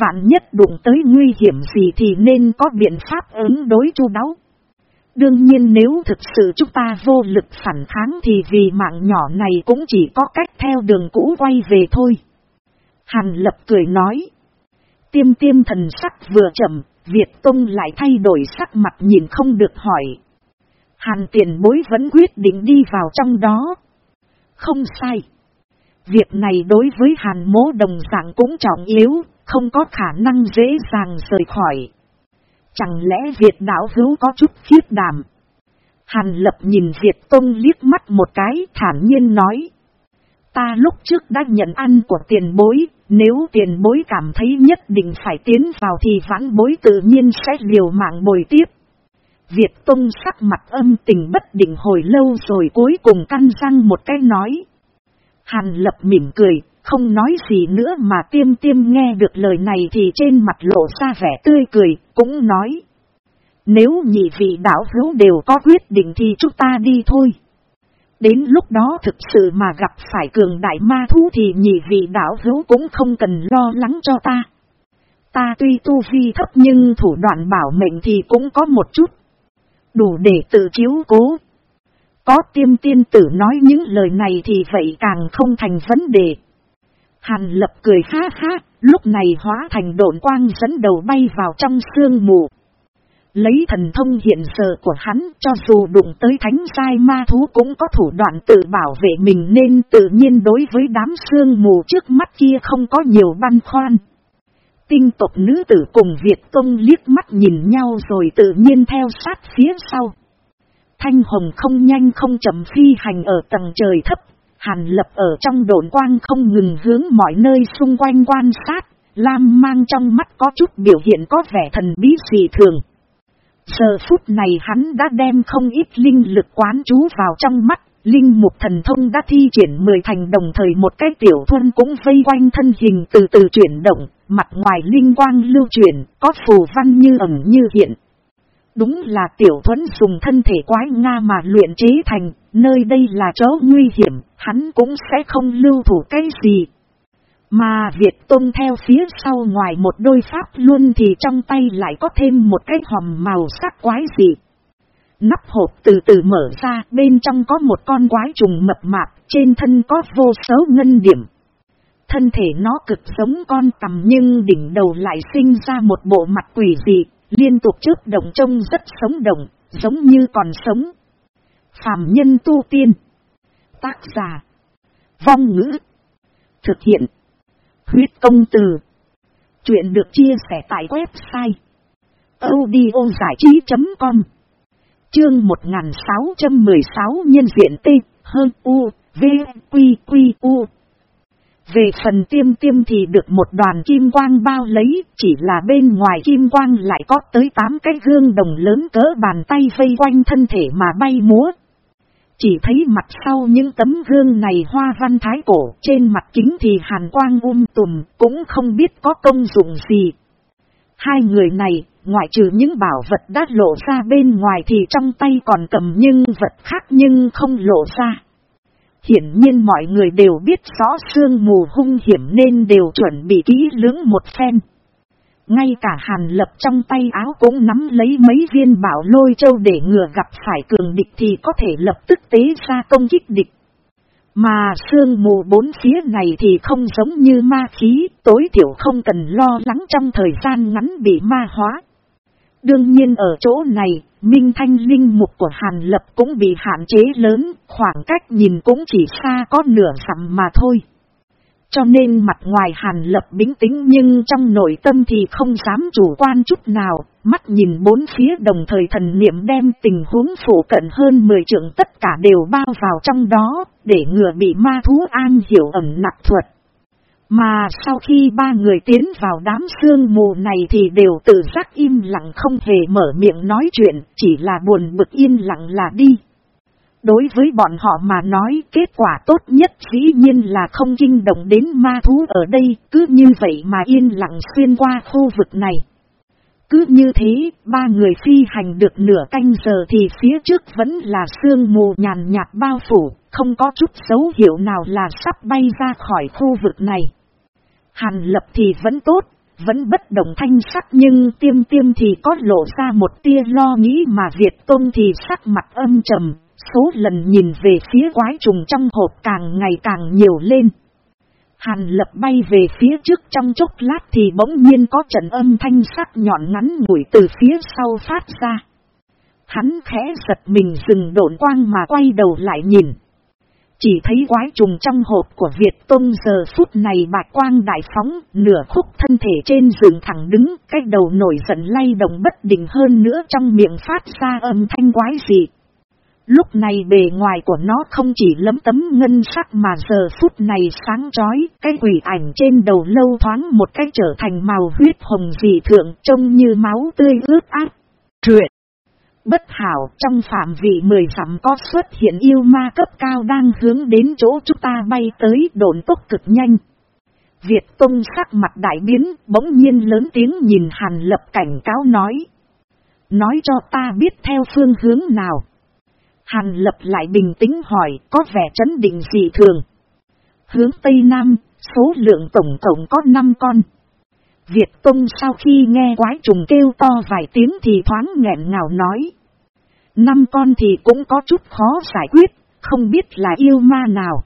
A: Vạn nhất đụng tới nguy hiểm gì thì nên có biện pháp ứng đối chu đáo. Đương nhiên nếu thực sự chúng ta vô lực phản kháng thì vì mạng nhỏ này cũng chỉ có cách theo đường cũ quay về thôi. Hàn lập cười nói. Tiêm tiêm thần sắc vừa chậm, Việt Tông lại thay đổi sắc mặt nhìn không được hỏi. Hàn tiền bối vẫn quyết định đi vào trong đó. Không sai. Việc này đối với hàn mố đồng dạng cũng trọng yếu, không có khả năng dễ dàng rời khỏi. Chẳng lẽ Việt đảo hữu có chút khiếp đảm? Hàn lập nhìn Việt Tông liếc mắt một cái thản nhiên nói. Ta lúc trước đã nhận ăn của tiền bối, nếu tiền bối cảm thấy nhất định phải tiến vào thì vãn bối tự nhiên sẽ liều mạng bồi tiếp. Việt Tông sắc mặt âm tình bất định hồi lâu rồi cuối cùng căn răng một cái nói. Hàn lập mỉm cười, không nói gì nữa mà tiêm tiêm nghe được lời này thì trên mặt lộ ra vẻ tươi cười, cũng nói. Nếu nhị vị đạo hữu đều có quyết định thì chúng ta đi thôi. Đến lúc đó thực sự mà gặp phải cường đại ma thú thì nhị vị đạo hữu cũng không cần lo lắng cho ta. Ta tuy tu vi thấp nhưng thủ đoạn bảo mệnh thì cũng có một chút. Đủ để tự chiếu cố. Có tiêm tiên tử nói những lời này thì vậy càng không thành vấn đề. Hàn lập cười ha ha, lúc này hóa thành độn quang dẫn đầu bay vào trong sương mù. Lấy thần thông hiện giờ của hắn cho dù đụng tới thánh sai ma thú cũng có thủ đoạn tự bảo vệ mình nên tự nhiên đối với đám sương mù trước mắt kia không có nhiều băn khoăn. Tinh tộc nữ tử cùng Việt Tông liếc mắt nhìn nhau rồi tự nhiên theo sát phía sau. Thanh hồng không nhanh không chậm phi hành ở tầng trời thấp Hàn lập ở trong đồn quang không ngừng hướng mọi nơi xung quanh quan sát, Lam mang trong mắt có chút biểu hiện có vẻ thần bí dị thường. Giờ phút này hắn đã đem không ít linh lực quán trú vào trong mắt, linh mục thần thông đã thi triển mười thành đồng thời một cái tiểu thuân cũng vây quanh thân hình từ từ chuyển động, mặt ngoài linh quang lưu chuyển, có phù văn như ẩn như hiện. Đúng là tiểu thuẫn dùng thân thể quái Nga mà luyện chế thành, nơi đây là chỗ nguy hiểm, hắn cũng sẽ không lưu thủ cái gì. Mà Việt tôn theo phía sau ngoài một đôi pháp luôn thì trong tay lại có thêm một cái hòm màu sắc quái dị. Nắp hộp từ từ mở ra, bên trong có một con quái trùng mập mạp, trên thân có vô số ngân điểm. Thân thể nó cực giống con tầm nhưng đỉnh đầu lại sinh ra một bộ mặt quỷ dị, liên tục trước động trông rất sống động, giống như còn sống. Phạm nhân tu tiên. Tác giả. Vong ngữ. Thực hiện. Huyết công từ. Chuyện được chia sẻ tại website. audiozảichí.com Chương 1616 nhân diện T, hơn U, V, Quy, Quy, U. Về phần tiêm tiêm thì được một đoàn kim quang bao lấy, chỉ là bên ngoài kim quang lại có tới 8 cái gương đồng lớn cỡ bàn tay vây quanh thân thể mà bay múa. Chỉ thấy mặt sau những tấm gương này hoa văn thái cổ, trên mặt kính thì hàn quang um tùm, cũng không biết có công dụng gì. Hai người này, ngoại trừ những bảo vật đã lộ ra bên ngoài thì trong tay còn cầm nhưng vật khác nhưng không lộ ra. Hiển nhiên mọi người đều biết rõ sương mù hung hiểm nên đều chuẩn bị kỹ lưỡng một phen. Ngay cả hàn lập trong tay áo cũng nắm lấy mấy viên bảo lôi châu để ngừa gặp phải cường địch thì có thể lập tức tế ra công kích địch. Mà sương mù bốn phía này thì không giống như ma khí, tối thiểu không cần lo lắng trong thời gian ngắn bị ma hóa. Đương nhiên ở chỗ này, minh thanh linh mục của Hàn Lập cũng bị hạn chế lớn, khoảng cách nhìn cũng chỉ xa có nửa dặm mà thôi. Cho nên mặt ngoài hàn lập bính tĩnh nhưng trong nội tâm thì không dám chủ quan chút nào, mắt nhìn bốn phía đồng thời thần niệm đem tình huống phủ cận hơn 10 trường tất cả đều bao vào trong đó, để ngừa bị ma thú an hiểu ẩm nặc thuật. Mà sau khi ba người tiến vào đám sương mù này thì đều tự giác im lặng không hề mở miệng nói chuyện, chỉ là buồn bực yên lặng là đi. Đối với bọn họ mà nói kết quả tốt nhất dĩ nhiên là không kinh động đến ma thú ở đây, cứ như vậy mà yên lặng xuyên qua khu vực này. Cứ như thế, ba người phi hành được nửa canh giờ thì phía trước vẫn là sương mù nhàn nhạt bao phủ, không có chút dấu hiệu nào là sắp bay ra khỏi khu vực này. Hàn lập thì vẫn tốt, vẫn bất động thanh sắc nhưng tiêm tiêm thì có lộ ra một tia lo nghĩ mà Việt Tôn thì sắc mặt âm trầm, Số lần nhìn về phía quái trùng trong hộp càng ngày càng nhiều lên. Hàn lập bay về phía trước trong chốc lát thì bỗng nhiên có trận âm thanh sắc nhọn ngắn ngủi từ phía sau phát ra. Hắn khẽ giật mình dừng độn quang mà quay đầu lại nhìn. Chỉ thấy quái trùng trong hộp của Việt Tông giờ phút này bạch quang đại phóng, nửa khúc thân thể trên giường thẳng đứng, cái đầu nổi giận lay động bất định hơn nữa trong miệng phát ra âm thanh quái dị. Lúc này bề ngoài của nó không chỉ lấm tấm ngân sắc mà giờ phút này sáng chói, cái quỷ ảnh trên đầu lâu thoáng một cái trở thành màu huyết hồng dị thượng trông như máu tươi ướt át. Truyện Bất hảo trong phạm vị mười dặm có xuất hiện yêu ma cấp cao đang hướng đến chỗ chúng ta bay tới độn tốc cực nhanh. Việt Tông sắc mặt đại biến bỗng nhiên lớn tiếng nhìn Hàn Lập cảnh cáo nói. Nói cho ta biết theo phương hướng nào. Hàn lập lại bình tĩnh hỏi có vẻ chấn định dị thường. Hướng Tây Nam, số lượng tổng tổng có 5 con. Việt Tông sau khi nghe quái trùng kêu to vài tiếng thì thoáng nghẹn ngào nói. Năm con thì cũng có chút khó giải quyết, không biết là yêu ma nào.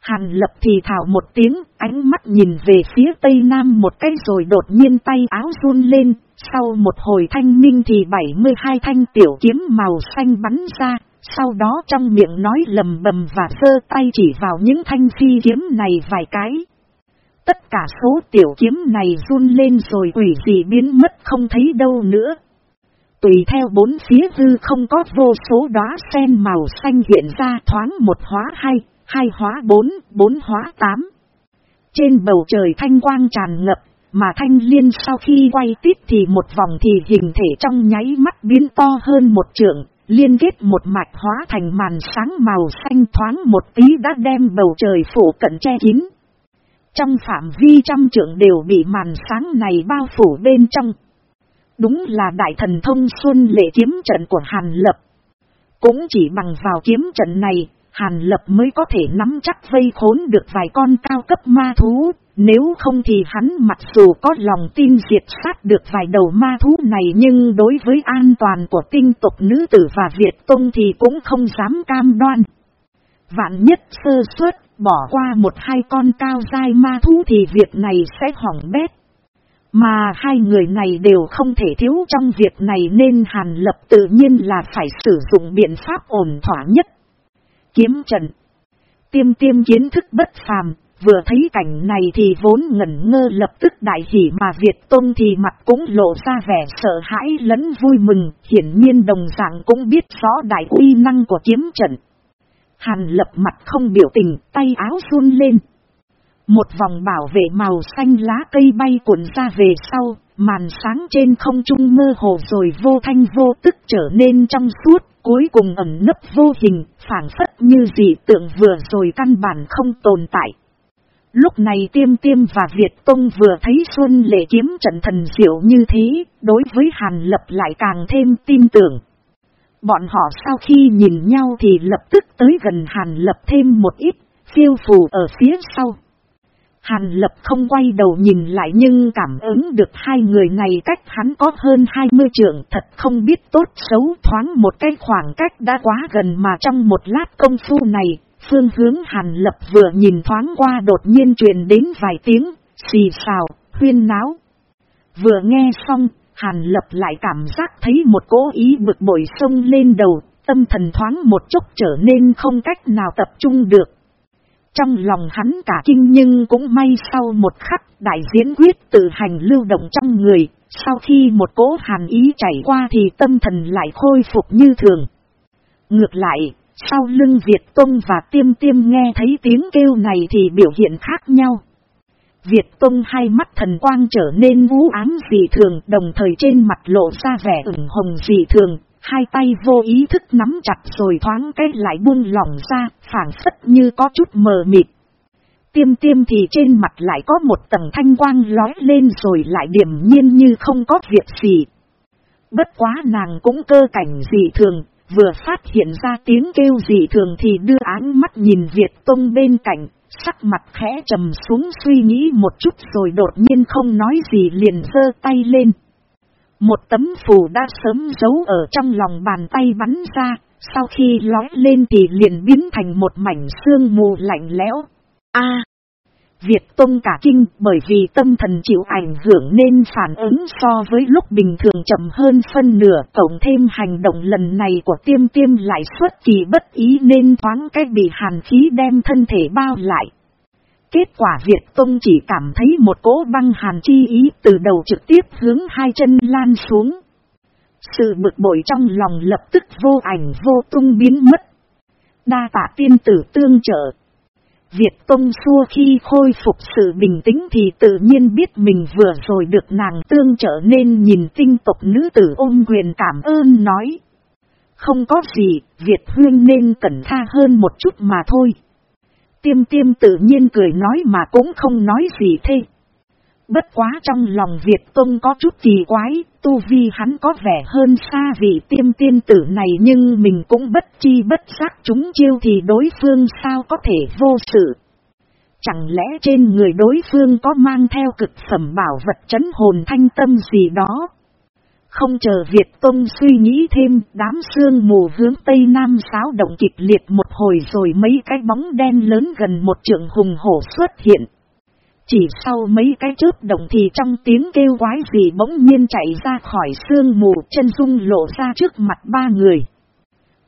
A: Hàn lập thì thảo một tiếng, ánh mắt nhìn về phía tây nam một cái rồi đột nhiên tay áo run lên, sau một hồi thanh minh thì 72 thanh tiểu kiếm màu xanh bắn ra, sau đó trong miệng nói lầm bầm và sơ tay chỉ vào những thanh phi kiếm này vài cái. Tất cả số tiểu kiếm này run lên rồi quỷ gì biến mất không thấy đâu nữa. Tùy theo bốn phía hư không có vô số đóa sen màu xanh hiện ra thoáng một hóa hai, hai hóa bốn, bốn hóa tám. Trên bầu trời thanh quang tràn ngập, mà thanh liên sau khi quay tít thì một vòng thì hình thể trong nháy mắt biến to hơn một trượng, liên kết một mạch hóa thành màn sáng màu xanh thoáng một tí đã đem bầu trời phủ cận che kín. Trong phạm vi trăm trưởng đều bị màn sáng này bao phủ bên trong. Đúng là đại thần thông xuân lệ kiếm trận của Hàn Lập. Cũng chỉ bằng vào kiếm trận này, Hàn Lập mới có thể nắm chắc vây khốn được vài con cao cấp ma thú, nếu không thì hắn mặc dù có lòng tin diệt sát được vài đầu ma thú này nhưng đối với an toàn của tinh tộc nữ tử và Việt Tông thì cũng không dám cam đoan. Vạn nhất sơ suất, bỏ qua một hai con cao dai ma thú thì việc này sẽ hỏng bét. Mà hai người này đều không thể thiếu trong việc này nên Hàn Lập tự nhiên là phải sử dụng biện pháp ổn thỏa nhất. Kiếm trận Tiêm tiêm kiến thức bất phàm, Vừa thấy cảnh này thì vốn ngẩn ngơ lập tức đại hỉ mà Việt Tôn thì mặt cũng lộ ra vẻ sợ hãi lẫn vui mừng, hiển nhiên đồng dạng cũng biết rõ đại uy năng của kiếm trận. Hàn lập mặt không biểu tình, tay áo run lên. Một vòng bảo vệ màu xanh lá cây bay cuộn ra về sau, màn sáng trên không trung mơ hồ rồi vô thanh vô tức trở nên trong suốt, cuối cùng ẩn nấp vô hình, phản phất như dị tượng vừa rồi căn bản không tồn tại. Lúc này tiêm tiêm và Việt Tông vừa thấy Xuân lệ kiếm trận thần diệu như thế, đối với Hàn Lập lại càng thêm tin tưởng. Bọn họ sau khi nhìn nhau thì lập tức tới gần Hàn Lập thêm một ít, phiêu phù ở phía sau. Hàn Lập không quay đầu nhìn lại nhưng cảm ứng được hai người này cách hắn có hơn 20 trượng thật không biết tốt xấu thoáng một cái khoảng cách đã quá gần mà trong một lát công phu này, phương hướng Hàn Lập vừa nhìn thoáng qua đột nhiên truyền đến vài tiếng, xì xào, huyên náo. Vừa nghe xong, Hàn Lập lại cảm giác thấy một cố ý bực bội sông lên đầu, tâm thần thoáng một chút trở nên không cách nào tập trung được. Trong lòng hắn cả kinh nhưng cũng may sau một khắc đại diễn quyết tự hành lưu động trong người, sau khi một cố hàn ý chảy qua thì tâm thần lại khôi phục như thường. Ngược lại, sau lưng Việt Tông và Tiêm Tiêm nghe thấy tiếng kêu này thì biểu hiện khác nhau. Việt Tông hai mắt thần quang trở nên vũ ám dị thường đồng thời trên mặt lộ ra vẻ ửng hồng dị thường, hai tay vô ý thức nắm chặt rồi thoáng cái lại buông lỏng ra, phản phất như có chút mờ mịt. Tiêm tiêm thì trên mặt lại có một tầng thanh quang lói lên rồi lại điểm nhiên như không có việc gì. Bất quá nàng cũng cơ cảnh dị thường, vừa phát hiện ra tiếng kêu dị thường thì đưa áng mắt nhìn Việt Tông bên cạnh, sắc mặt khẽ trầm xuống suy nghĩ một chút rồi đột nhiên không nói gì liền giơ tay lên. Một tấm phù đã sớm giấu ở trong lòng bàn tay bắn ra, sau khi lói lên thì liền biến thành một mảnh xương mù lạnh lẽo. A. Việt Tông cả kinh bởi vì tâm thần chịu ảnh hưởng nên phản ứng so với lúc bình thường chậm hơn phân nửa tổng thêm hành động lần này của tiêm tiêm lại xuất kỳ bất ý nên thoáng cách bị hàn khí đem thân thể bao lại. Kết quả Việt Tông chỉ cảm thấy một cỗ băng hàn chi ý từ đầu trực tiếp hướng hai chân lan xuống. Sự bực bội trong lòng lập tức vô ảnh vô tung biến mất. Đa tạ tiên tử tương trợ. Việt Tông xua khi khôi phục sự bình tĩnh thì tự nhiên biết mình vừa rồi được nàng tương trợ nên nhìn tinh tộc nữ tử ôm quyền cảm ơn nói. Không có gì, Việt Huyên nên cẩn tha hơn một chút mà thôi. Tiêm tiêm tự nhiên cười nói mà cũng không nói gì thế. Bất quá trong lòng Việt Tông có chút kỳ quái, tu vi hắn có vẻ hơn xa vị tiêm tiên tử này nhưng mình cũng bất chi bất giác chúng chiêu thì đối phương sao có thể vô sự. Chẳng lẽ trên người đối phương có mang theo cực phẩm bảo vật chấn hồn thanh tâm gì đó? Không chờ Việt Tông suy nghĩ thêm, đám sương mù hướng Tây Nam xáo động kịch liệt một hồi rồi mấy cái bóng đen lớn gần một trượng hùng hổ xuất hiện. Chỉ sau mấy cái chớp động thì trong tiếng kêu quái gì bỗng nhiên chạy ra khỏi sương mù chân dung lộ ra trước mặt ba người.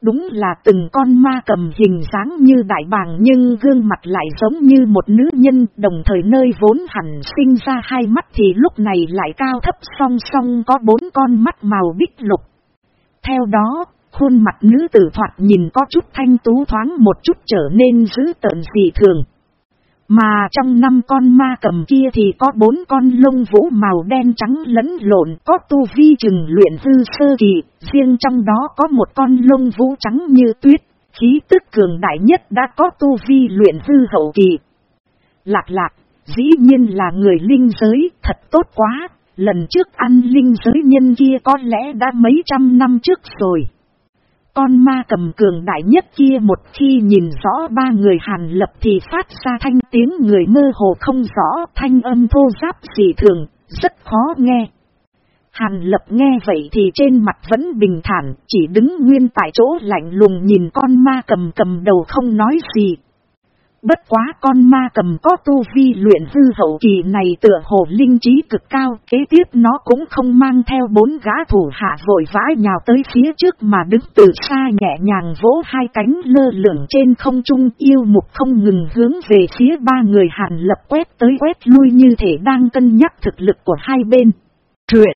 A: Đúng là từng con ma cầm hình dáng như đại bàng nhưng gương mặt lại giống như một nữ nhân đồng thời nơi vốn hẳn sinh ra hai mắt thì lúc này lại cao thấp song song có bốn con mắt màu bích lục. Theo đó, khuôn mặt nữ tử thoạt nhìn có chút thanh tú thoáng một chút trở nên dữ tợn dị thường. Mà trong năm con ma cầm kia thì có bốn con lông vũ màu đen trắng lẫn lộn có tu vi chừng luyện hư sơ kỳ, riêng trong đó có một con lông vũ trắng như tuyết, khí tức cường đại nhất đã có tu vi luyện hư hậu kỳ. Lạc lạc, dĩ nhiên là người linh giới, thật tốt quá, lần trước ăn linh giới nhân kia có lẽ đã mấy trăm năm trước rồi. Con ma cầm cường đại nhất kia một khi nhìn rõ ba người hàn lập thì phát ra thanh tiếng người mơ hồ không rõ thanh âm thô giáp dị thường, rất khó nghe. Hàn lập nghe vậy thì trên mặt vẫn bình thản, chỉ đứng nguyên tại chỗ lạnh lùng nhìn con ma cầm cầm đầu không nói gì, Bất quá con ma cầm có tu vi luyện hư hậu kỳ này tựa hồ linh trí cực cao, kế tiếp nó cũng không mang theo bốn gã thủ hạ vội vã nhào tới phía trước mà đứng từ xa nhẹ nhàng vỗ hai cánh lơ lửng trên không trung yêu mục không ngừng hướng về phía ba người hàn lập quét tới quét lui như thể đang cân nhắc thực lực của hai bên. Truyện!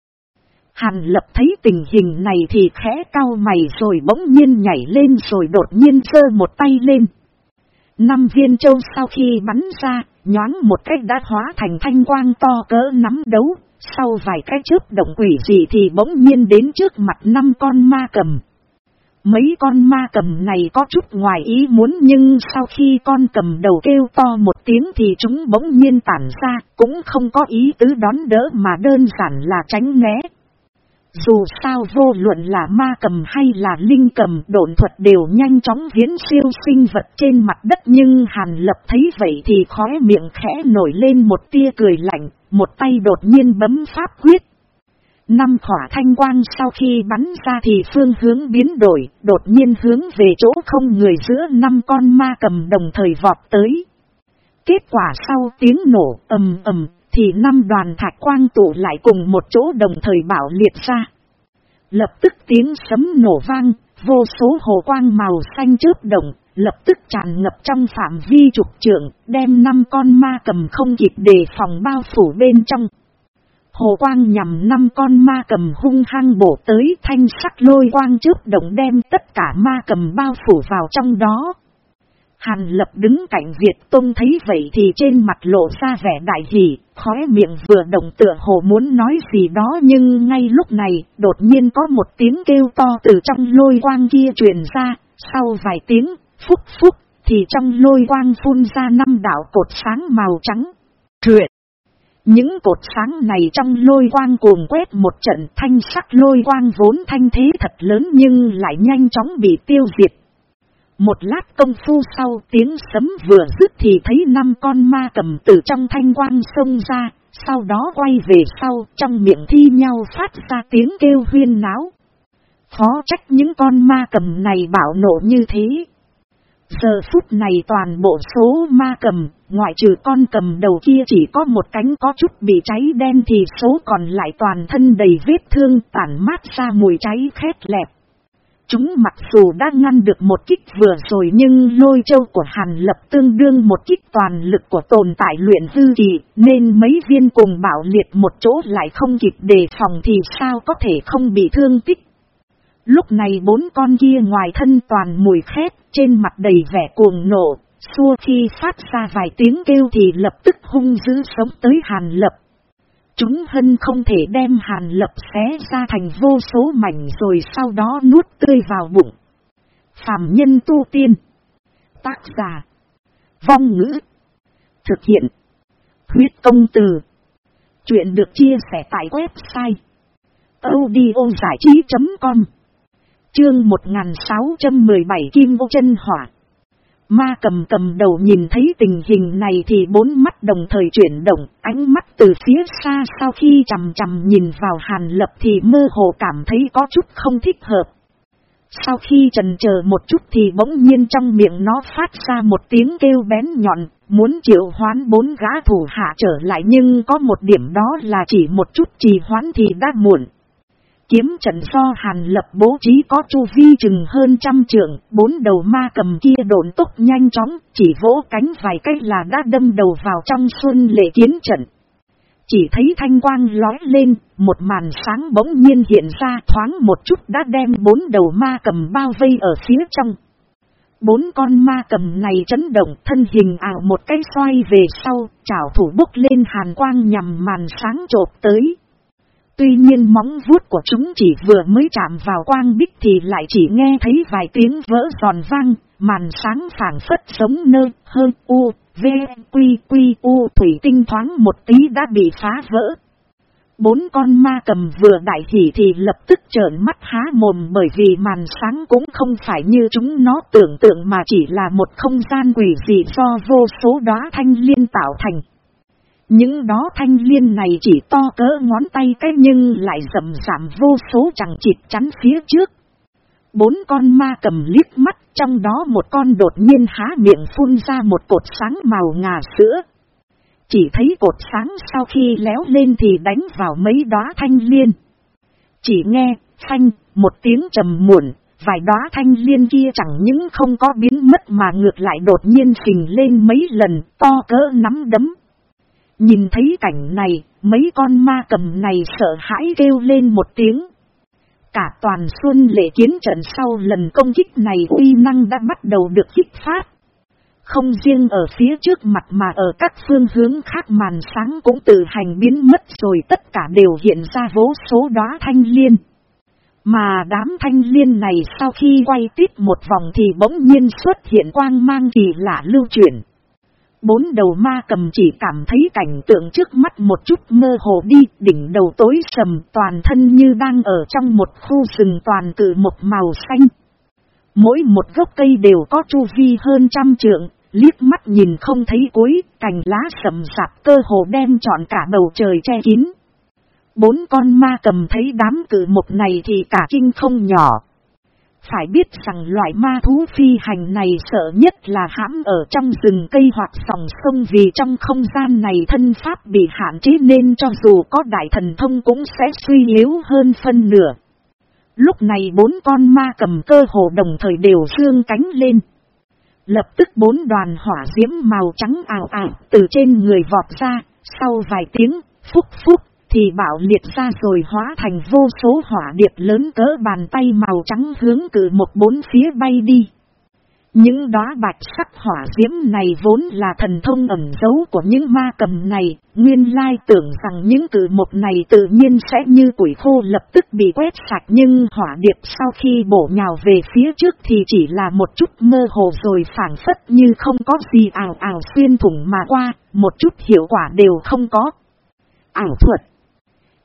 A: Hàn lập thấy tình hình này thì khẽ cao mày rồi bỗng nhiên nhảy lên rồi đột nhiên giơ một tay lên. Năm viên châu sau khi bắn ra, nhoáng một cách đã hóa thành thanh quang to cỡ nắm đấu, sau vài cái chớp động quỷ gì thì bỗng nhiên đến trước mặt năm con ma cầm. Mấy con ma cầm này có chút ngoài ý muốn nhưng sau khi con cầm đầu kêu to một tiếng thì chúng bỗng nhiên tản ra, cũng không có ý tứ đón đỡ mà đơn giản là tránh né. Dù sao vô luận là ma cầm hay là linh cầm độn thuật đều nhanh chóng viễn siêu sinh vật trên mặt đất nhưng Hàn Lập thấy vậy thì khóe miệng khẽ nổi lên một tia cười lạnh, một tay đột nhiên bấm pháp quyết. Năm khỏa thanh quang sau khi bắn ra thì phương hướng biến đổi, đột nhiên hướng về chỗ không người giữa năm con ma cầm đồng thời vọt tới. Kết quả sau tiếng nổ ầm ầm thì năm đoàn thạch quang tụ lại cùng một chỗ đồng thời bảo liệt ra. Lập tức tiếng sấm nổ vang, vô số hồ quang màu xanh chớp động, lập tức tràn ngập trong phạm vi trục trượng, đem năm con ma cầm không kịp đề phòng bao phủ bên trong. Hồ quang nhằm năm con ma cầm hung hăng bổ tới thanh sắc lôi quang trước động đem tất cả ma cầm bao phủ vào trong đó. Hàn lập đứng cạnh Việt Tông thấy vậy thì trên mặt lộ ra vẻ đại hỷ, khóe miệng vừa động tựa hồ muốn nói gì đó nhưng ngay lúc này đột nhiên có một tiếng kêu to từ trong lôi quang kia truyền ra, sau vài tiếng, phúc phúc, thì trong lôi quang phun ra năm đạo cột sáng màu trắng. Truyện! Những cột sáng này trong lôi quang cuồng quét một trận thanh sắc lôi quang vốn thanh thế thật lớn nhưng lại nhanh chóng bị tiêu diệt. Một lát công phu sau tiếng sấm vừa dứt thì thấy năm con ma cầm từ trong thanh quang sông ra, sau đó quay về sau trong miệng thi nhau phát ra tiếng kêu huyên náo. Khó trách những con ma cầm này bảo nổ như thế. Giờ phút này toàn bộ số ma cầm, ngoại trừ con cầm đầu kia chỉ có một cánh có chút bị cháy đen thì số còn lại toàn thân đầy vết thương tản mát ra mùi cháy khét lẹp. Chúng mặc dù đã ngăn được một kích vừa rồi nhưng lôi châu của Hàn Lập tương đương một kích toàn lực của tồn tại luyện dư kỳ, nên mấy viên cùng bảo liệt một chỗ lại không kịp đề phòng thì sao có thể không bị thương tích. Lúc này bốn con kia ngoài thân toàn mùi khét, trên mặt đầy vẻ cuồng nộ, xua khi phát ra vài tiếng kêu thì lập tức hung dữ sống tới Hàn Lập. Chúng hân không thể đem hàn lập xé ra thành vô số mảnh rồi sau đó nuốt tươi vào bụng. Phạm nhân tu tiên. Tác giả. Vong ngữ. Thực hiện. Huyết công từ. Chuyện được chia sẻ tại website. audiozảichí.com Chương 1617 Kim Ô chân Hỏa Ma cầm cầm đầu nhìn thấy tình hình này thì bốn mắt đồng thời chuyển động, ánh mắt từ phía xa sau khi chầm chầm nhìn vào hàn lập thì mơ hồ cảm thấy có chút không thích hợp. Sau khi trần chờ một chút thì bỗng nhiên trong miệng nó phát ra một tiếng kêu bén nhọn, muốn triệu hoán bốn gã thủ hạ trở lại nhưng có một điểm đó là chỉ một chút trì hoán thì đã muộn. Kiếm trận do hàn lập bố trí có chu vi chừng hơn trăm trượng, bốn đầu ma cầm kia độn tốc nhanh chóng, chỉ vỗ cánh vài cách là đã đâm đầu vào trong xuân lệ kiến trận. Chỉ thấy thanh quang lói lên, một màn sáng bỗng nhiên hiện ra thoáng một chút đã đem bốn đầu ma cầm bao vây ở phía trong. Bốn con ma cầm này chấn động thân hình ảo một cái xoay về sau, chảo thủ bốc lên hàn quang nhằm màn sáng trộp tới. Tuy nhiên móng vuốt của chúng chỉ vừa mới chạm vào quang bích thì lại chỉ nghe thấy vài tiếng vỡ giòn vang, màn sáng phản phất sống nơi hơn u, v, quy quy u thủy tinh thoáng một tí đã bị phá vỡ. Bốn con ma cầm vừa đại hỉ thì lập tức trợn mắt há mồm bởi vì màn sáng cũng không phải như chúng nó tưởng tượng mà chỉ là một không gian quỷ dị do vô số đóa thanh liên tạo thành. Những đó thanh liên này chỉ to cỡ ngón tay cái nhưng lại rầm rạm vô số chẳng chịt chắn phía trước. Bốn con ma cầm liếc mắt, trong đó một con đột nhiên há miệng phun ra một cột sáng màu ngà sữa. Chỉ thấy cột sáng sau khi léo lên thì đánh vào mấy đóa thanh liên. Chỉ nghe, phanh, một tiếng trầm muộn, vài đóa thanh liên kia chẳng những không có biến mất mà ngược lại đột nhiên phình lên mấy lần, to cỡ nắm đấm. Nhìn thấy cảnh này, mấy con ma cầm này sợ hãi kêu lên một tiếng. Cả toàn xuân lệ kiến trận sau lần công kích này uy năng đã bắt đầu được kích phát. Không riêng ở phía trước mặt mà ở các phương hướng khác màn sáng cũng từ hành biến mất rồi tất cả đều hiện ra vô số đóa thanh liên. Mà đám thanh liên này sau khi quay tiếp một vòng thì bỗng nhiên xuất hiện quang mang kỳ lạ lưu chuyển. Bốn đầu ma cầm chỉ cảm thấy cảnh tượng trước mắt một chút mơ hồ đi, đỉnh đầu tối sầm toàn thân như đang ở trong một khu rừng toàn cử một màu xanh. Mỗi một gốc cây đều có chu vi hơn trăm trượng, liếc mắt nhìn không thấy cuối, cành lá sầm sạp cơ hồ đem trọn cả bầu trời che kín. Bốn con ma cầm thấy đám cử một này thì cả kinh không nhỏ. Phải biết rằng loại ma thú phi hành này sợ nhất là hãm ở trong rừng cây hoặc sòng sông vì trong không gian này thân pháp bị hạn chế nên cho dù có đại thần thông cũng sẽ suy yếu hơn phân nửa. Lúc này bốn con ma cầm cơ hồ đồng thời đều dương cánh lên. Lập tức bốn đoàn hỏa diễm màu trắng ảo ảo từ trên người vọt ra, sau vài tiếng, phúc phúc, thì bạo liệt ra rồi hóa thành vô số hỏa điệp lớn cỡ bàn tay màu trắng hướng cử một bốn phía bay đi. Những đóa bạch sắc hỏa diễm này vốn là thần thông ẩn dấu của những ma cầm này, nguyên lai tưởng rằng những cử một này tự nhiên sẽ như quỷ khô lập tức bị quét sạch nhưng hỏa điệp sau khi bổ nhào về phía trước thì chỉ là một chút mơ hồ rồi phản phất như không có gì ảo ảo xuyên thủng mà qua, một chút hiệu quả đều không có. Ảo thuật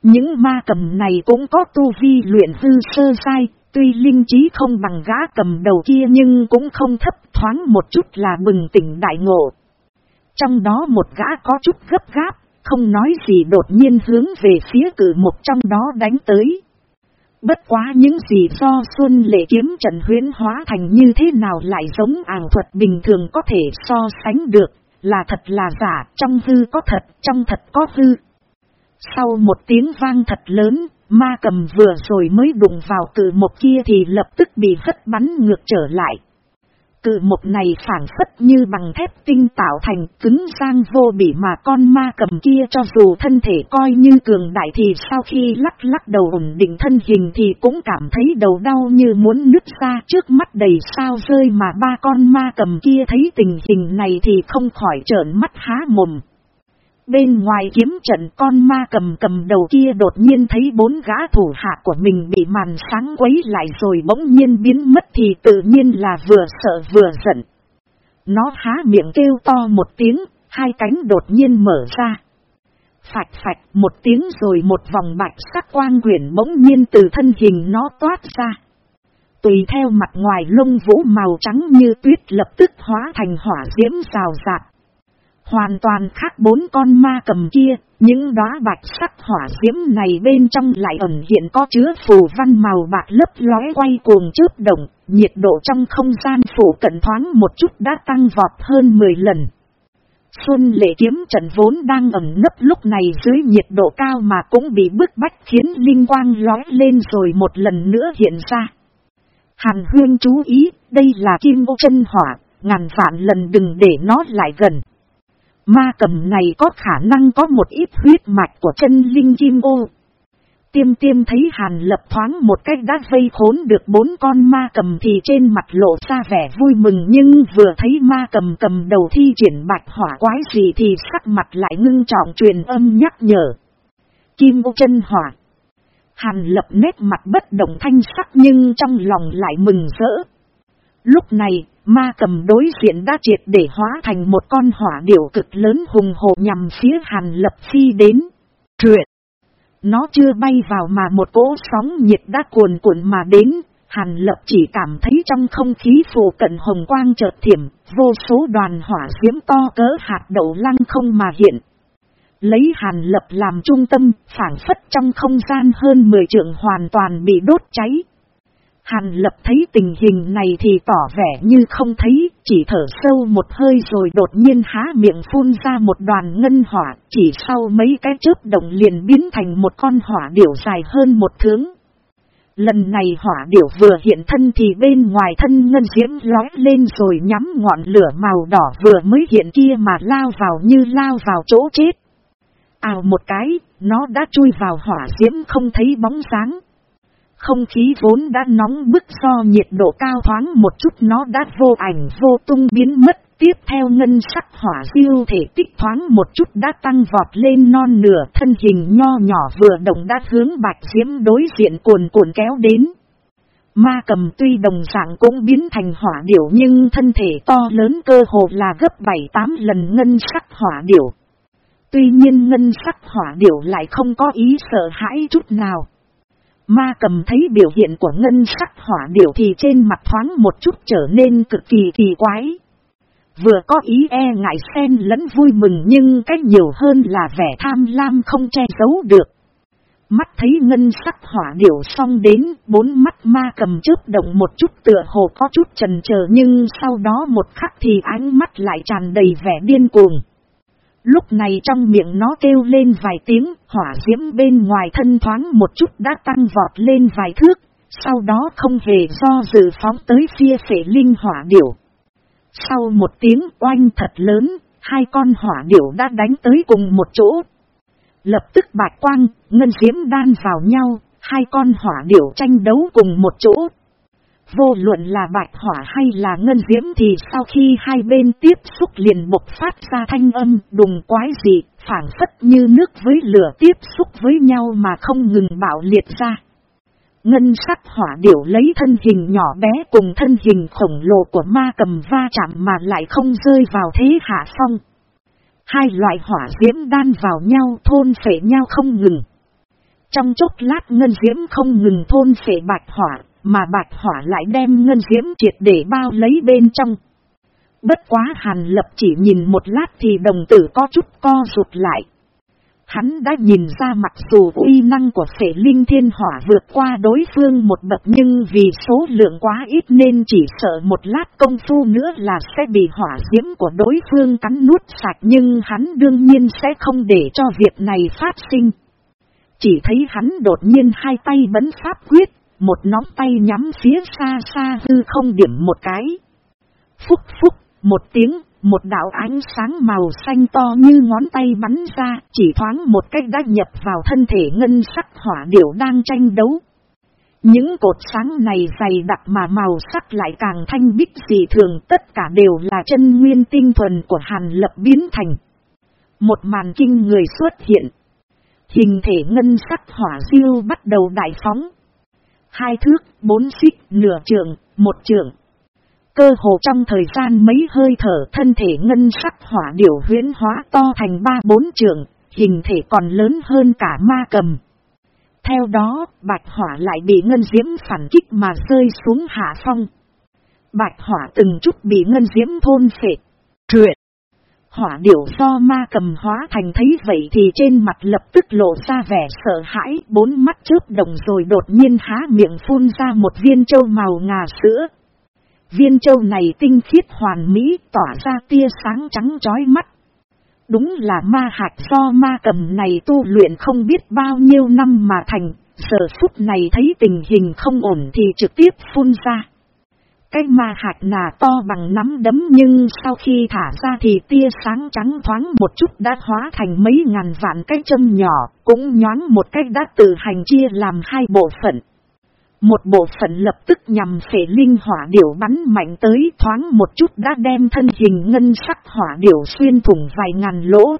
A: những ma cầm này cũng có tu vi luyện hư sơ sai, tuy linh trí không bằng gã cầm đầu kia nhưng cũng không thấp thoáng một chút là bừng tỉnh đại ngộ. Trong đó một gã có chút gấp gáp, không nói gì đột nhiên hướng về phía cử một trong đó đánh tới. Bất quá những gì do Xuân Lệ kiếm trận huyến hóa thành như thế nào lại giống ảo thuật bình thường có thể so sánh được, là thật là giả, trong hư có thật, trong thật có hư. Sau một tiếng vang thật lớn, ma cầm vừa rồi mới đụng vào cử một kia thì lập tức bị hất bắn ngược trở lại. Cự một này phản phất như bằng thép tinh tạo thành cứng sang vô bỉ mà con ma cầm kia cho dù thân thể coi như cường đại thì sau khi lắc lắc đầu ổn định thân hình thì cũng cảm thấy đầu đau như muốn nứt ra trước mắt đầy sao rơi mà ba con ma cầm kia thấy tình hình này thì không khỏi trợn mắt há mồm. Bên ngoài kiếm trận con ma cầm cầm đầu kia đột nhiên thấy bốn gã thủ hạ của mình bị màn sáng quấy lại rồi bỗng nhiên biến mất thì tự nhiên là vừa sợ vừa giận. Nó há miệng kêu to một tiếng, hai cánh đột nhiên mở ra. Phạch phạch một tiếng rồi một vòng bạch sắc quang quyển bỗng nhiên từ thân hình nó toát ra. Tùy theo mặt ngoài lông vũ màu trắng như tuyết lập tức hóa thành hỏa diễm rào rạt Hoàn toàn khác bốn con ma cầm kia, những đóa bạch sắc hỏa diễm này bên trong lại ẩn hiện có chứa phù văn màu bạc lấp lóe quay cuồng chớp động, nhiệt độ trong không gian phủ cận thoáng một chút đã tăng vọt hơn 10 lần. Xuân lệ kiếm trận vốn đang ẩn nấp lúc này dưới nhiệt độ cao mà cũng bị bức bách khiến linh quang lói lên rồi một lần nữa hiện ra. Hàn huyên chú ý, đây là kim ô chân hỏa, ngàn vạn lần đừng để nó lại gần. Ma cầm này có khả năng có một ít huyết mạch của chân linh kim ô. Tiêm tiêm thấy hàn lập thoáng một cách đã vây khốn được bốn con ma cầm thì trên mặt lộ ra vẻ vui mừng nhưng vừa thấy ma cầm cầm đầu thi triển bạch hỏa quái gì thì sắc mặt lại ngưng trọng truyền âm nhắc nhở. Kim ô chân hỏa. Hàn lập nét mặt bất động thanh sắc nhưng trong lòng lại mừng rỡ. Lúc này, Ma cầm đối diện đã triệt để hóa thành một con hỏa điểu cực lớn hùng hồ nhằm phía Hàn Lập Phi đến. Truyện! Nó chưa bay vào mà một cỗ sóng nhiệt đã cuồn cuộn mà đến, Hàn Lập chỉ cảm thấy trong không khí phù cận hồng quang chợt thiểm, vô số đoàn hỏa diễm to cỡ hạt đậu lăng không mà hiện. Lấy Hàn Lập làm trung tâm, phản phất trong không gian hơn 10 trượng hoàn toàn bị đốt cháy. Hàn lập thấy tình hình này thì tỏ vẻ như không thấy, chỉ thở sâu một hơi rồi đột nhiên há miệng phun ra một đoàn ngân hỏa, chỉ sau mấy cái chớp động liền biến thành một con hỏa điểu dài hơn một thướng. Lần này hỏa điểu vừa hiện thân thì bên ngoài thân ngân diễm lói lên rồi nhắm ngọn lửa màu đỏ vừa mới hiện kia mà lao vào như lao vào chỗ chết. Ào một cái, nó đã chui vào hỏa diễm không thấy bóng sáng không khí vốn đã nóng bức do nhiệt độ cao thoáng một chút nó đã vô ảnh vô tung biến mất, Tiếp theo ngân sắc hỏa diêu thể tích thoáng một chút đã tăng vọt lên non nửa thân hình nho nhỏ vừa động đã hướng bạch diễm đối diện cuồn cuộn kéo đến. Ma cầm tuy đồng dạng cũng biến thành hỏa điểu nhưng thân thể to lớn cơ hồ là gấp 7-8 lần ngân sắc hỏa điểu. Tuy nhiên ngân sắc hỏa điểu lại không có ý sợ hãi chút nào. Ma cầm thấy biểu hiện của ngân sắc hỏa điểu thì trên mặt thoáng một chút trở nên cực kỳ kỳ quái. Vừa có ý e ngại xen lẫn vui mừng nhưng cách nhiều hơn là vẻ tham lam không che giấu được. Mắt thấy ngân sắc hỏa điểu xong đến, bốn mắt ma cầm chớp động một chút tựa hồ có chút trần chờ nhưng sau đó một khắc thì ánh mắt lại tràn đầy vẻ điên cuồng. Lúc này trong miệng nó kêu lên vài tiếng, hỏa diễm bên ngoài thân thoáng một chút đã tăng vọt lên vài thước, sau đó không hề do dự phóng tới phía phệ linh hỏa điểu. Sau một tiếng oanh thật lớn, hai con hỏa điểu đã đánh tới cùng một chỗ. Lập tức bạch quang, ngân diễm đan vào nhau, hai con hỏa điểu tranh đấu cùng một chỗ. Vô luận là bạch hỏa hay là ngân diễm thì sau khi hai bên tiếp xúc liền bộc phát ra thanh âm đùng quái dị, phản phất như nước với lửa tiếp xúc với nhau mà không ngừng bạo liệt ra. Ngân sắc hỏa điểu lấy thân hình nhỏ bé cùng thân hình khổng lồ của ma cầm va chạm mà lại không rơi vào thế hạ phong. Hai loại hỏa diễm đan vào nhau thôn phệ nhau không ngừng. Trong chốc lát ngân diễm không ngừng thôn phệ bạch hỏa, mà bạch hỏa lại đem ngân diễm triệt để bao lấy bên trong. Bất quá hàn lập chỉ nhìn một lát thì đồng tử có chút co rụt lại. Hắn đã nhìn ra mặc dù uy năng của phệ linh thiên hỏa vượt qua đối phương một bậc nhưng vì số lượng quá ít nên chỉ sợ một lát công phu nữa là sẽ bị hỏa diễm của đối phương cắn nuốt sạch nhưng hắn đương nhiên sẽ không để cho việc này phát sinh. Chỉ thấy hắn đột nhiên hai tay bấn pháp quyết, một nóng tay nhắm phía xa xa hư không điểm một cái. Phúc phúc, một tiếng một đạo ánh sáng màu xanh to như ngón tay bắn ra, chỉ thoáng một cách đã nhập vào thân thể ngân sắc hỏa điểu đang tranh đấu. Những cột sáng này dày đặc mà màu sắc lại càng thanh bích dị thường tất cả đều là chân nguyên tinh thuần của hàn lập biến thành. Một màn kinh người xuất hiện. Hình thể ngân sắc hỏa diêu bắt đầu đại phóng. Hai thước, bốn xích, nửa trường, một trường, Cơ hồ trong thời gian mấy hơi thở thân thể ngân sắc hỏa điểu huyến hóa to thành ba bốn trường, hình thể còn lớn hơn cả ma cầm. Theo đó, bạch hỏa lại bị ngân diễm phản kích mà rơi xuống hạ phong. Bạch hỏa từng chút bị ngân diễm thôn phệ. Truyện. Hỏa điểu do ma cầm hóa thành thấy vậy thì trên mặt lập tức lộ ra vẻ sợ hãi, bốn mắt chớp đồng rồi đột nhiên há miệng phun ra một viên châu màu ngà sữa. Viên châu này tinh khiết hoàn mỹ tỏa ra tia sáng trắng chói mắt. Đúng là ma hạt do ma cầm này tu luyện không biết bao nhiêu năm mà thành, giờ phút này thấy tình hình không ổn thì trực tiếp phun ra. Cái ma hạt nà to bằng nắm đấm nhưng sau khi thả ra thì tia sáng trắng thoáng một chút đã hóa thành mấy ngàn vạn cái chân nhỏ, cũng nhoáng một cách đã tự hành chia làm hai bộ phận. Một bộ phận lập tức nhằm phể linh hỏa điểu bắn mạnh tới thoáng một chút đã đem thân hình ngân sắc hỏa điểu xuyên thủng vài ngàn lỗ.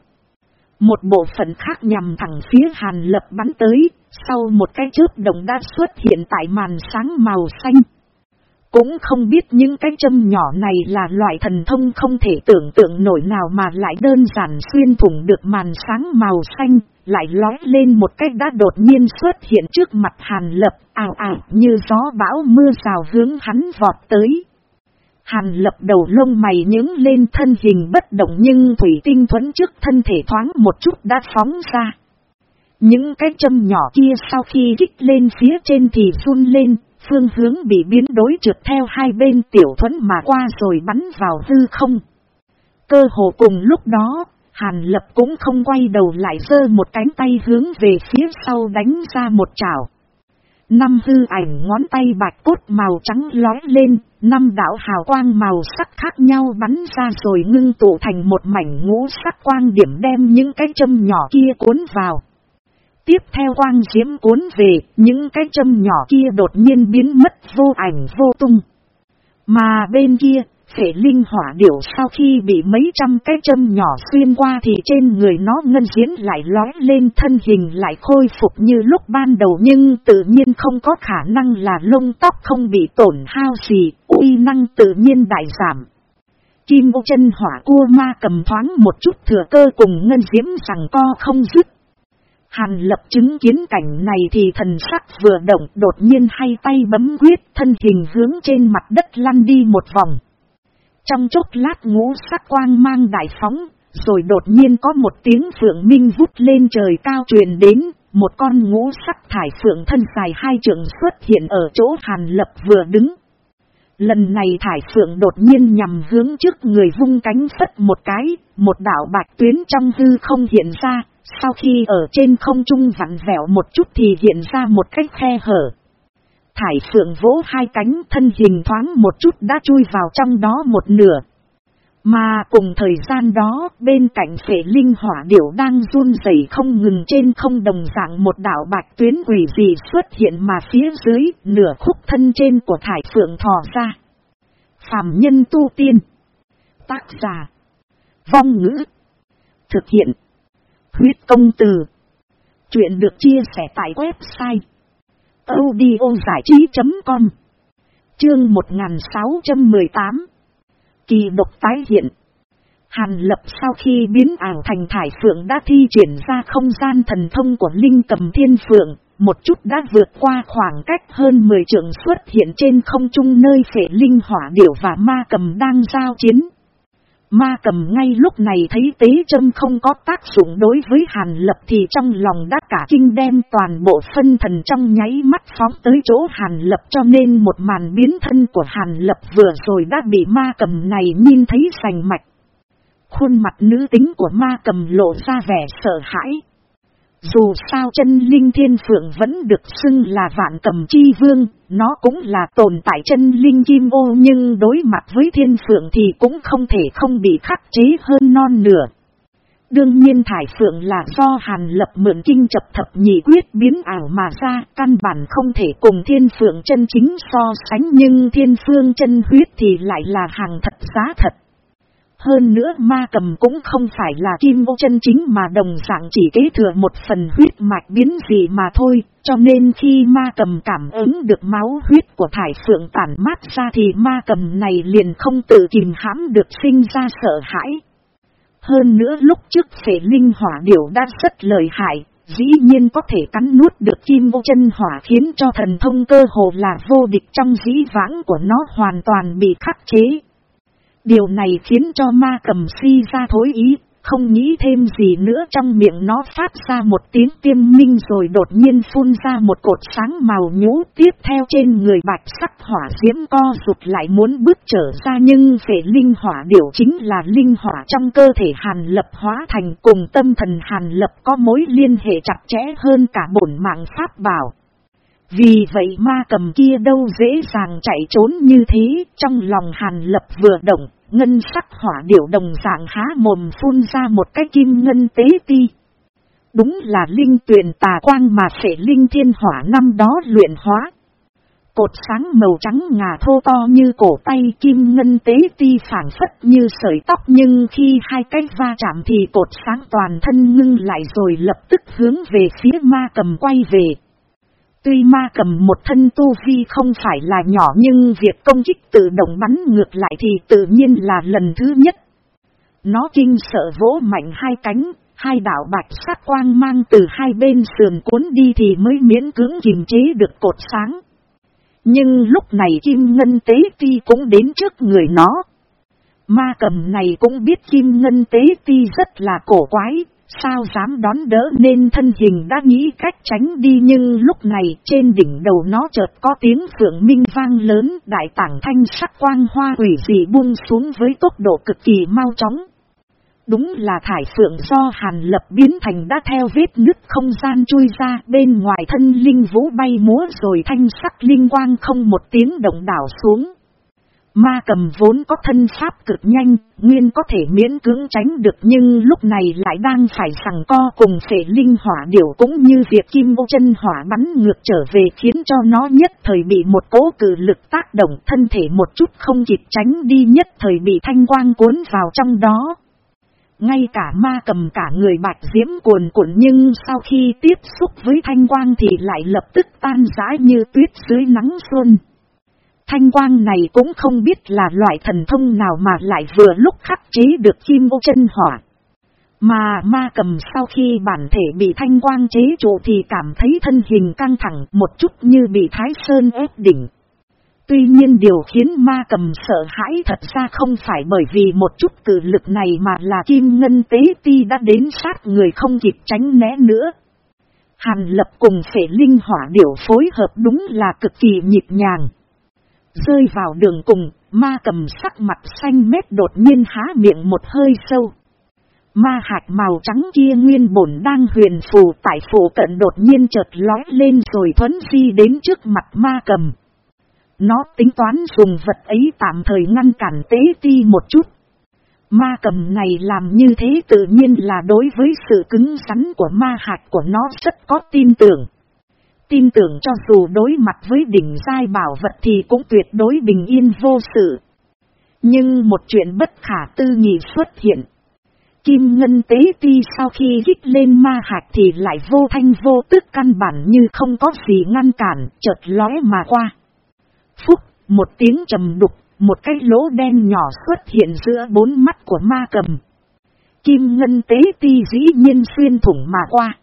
A: Một bộ phận khác nhằm thẳng phía hàn lập bắn tới, sau một cái chớp đồng đã xuất hiện tại màn sáng màu xanh. Cũng không biết những cái châm nhỏ này là loại thần thông không thể tưởng tượng nổi nào mà lại đơn giản xuyên thủng được màn sáng màu xanh, lại lói lên một cách đã đột nhiên xuất hiện trước mặt hàn lập, ảo ảo như gió bão mưa rào hướng hắn vọt tới. Hàn lập đầu lông mày nhướng lên thân hình bất động nhưng thủy tinh thuẫn trước thân thể thoáng một chút đã phóng ra. Những cái châm nhỏ kia sau khi kích lên phía trên thì run lên, phương hướng bị biến đối trượt theo hai bên tiểu thuẫn mà qua rồi bắn vào hư không. Cơ hồ cùng lúc đó, Hàn lập cũng không quay đầu lại sơ một cánh tay hướng về phía sau đánh ra một chảo. Năm hư ảnh ngón tay bạch cốt màu trắng lói lên, năm đảo hào quang màu sắc khác nhau bắn ra rồi ngưng tụ thành một mảnh ngũ sắc quang điểm đem những cái châm nhỏ kia cuốn vào. Tiếp theo quang diễm cuốn về, những cái châm nhỏ kia đột nhiên biến mất vô ảnh vô tung. Mà bên kia, phể linh hỏa điểu sau khi bị mấy trăm cái châm nhỏ xuyên qua thì trên người nó ngân diễn lại lói lên thân hình lại khôi phục như lúc ban đầu nhưng tự nhiên không có khả năng là lông tóc không bị tổn hao gì, uy năng tự nhiên đại giảm. Kim ô chân hỏa cua ma cầm thoáng một chút thừa cơ cùng ngân diễm rằng co không dứt. Hàn lập chứng kiến cảnh này thì thần sắc vừa động đột nhiên hay tay bấm quyết thân hình hướng trên mặt đất lăn đi một vòng. Trong chốc lát ngũ sắc quang mang đại phóng, rồi đột nhiên có một tiếng phượng minh vút lên trời cao truyền đến, một con ngũ sắc thải phượng thân dài hai trượng xuất hiện ở chỗ hàn lập vừa đứng. Lần này thải phượng đột nhiên nhằm hướng trước người vung cánh phất một cái, một đảo bạch tuyến trong hư không hiện ra, sau khi ở trên không trung vặn vẹo một chút thì hiện ra một cái khe hở. Thải phượng vỗ hai cánh thân hình thoáng một chút đã chui vào trong đó một nửa. Mà cùng thời gian đó, bên cạnh phệ linh hỏa điểu đang run rẩy không ngừng trên không đồng dạng một đảo bạch tuyến quỷ dị xuất hiện mà phía dưới, nửa khúc thân trên của thải phượng thò ra. Phạm nhân tu tiên. Tác giả. Vong ngữ. Thực hiện. Huyết công từ. Chuyện được chia sẻ tại website. audio com Chương 1618 Kỳ độc tái hiện Hàn lập sau khi biến ảo thành thải phượng đã thi triển ra không gian thần thông của Linh cầm thiên phượng, một chút đã vượt qua khoảng cách hơn 10 trường xuất hiện trên không trung nơi phệ linh hỏa điểu và ma cầm đang giao chiến. Ma cầm ngay lúc này thấy tế châm không có tác dụng đối với hàn lập thì trong lòng đã cả kinh đem toàn bộ phân thần trong nháy mắt phóng tới chỗ hàn lập cho nên một màn biến thân của hàn lập vừa rồi đã bị ma cầm này nhìn thấy sành mạch. Khuôn mặt nữ tính của ma cầm lộ ra vẻ sợ hãi. Dù sao chân linh thiên phượng vẫn được xưng là vạn cầm chi vương, nó cũng là tồn tại chân linh kim ô nhưng đối mặt với thiên phượng thì cũng không thể không bị khắc chế hơn non nửa. Đương nhiên thải phượng là do hàn lập mượn kinh chập thập nhị quyết biến ảo mà ra, căn bản không thể cùng thiên phượng chân chính so sánh nhưng thiên phương chân huyết thì lại là hàng thật giá thật. Hơn nữa ma cầm cũng không phải là kim ô chân chính mà đồng dạng chỉ kế thừa một phần huyết mạch biến gì mà thôi, cho nên khi ma cầm cảm ứng được máu huyết của thải phượng tản mát ra thì ma cầm này liền không tự kìm hãm được sinh ra sợ hãi. Hơn nữa lúc trước phể linh hỏa điểu đã rất lợi hại, dĩ nhiên có thể cắn nuốt được kim ô chân hỏa khiến cho thần thông cơ hồ là vô địch trong dĩ vãng của nó hoàn toàn bị khắc chế. Điều này khiến cho ma cầm si ra thối ý, không nghĩ thêm gì nữa trong miệng nó phát ra một tiếng tiêm minh rồi đột nhiên phun ra một cột sáng màu nhũ tiếp theo trên người bạch sắc hỏa diễm co rụt lại muốn bước trở ra nhưng phệ linh hỏa điều chính là linh hỏa trong cơ thể hàn lập hóa thành cùng tâm thần hàn lập có mối liên hệ chặt chẽ hơn cả bổn mạng pháp bảo. Vì vậy ma cầm kia đâu dễ dàng chạy trốn như thế, trong lòng hàn lập vừa động, ngân sắc hỏa điểu đồng dạng há mồm phun ra một cái kim ngân tế ti. Đúng là linh tuyển tà quang mà phệ linh thiên hỏa năm đó luyện hóa. Cột sáng màu trắng ngà thô to như cổ tay kim ngân tế ti phản phất như sợi tóc nhưng khi hai cái va chạm thì cột sáng toàn thân ngưng lại rồi lập tức hướng về phía ma cầm quay về. Tuy ma cầm một thân tu vi không phải là nhỏ nhưng việc công kích tự động bắn ngược lại thì tự nhiên là lần thứ nhất. Nó kinh sợ vỗ mạnh hai cánh, hai đảo bạch sát quang mang từ hai bên sườn cuốn đi thì mới miễn cưỡng kiềm chế được cột sáng. Nhưng lúc này kim ngân tế ti cũng đến trước người nó. Ma cầm này cũng biết kim ngân tế ti rất là cổ quái, Sao dám đón đỡ nên thân hình đã nghĩ cách tránh đi nhưng lúc này trên đỉnh đầu nó chợt có tiếng phượng minh vang lớn, đại tảng thanh sắc quang hoa quỷ dị buông xuống với tốc độ cực kỳ mau chóng. Đúng là thải phượng do hàn lập biến thành đã theo vết nứt không gian chui ra, bên ngoài thân linh vũ bay múa rồi thanh sắc linh quang không một tiếng động đảo xuống. Ma cầm vốn có thân pháp cực nhanh, nguyên có thể miễn cưỡng tránh được nhưng lúc này lại đang phải sằng co cùng phể linh hỏa điểu cũng như việc kim ô chân hỏa bắn ngược trở về khiến cho nó nhất thời bị một cố cử lực tác động thân thể một chút không kịp tránh đi nhất thời bị thanh quang cuốn vào trong đó. Ngay cả ma cầm cả người bạch diễm cuồn cuộn nhưng sau khi tiếp xúc với thanh quang thì lại lập tức tan rã như tuyết dưới nắng xuân. Thanh quang này cũng không biết là loại thần thông nào mà lại vừa lúc khắc chế được kim ô chân hỏa. Mà ma cầm sau khi bản thể bị thanh quang chế trụ thì cảm thấy thân hình căng thẳng một chút như bị thái sơn ép đỉnh. Tuy nhiên điều khiến ma cầm sợ hãi thật ra không phải bởi vì một chút cử lực này mà là kim ngân tế ti đã đến sát người không kịp tránh né nữa. Hàn lập cùng phể linh hỏa điểu phối hợp đúng là cực kỳ nhịp nhàng. Rơi vào đường cùng, ma cầm sắc mặt xanh mét đột nhiên há miệng một hơi sâu. Ma hạt màu trắng kia nguyên bổn đang huyền phù tại phủ cận đột nhiên chợt lói lên rồi thuấn di đến trước mặt ma cầm. Nó tính toán dùng vật ấy tạm thời ngăn cản tế ti một chút. Ma cầm này làm như thế tự nhiên là đối với sự cứng rắn của ma hạt của nó rất có tin tưởng. Tin tưởng cho dù đối mặt với đỉnh sai bảo vật thì cũng tuyệt đối bình yên vô sự. Nhưng một chuyện bất khả tư nghị xuất hiện. Kim ngân tế ti sau khi hít lên ma hạt thì lại vô thanh vô tức căn bản như không có gì ngăn cản, chợt lóe mà qua. Phúc, một tiếng trầm đục, một cái lỗ đen nhỏ xuất hiện giữa bốn mắt của ma cầm. Kim ngân tế ti dĩ nhiên xuyên thủng mà qua.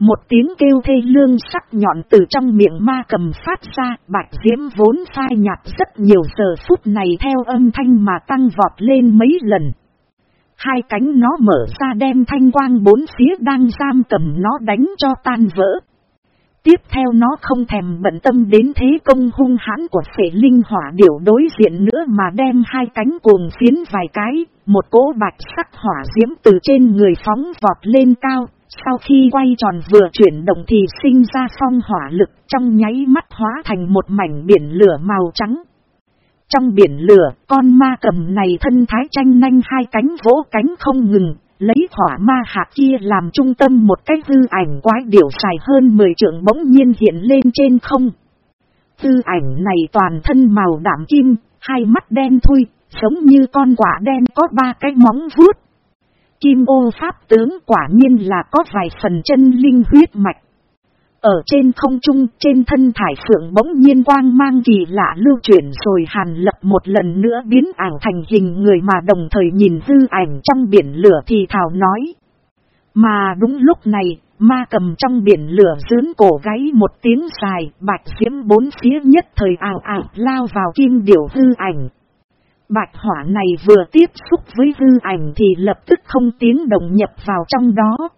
A: Một tiếng kêu thê lương sắc nhọn từ trong miệng ma cầm phát ra, bạch diễm vốn phai nhạt rất nhiều giờ phút này theo âm thanh mà tăng vọt lên mấy lần. Hai cánh nó mở ra đem thanh quang bốn phía đang giam cầm nó đánh cho tan vỡ. Tiếp theo nó không thèm bận tâm đến thế công hung hãn của phệ linh hỏa điểu đối diện nữa mà đem hai cánh cuồng phiến vài cái, một cỗ bạch sắc hỏa diễm từ trên người phóng vọt lên cao, sau khi quay tròn vừa chuyển động thì sinh ra phong hỏa lực trong nháy mắt hóa thành một mảnh biển lửa màu trắng. Trong biển lửa, con ma cầm này thân thái tranh nhanh hai cánh vỗ cánh không ngừng, lấy hỏa ma hạt kia làm trung tâm một cái hư ảnh quái điểu dài hơn 10 trượng bỗng nhiên hiện lên trên không. Hư ảnh này toàn thân màu đảm kim, hai mắt đen thui, giống như con quả đen có ba cái móng vuốt. Kim ô pháp tướng quả nhiên là có vài phần chân linh huyết mạch. Ở trên không trung trên thân thải phượng bỗng nhiên quang mang kỳ lạ lưu chuyển rồi hàn lập một lần nữa biến ảnh thành hình người mà đồng thời nhìn hư ảnh trong biển lửa thì thảo nói. Mà đúng lúc này, ma cầm trong biển lửa dướn cổ gáy một tiếng dài, bạch diễm bốn phía nhất thời ảo ảo lao vào kim điểu hư ảnh. Bạch hỏa này vừa tiếp xúc với hư ảnh thì lập tức không tiếng đồng nhập vào trong đó.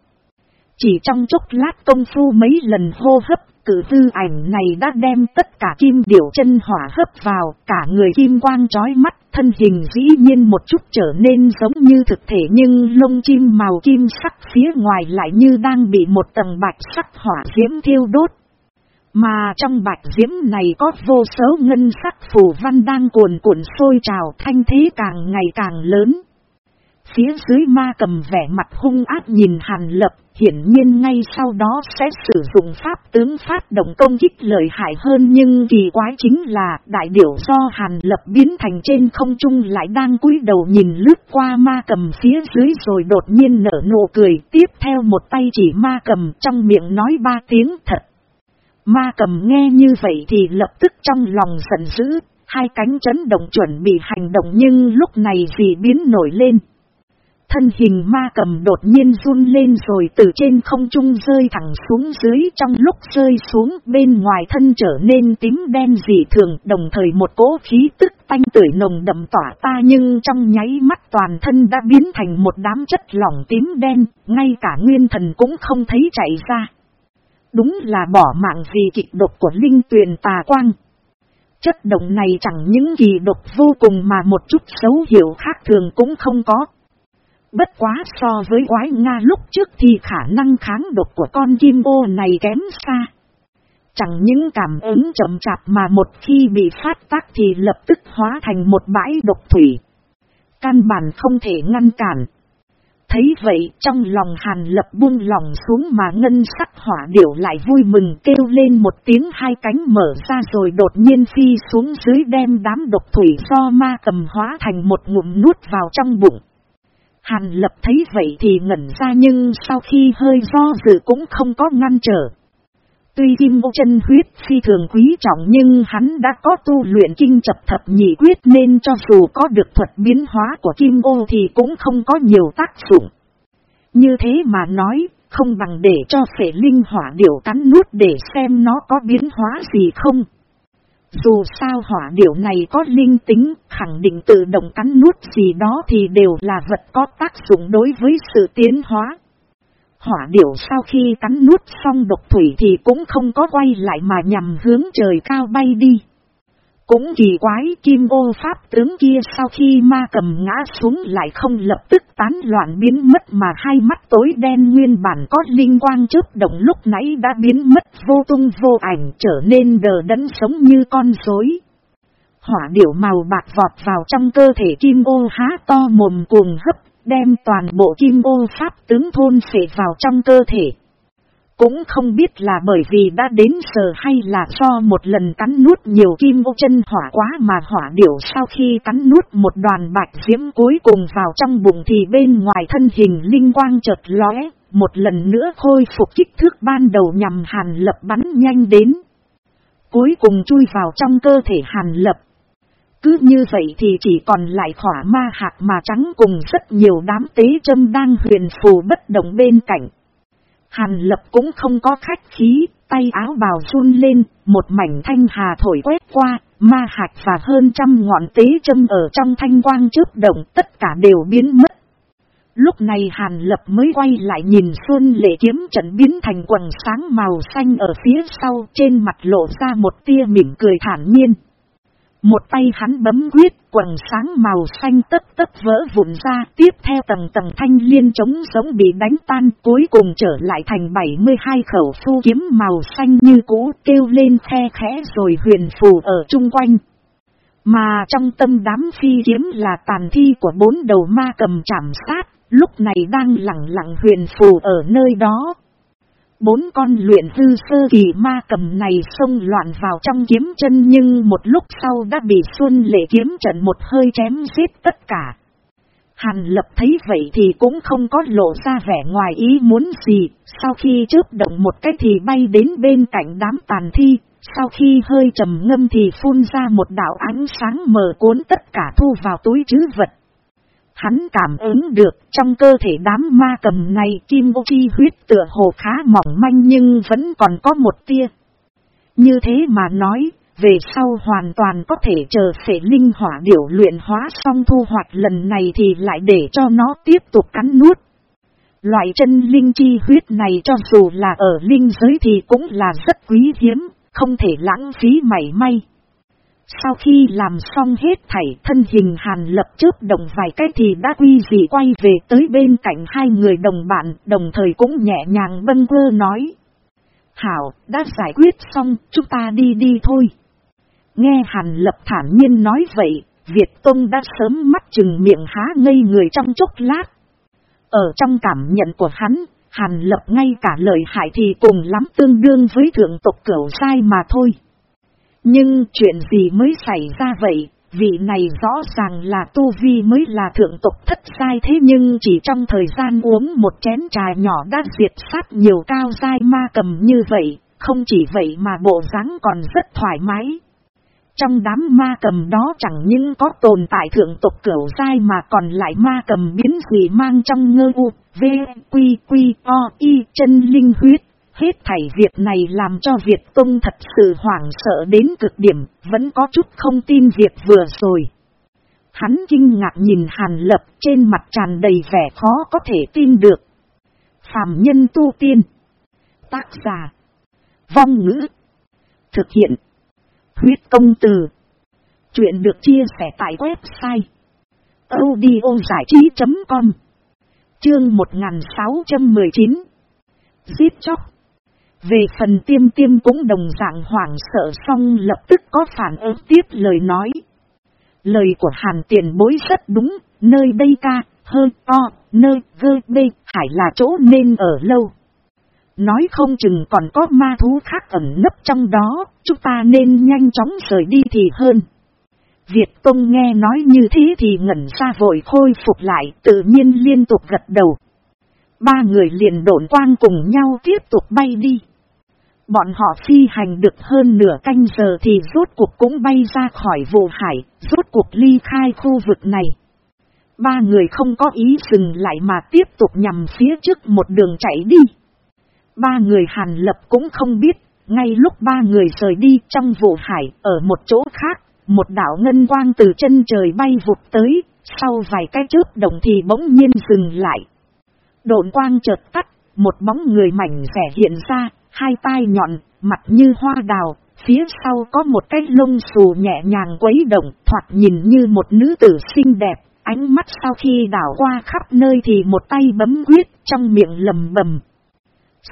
A: Chỉ trong chốc lát công phu mấy lần hô hấp, cử hư ảnh này đã đem tất cả kim điểu chân hỏa hấp vào, cả người kim quang trói mắt, thân hình dĩ nhiên một chút trở nên giống như thực thể nhưng lông chim màu kim sắc phía ngoài lại như đang bị một tầng bạch sắc hỏa diễm thiêu đốt. Mà trong bạch diễm này có vô số ngân sắc phù văn đang cuồn cuộn sôi trào thanh thế càng ngày càng lớn. Phía dưới ma cầm vẻ mặt hung ác nhìn hàn lập, hiển nhiên ngay sau đó sẽ sử dụng pháp tướng phát động công kích lợi hại hơn nhưng kỳ quái chính là đại điểu do hàn lập biến thành trên không trung lại đang cúi đầu nhìn lướt qua ma cầm phía dưới rồi đột nhiên nở nụ cười tiếp theo một tay chỉ ma cầm trong miệng nói ba tiếng thật. Ma cầm nghe như vậy thì lập tức trong lòng giận dữ, hai cánh chấn động chuẩn bị hành động nhưng lúc này gì biến nổi lên. Thân hình ma cầm đột nhiên run lên rồi từ trên không trung rơi thẳng xuống dưới trong lúc rơi xuống bên ngoài thân trở nên tím đen dị thường đồng thời một cỗ khí tức tanh tưởi nồng đậm tỏa ta nhưng trong nháy mắt toàn thân đã biến thành một đám chất lỏng tím đen, ngay cả nguyên thần cũng không thấy chạy ra. Đúng là bỏ mạng vì kịch độc của linh tuyền tà quang. Chất độc này chẳng những gì độc vô cùng mà một chút xấu hiểu khác thường cũng không có. Bất quá so với quái Nga lúc trước thì khả năng kháng độc của con kim ô này kém xa. Chẳng những cảm ứng chậm chạp mà một khi bị phát tác thì lập tức hóa thành một bãi độc thủy. Căn bản không thể ngăn cản. Thấy vậy, trong lòng hàn lập buông lòng xuống mà ngân sắc hỏa điểu lại vui mừng kêu lên một tiếng hai cánh mở ra rồi đột nhiên phi xuống dưới đem đám độc thủy do ma cầm hóa thành một ngụm nuốt vào trong bụng. Hàn lập thấy vậy thì ngẩn ra nhưng sau khi hơi do dự cũng không có ngăn trở. Tuy kim ô chân huyết phi thường quý trọng nhưng hắn đã có tu luyện kinh chập thập nhị quyết nên cho dù có được thuật biến hóa của kim ô thì cũng không có nhiều tác dụng. Như thế mà nói, không bằng để cho phệ linh hỏa điểu cắn nuốt để xem nó có biến hóa gì không. Dù sao hỏa điểu này có linh tính, khẳng định tự động cắn nuốt gì đó thì đều là vật có tác dụng đối với sự tiến hóa. Hỏa điểu sau khi cắn nuốt xong độc thủy thì cũng không có quay lại mà nhằm hướng trời cao bay đi. Cũng kỳ quái kim ô pháp tướng kia sau khi ma cầm ngã xuống lại không lập tức tán loạn biến mất mà hai mắt tối đen nguyên bản có linh quang chớp động lúc nãy đã biến mất vô tung vô ảnh trở nên đờ đẫn sống như con rối. Hỏa điểu màu bạc vọt vào trong cơ thể kim ô há to mồm cuồng hấp đem toàn bộ kim ô pháp tướng thôn phệ vào trong cơ thể. Cũng không biết là bởi vì đã đến giờ hay là do một lần cắn nuốt nhiều kim ô chân hỏa quá mà hỏa điểu sau khi cắn nuốt một đoàn bạch diễm cuối cùng vào trong bụng thì bên ngoài thân hình linh quang chợt lóe, một lần nữa khôi phục kích thước ban đầu nhằm hàn lập bắn nhanh đến. Cuối cùng chui vào trong cơ thể hàn lập. Cứ như vậy thì chỉ còn lại khỏa ma hạt mà trắng cùng rất nhiều đám tế châm đang huyền phù bất động bên cạnh. Hàn lập cũng không có khách khí, tay áo bào run lên, một mảnh thanh hà thổi quét qua, ma hạt và hơn trăm ngọn tế châm ở trong thanh quang trước động tất cả đều biến mất. Lúc này Hàn Lập mới quay lại nhìn Xuân Lệ kiếm trận biến thành quần sáng màu xanh ở phía sau trên mặt lộ ra một tia mỉm cười thản nhiên. Một tay hắn bấm quyết, quần sáng màu xanh tất tất vỡ vụn ra, tiếp theo tầng tầng thanh liên chống giống bị đánh tan, cuối cùng trở lại thành 72 khẩu phu kiếm màu xanh như cũ, kêu lên khe khẽ rồi huyền phù ở chung quanh. Mà trong tâm đám phi kiếm là tàn thi của bốn đầu ma cầm chạm sát, lúc này đang lặng lặng huyền phù ở nơi đó. Bốn con luyện hư sơ kỳ ma cầm này xông loạn vào trong kiếm chân nhưng một lúc sau đã bị Xuân Lệ kiếm trận một hơi chém giết tất cả. Hàn lập thấy vậy thì cũng không có lộ ra vẻ ngoài ý muốn gì, sau khi chớp động một cái thì bay đến bên cạnh đám tàn thi, sau khi hơi trầm ngâm thì phun ra một đạo ánh sáng mờ cuốn tất cả thu vào túi chứ vật. Hắn cảm ứng được trong cơ thể đám ma cầm này kim ô chi huyết tựa hồ khá mỏng manh nhưng vẫn còn có một tia. Như thế mà nói, về sau hoàn toàn có thể chờ phệ linh hỏa điểu luyện hóa xong thu hoạch lần này thì lại để cho nó tiếp tục cắn nuốt. Loại chân linh chi huyết này cho dù là ở linh giới thì cũng là rất quý hiếm, không thể lãng phí mảy may. Sau khi làm xong hết thảy thân hình hàn lập trước động vài cái thì đã quy dị quay về tới bên cạnh hai người đồng bạn đồng thời cũng nhẹ nhàng bân vơ nói. Hảo, đã giải quyết xong, chúng ta đi đi thôi. Nghe hàn lập thản nhiên nói vậy, Việt Tông đã sớm mắt chừng miệng há ngây người trong chốc lát. Ở trong cảm nhận của hắn, hàn lập ngay cả lời hại thì cùng lắm tương đương với thượng tộc cửu sai mà thôi. Nhưng chuyện gì mới xảy ra vậy? Vị này rõ ràng là Tu Vi mới là thượng tục thất sai thế nhưng chỉ trong thời gian uống một chén trà nhỏ đã diệt sát nhiều cao dai ma cầm như vậy, không chỉ vậy mà bộ dáng còn rất thoải mái. Trong đám ma cầm đó chẳng những có tồn tại thượng tục cửu dai mà còn lại ma cầm biến gì mang trong ngơ u, v, quy, quy, o, y, chân linh huyết. Hết thảy việc này làm cho Việt Tông thật sự hoảng sợ đến cực điểm, vẫn có chút không tin việc vừa rồi. Hắn kinh ngạc nhìn Hàn Lập trên mặt tràn đầy vẻ khó có thể tin được. Phạm nhân tu tiên. Tác giả. Vong ngữ. Thực hiện. Huyết công từ. Chuyện được chia sẻ tại website. audio giải trí com Chương 1619 Giết chóc về phần tiêm tiêm cũng đồng dạng hoảng sợ xong lập tức có phản ứng tiếp lời nói. Lời của hàn tiền bối rất đúng, nơi đây ca, hơi to, nơi gơ bê, hải là chỗ nên ở lâu. Nói không chừng còn có ma thú khác ẩn nấp trong đó, chúng ta nên nhanh chóng rời đi thì hơn. Việt Tông nghe nói như thế thì ngẩn ra vội khôi phục lại, tự nhiên liên tục gật đầu. Ba người liền độn quang cùng nhau tiếp tục bay đi. Bọn họ phi hành được hơn nửa canh giờ thì rốt cuộc cũng bay ra khỏi vụ hải, rốt cuộc ly khai khu vực này. Ba người không có ý dừng lại mà tiếp tục nhằm phía trước một đường chạy đi. Ba người hàn lập cũng không biết, ngay lúc ba người rời đi trong vụ hải ở một chỗ khác, một đảo ngân quang từ chân trời bay vụt tới, sau vài cái chớp động thì bỗng nhiên dừng lại. Độn quang chợt tắt, một bóng người mảnh rẻ hiện ra, hai tai nhọn, mặt như hoa đào, phía sau có một cái lông xù nhẹ nhàng quấy động, thoạt nhìn như một nữ tử xinh đẹp, ánh mắt sau khi đảo qua khắp nơi thì một tay bấm quyết, trong miệng lầm bầm.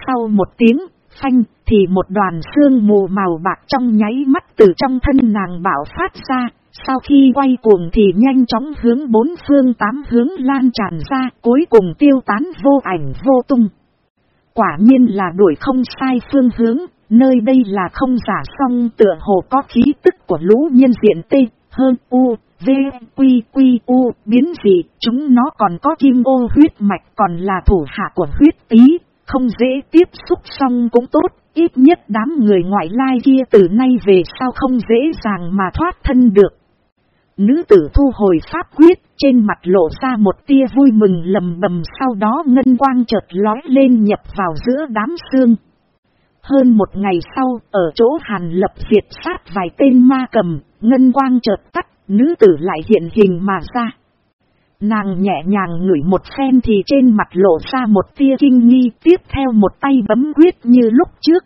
A: Sau một tiếng, phanh, thì một đoàn xương mù màu bạc trong nháy mắt từ trong thân nàng bảo phát ra, sau khi quay cuồng thì nhanh chóng hướng bốn phương tám hướng lan tràn ra, cuối cùng tiêu tán vô ảnh vô tung. Quả nhiên là đuổi không sai phương hướng, nơi đây là không giả song tựa hồ có khí tức của lũ nhân diện T, hơn U, V, Quy, Quy, U, biến dị, chúng nó còn có kim ô huyết mạch còn là thủ hạ của huyết tí, không dễ tiếp xúc xong cũng tốt, ít nhất đám người ngoại lai kia từ nay về sau không dễ dàng mà thoát thân được. Nữ tử thu hồi pháp quyết, trên mặt lộ ra một tia vui mừng lầm bầm sau đó ngân quang chợt lói lên nhập vào giữa đám xương. Hơn một ngày sau, ở chỗ hàn lập diệt sát vài tên ma cầm, ngân quang chợt tắt, nữ tử lại hiện hình mà ra. Nàng nhẹ nhàng ngửi một phen thì trên mặt lộ ra một tia kinh nghi tiếp theo một tay bấm quyết như lúc trước.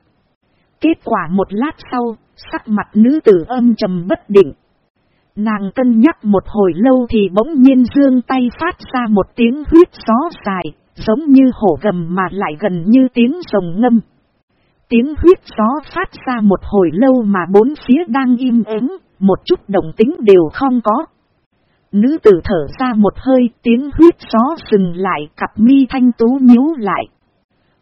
A: Kết quả một lát sau, sắc mặt nữ tử âm trầm bất định. Nàng cân nhắc một hồi lâu thì bỗng nhiên dương tay phát ra một tiếng huyết gió dài, giống như hổ gầm mà lại gần như tiếng rồng ngâm. Tiếng huyết gió phát ra một hồi lâu mà bốn phía đang im ắng, một chút động tính đều không có. Nữ tử thở ra một hơi tiếng huyết gió dừng lại cặp mi thanh tú nhíu lại.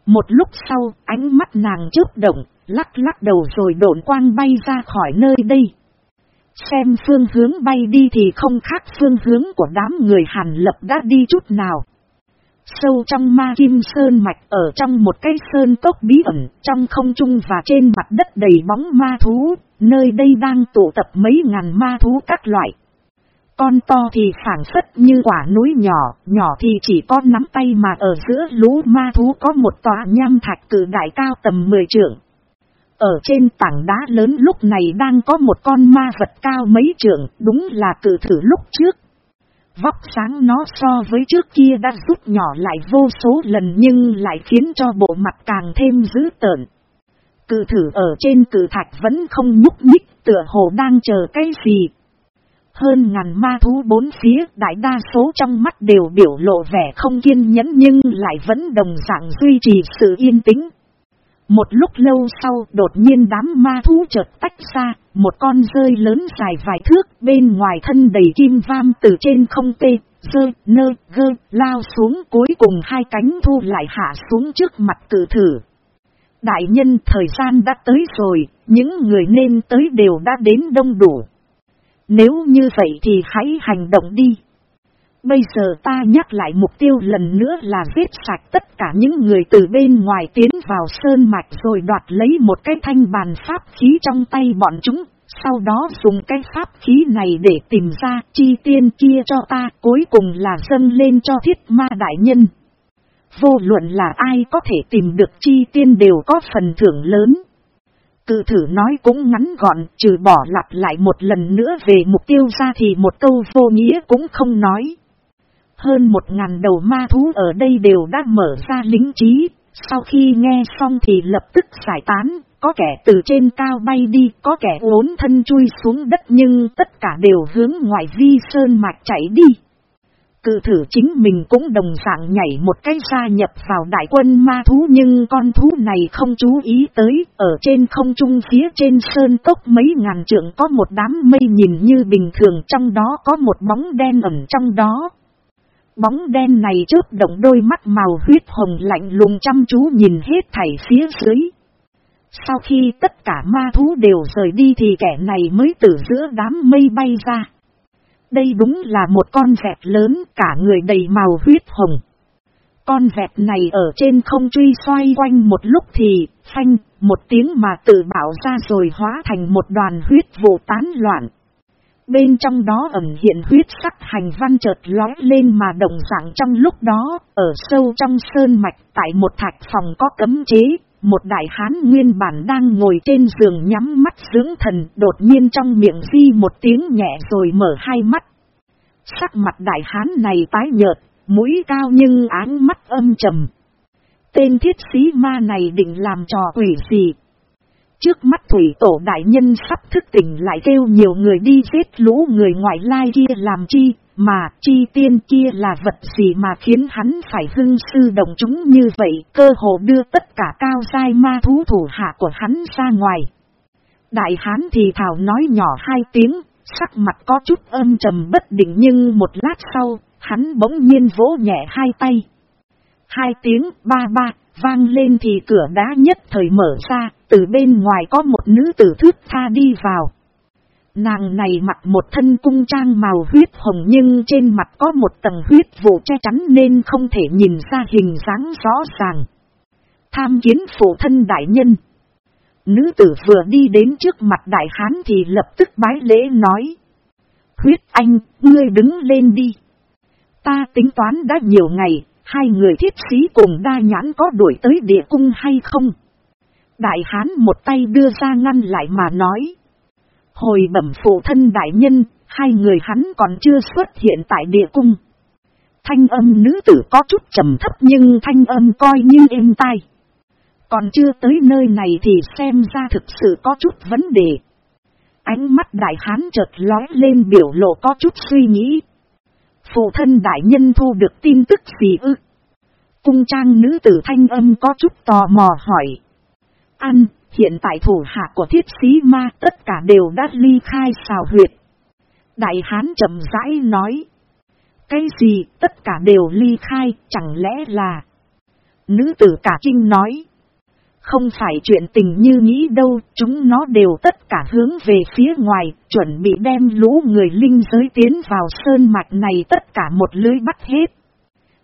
A: Một lúc sau ánh mắt nàng chớp động, lắc lắc đầu rồi độn quang bay ra khỏi nơi đây. Xem phương hướng bay đi thì không khác phương hướng của đám người hàn lập đã đi chút nào. Sâu trong ma kim sơn mạch ở trong một cái sơn cốc bí ẩn, trong không trung và trên mặt đất đầy bóng ma thú, nơi đây đang tụ tập mấy ngàn ma thú các loại. Con to thì phản phất như quả núi nhỏ, nhỏ thì chỉ có nắm tay mà ở giữa lũ ma thú có một tòa nham thạch cử đại cao tầm 10 trượng. Ở trên tảng đá lớn lúc này đang có một con ma vật cao mấy trượng, đúng là cử thử lúc trước. Vóc sáng nó so với trước kia đã rút nhỏ lại vô số lần nhưng lại khiến cho bộ mặt càng thêm dữ tợn. Cử thử ở trên cử thạch vẫn không nhúc nhích, tựa hồ đang chờ cái gì, hơn ngàn ma thú bốn phía đại đa số trong mắt đều biểu lộ vẻ không kiên nhẫn nhưng lại vẫn đồng dạng duy trì sự yên tĩnh. Một lúc lâu sau đột nhiên đám ma thú chợt tách ra, một con rơi lớn dài vài thước bên ngoài thân đầy kim vam từ trên không tê, rơi, nơ, gơ, lao xuống cuối cùng hai cánh thu lại hạ xuống trước mặt cử thử. Đại nhân thời gian đã tới rồi, những người nên tới đều đã đến đông đủ. Nếu như vậy thì hãy hành động đi. Bây giờ ta nhắc lại mục tiêu lần nữa là giết sạch tất cả những người từ bên ngoài tiến vào sơn mạch rồi đoạt lấy một cái thanh bàn pháp khí trong tay bọn chúng, sau đó dùng cái pháp khí này để tìm ra chi tiên kia cho ta cuối cùng là dâng lên cho thiết ma đại nhân. Vô luận là ai có thể tìm được chi tiên đều có phần thưởng lớn. Cự thử nói cũng ngắn gọn, trừ bỏ lặp lại một lần nữa về mục tiêu ra thì một câu vô nghĩa cũng không nói. Hơn một ngàn đầu ma thú ở đây đều đã mở ra lính trí, sau khi nghe xong thì lập tức giải tán, có kẻ từ trên cao bay đi, có kẻ uốn thân chui xuống đất nhưng tất cả đều hướng ngoại vi sơn mạch chạy đi. Cự thử chính mình cũng đồng dạng nhảy một cái gia nhập vào đại quân ma thú nhưng con thú này không chú ý tới, ở trên không trung phía trên sơn cốc mấy ngàn trượng có một đám mây nhìn như bình thường trong đó có một bóng đen ẩn trong đó. Bóng đen này chớp động đôi mắt màu huyết hồng lạnh lùng chăm chú nhìn hết thảy phía dưới. Sau khi tất cả ma thú đều rời đi thì kẻ này mới từ giữa đám mây bay ra. Đây đúng là một con vẹt lớn cả người đầy màu huyết hồng. Con vẹt này ở trên không truy xoay quanh một lúc thì, phanh, một tiếng mà tự bảo ra rồi hóa thành một đoàn huyết vụ tán loạn. Bên trong đó ẩn hiện huyết sắc hành văn chợt lói lên mà động dạng trong lúc đó, ở sâu trong sơn mạch tại một thạch phòng có cấm chế, một đại hán nguyên bản đang ngồi trên giường nhắm mắt dưỡng thần đột nhiên trong miệng di một tiếng nhẹ rồi mở hai mắt. Sắc mặt đại hán này tái nhợt, mũi cao nhưng áng mắt âm trầm. Tên thiết sĩ ma này định làm trò quỷ gì? Trước mắt thủy tổ đại nhân sắp thức tỉnh lại kêu nhiều người đi giết lũ người ngoại lai kia làm chi, mà chi tiên kia là vật gì mà khiến hắn phải hưng sư đồng chúng như vậy, cơ hồ đưa tất cả cao sai ma thú thủ hạ của hắn ra ngoài. Đại hán thì thảo nói nhỏ hai tiếng, sắc mặt có chút âm trầm bất định nhưng một lát sau, hắn bỗng nhiên vỗ nhẹ hai tay. Hai tiếng ba ba, vang lên thì cửa đá nhất thời mở ra, từ bên ngoài có một nữ tử thước tha đi vào. Nàng này mặc một thân cung trang màu huyết hồng nhưng trên mặt có một tầng huyết vụ che chắn nên không thể nhìn ra hình dáng rõ ràng. Tham kiến phụ thân đại nhân. Nữ tử vừa đi đến trước mặt đại hán thì lập tức bái lễ nói. Huyết anh, ngươi đứng lên đi. Ta tính toán đã nhiều ngày, hai người thiết sĩ cùng đa nhãn có đuổi tới địa cung hay không? Đại hán một tay đưa ra ngăn lại mà nói. Hồi bẩm phụ thân đại nhân, hai người hắn còn chưa xuất hiện tại địa cung. Thanh âm nữ tử có chút trầm thấp nhưng thanh âm coi như êm tai. Còn chưa tới nơi này thì xem ra thực sự có chút vấn đề. Ánh mắt đại hán chợt lói lên biểu lộ có chút suy nghĩ. Phụ thân đại nhân thu được tin tức gì ư? Cung trang nữ tử thanh âm có chút tò mò hỏi. Ăn, hiện tại thủ hạ của thiết sĩ ma tất cả đều đã ly khai xào huyệt. Đại hán chậm rãi nói. Cái gì tất cả đều ly khai chẳng lẽ là... Nữ tử cả kinh nói. Không phải chuyện tình như nghĩ đâu, chúng nó đều tất cả hướng về phía ngoài, chuẩn bị đem lũ người linh giới tiến vào sơn mạch này tất cả một lưới bắt hết.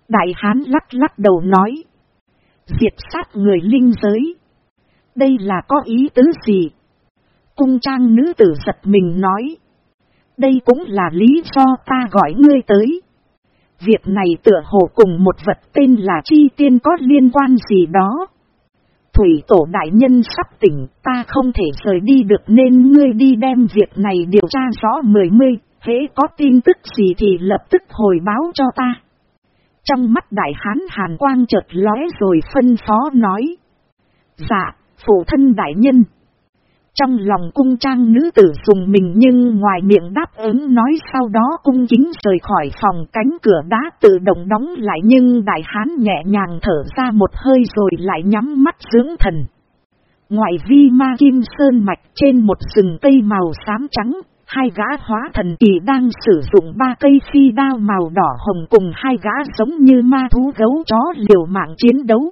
A: Đại hán lắc lắc đầu nói. Diệt sát người linh giới. Đây là có ý tứ gì? Cung trang nữ tử giật mình nói. Đây cũng là lý do ta gọi ngươi tới. Việc này tựa hồ cùng một vật tên là chi tiên có liên quan gì đó. Thủy tổ đại nhân sắp tỉnh, ta không thể rời đi được nên ngươi đi đem việc này điều tra rõ mười mươi, hễ có tin tức gì thì lập tức hồi báo cho ta. Trong mắt đại hán hàn quang chợt lóe rồi phân phó nói. Dạ, phụ thân đại nhân. Trong lòng cung trang nữ tử dùng mình nhưng ngoài miệng đáp ứng nói sau đó cung chính rời khỏi phòng cánh cửa đá tự động đóng lại nhưng đại hán nhẹ nhàng thở ra một hơi rồi lại nhắm mắt dưỡng thần. Ngoại vi ma kim sơn mạch trên một rừng cây màu xám trắng, hai gã hóa thần kỳ đang sử dụng ba cây phi đao màu đỏ hồng cùng hai gã giống như ma thú gấu chó liều mạng chiến đấu.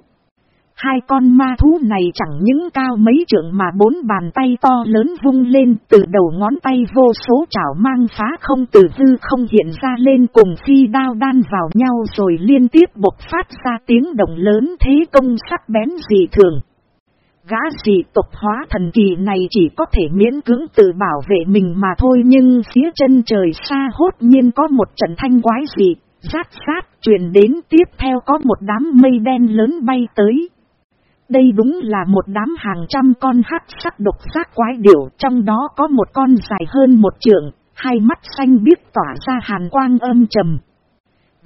A: Hai con ma thú này chẳng những cao mấy trượng mà bốn bàn tay to lớn vung lên từ đầu ngón tay vô số chảo mang phá không từ hư không hiện ra lên cùng phi đao đan vào nhau rồi liên tiếp bộc phát ra tiếng động lớn thế công sắc bén dị thường. Gã dị tục hóa thần kỳ này chỉ có thể miễn cưỡng tự bảo vệ mình mà thôi nhưng phía chân trời xa hốt nhiên có một trận thanh quái dị, rát sát truyền đến tiếp theo có một đám mây đen lớn bay tới. Đây đúng là một đám hàng trăm con hắc sắc độc giác quái điểu, trong đó có một con dài hơn một trượng, hai mắt xanh biếc tỏa ra hàn quang âm trầm.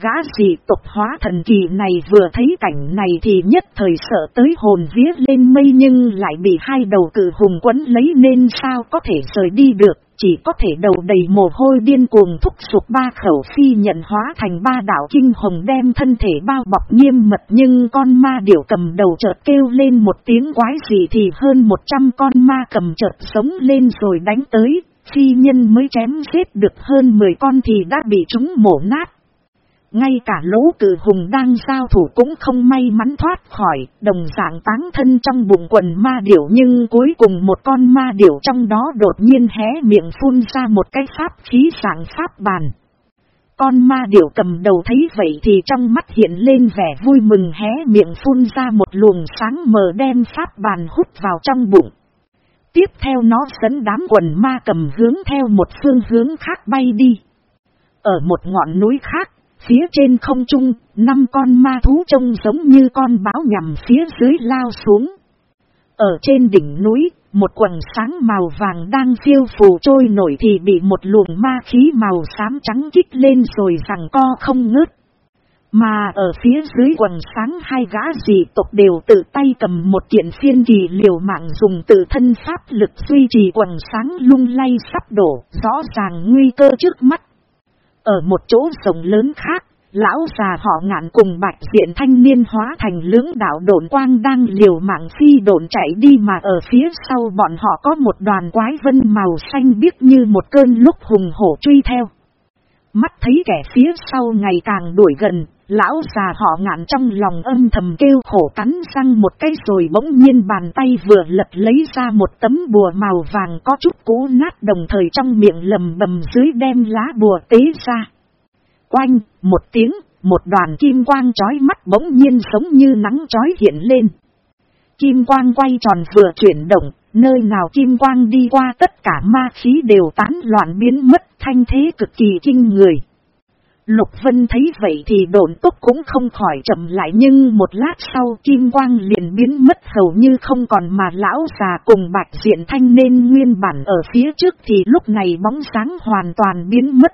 A: Gã dị tục hóa thần kỳ này vừa thấy cảnh này thì nhất thời sợ tới hồn vía lên mây nhưng lại bị hai đầu cử hùng quấn lấy nên sao có thể rời đi được, chỉ có thể đầu đầy mồ hôi điên cuồng thúc sụp ba khẩu phi nhận hóa thành ba đảo kinh hồng đem thân thể bao bọc nghiêm mật nhưng con ma điểu cầm đầu chợt kêu lên một tiếng quái gì thì hơn một trăm con ma cầm chợt sống lên rồi đánh tới, phi nhân mới chém giết được hơn mười con thì đã bị chúng mổ nát. Ngay cả lỗ cử hùng đang giao thủ cũng không may mắn thoát khỏi, đồng dạng táng thân trong bụng quần ma điểu nhưng cuối cùng một con ma điểu trong đó đột nhiên hé miệng phun ra một cái pháp khí dạng pháp bàn. Con ma điểu cầm đầu thấy vậy thì trong mắt hiện lên vẻ vui mừng hé miệng phun ra một luồng sáng mờ đem pháp bàn hút vào trong bụng. Tiếp theo nó dẫn đám quần ma cầm hướng theo một phương hướng khác bay đi. Ở một ngọn núi khác, Phía trên không trung, năm con ma thú trông giống như con báo nhằm phía dưới lao xuống. Ở trên đỉnh núi, một quần sáng màu vàng đang phiêu phù trôi nổi thì bị một luồng ma khí màu xám trắng kích lên rồi rằng co không ngớt. Mà ở phía dưới quần sáng hai gã dị tộc đều tự tay cầm một kiện phiên kỳ liều mạng dùng tự thân pháp lực duy trì quần sáng lung lay sắp đổ, rõ ràng nguy cơ trước mắt. Ở một chỗ rồng lớn khác, lão già họ ngạn cùng bạch diện thanh niên hóa thành lưỡng đạo độn quang đang liều mạng phi độn chạy đi mà ở phía sau bọn họ có một đoàn quái vân màu xanh biếc như một cơn lúc hùng hổ truy theo. Mắt thấy kẻ phía sau ngày càng đuổi gần, lão già họ ngạn trong lòng âm thầm kêu khổ cắn răng một cái rồi bỗng nhiên bàn tay vừa lật lấy ra một tấm bùa màu vàng có chút cũ nát đồng thời trong miệng lầm bầm dưới đem lá bùa tế ra. Quanh một tiếng, một đoàn kim quang chói mắt bỗng nhiên giống như nắng chói hiện lên. Kim quang quay tròn vừa chuyển động, nơi nào kim quang đi qua tất cả ma khí đều tán loạn biến mất, thanh thế cực kỳ kinh người. Lục Vân thấy vậy thì độn tốc cũng không khỏi chậm lại nhưng một lát sau kim quang liền biến mất hầu như không còn mà lão già cùng bạch diện thanh nên nguyên bản ở phía trước thì lúc này bóng sáng hoàn toàn biến mất.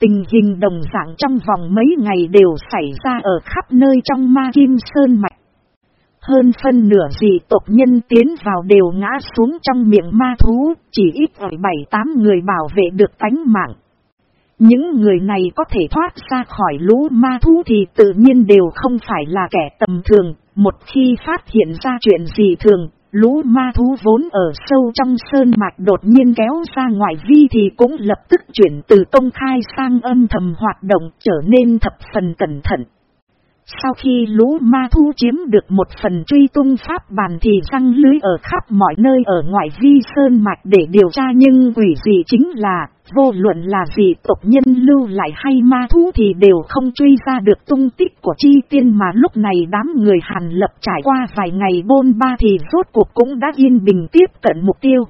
A: Tình hình đồng dạng trong vòng mấy ngày đều xảy ra ở khắp nơi trong ma kim sơn mạch. Hơn phân nửa dị tộc nhân tiến vào đều ngã xuống trong miệng ma thú, chỉ ít ở bảy tám người bảo vệ được tánh mạng. Những người này có thể thoát ra khỏi lũ ma thú thì tự nhiên đều không phải là kẻ tầm thường, một khi phát hiện ra chuyện gì thường, Lũ ma thú vốn ở sâu trong sơn mạch đột nhiên kéo ra ngoài vi thì cũng lập tức chuyển từ công khai sang âm thầm hoạt động trở nên thập phần cẩn thận. Sau khi lũ ma thu chiếm được một phần truy tung pháp bàn thì răng lưới ở khắp mọi nơi ở ngoại vi sơn mạch để điều tra nhưng quỷ gì chính là, vô luận là gì tộc nhân lưu lại hay ma thú thì đều không truy ra được tung tích của chi tiên mà lúc này đám người hàn lập trải qua vài ngày bôn ba thì rốt cuộc cũng đã yên bình tiếp cận mục tiêu.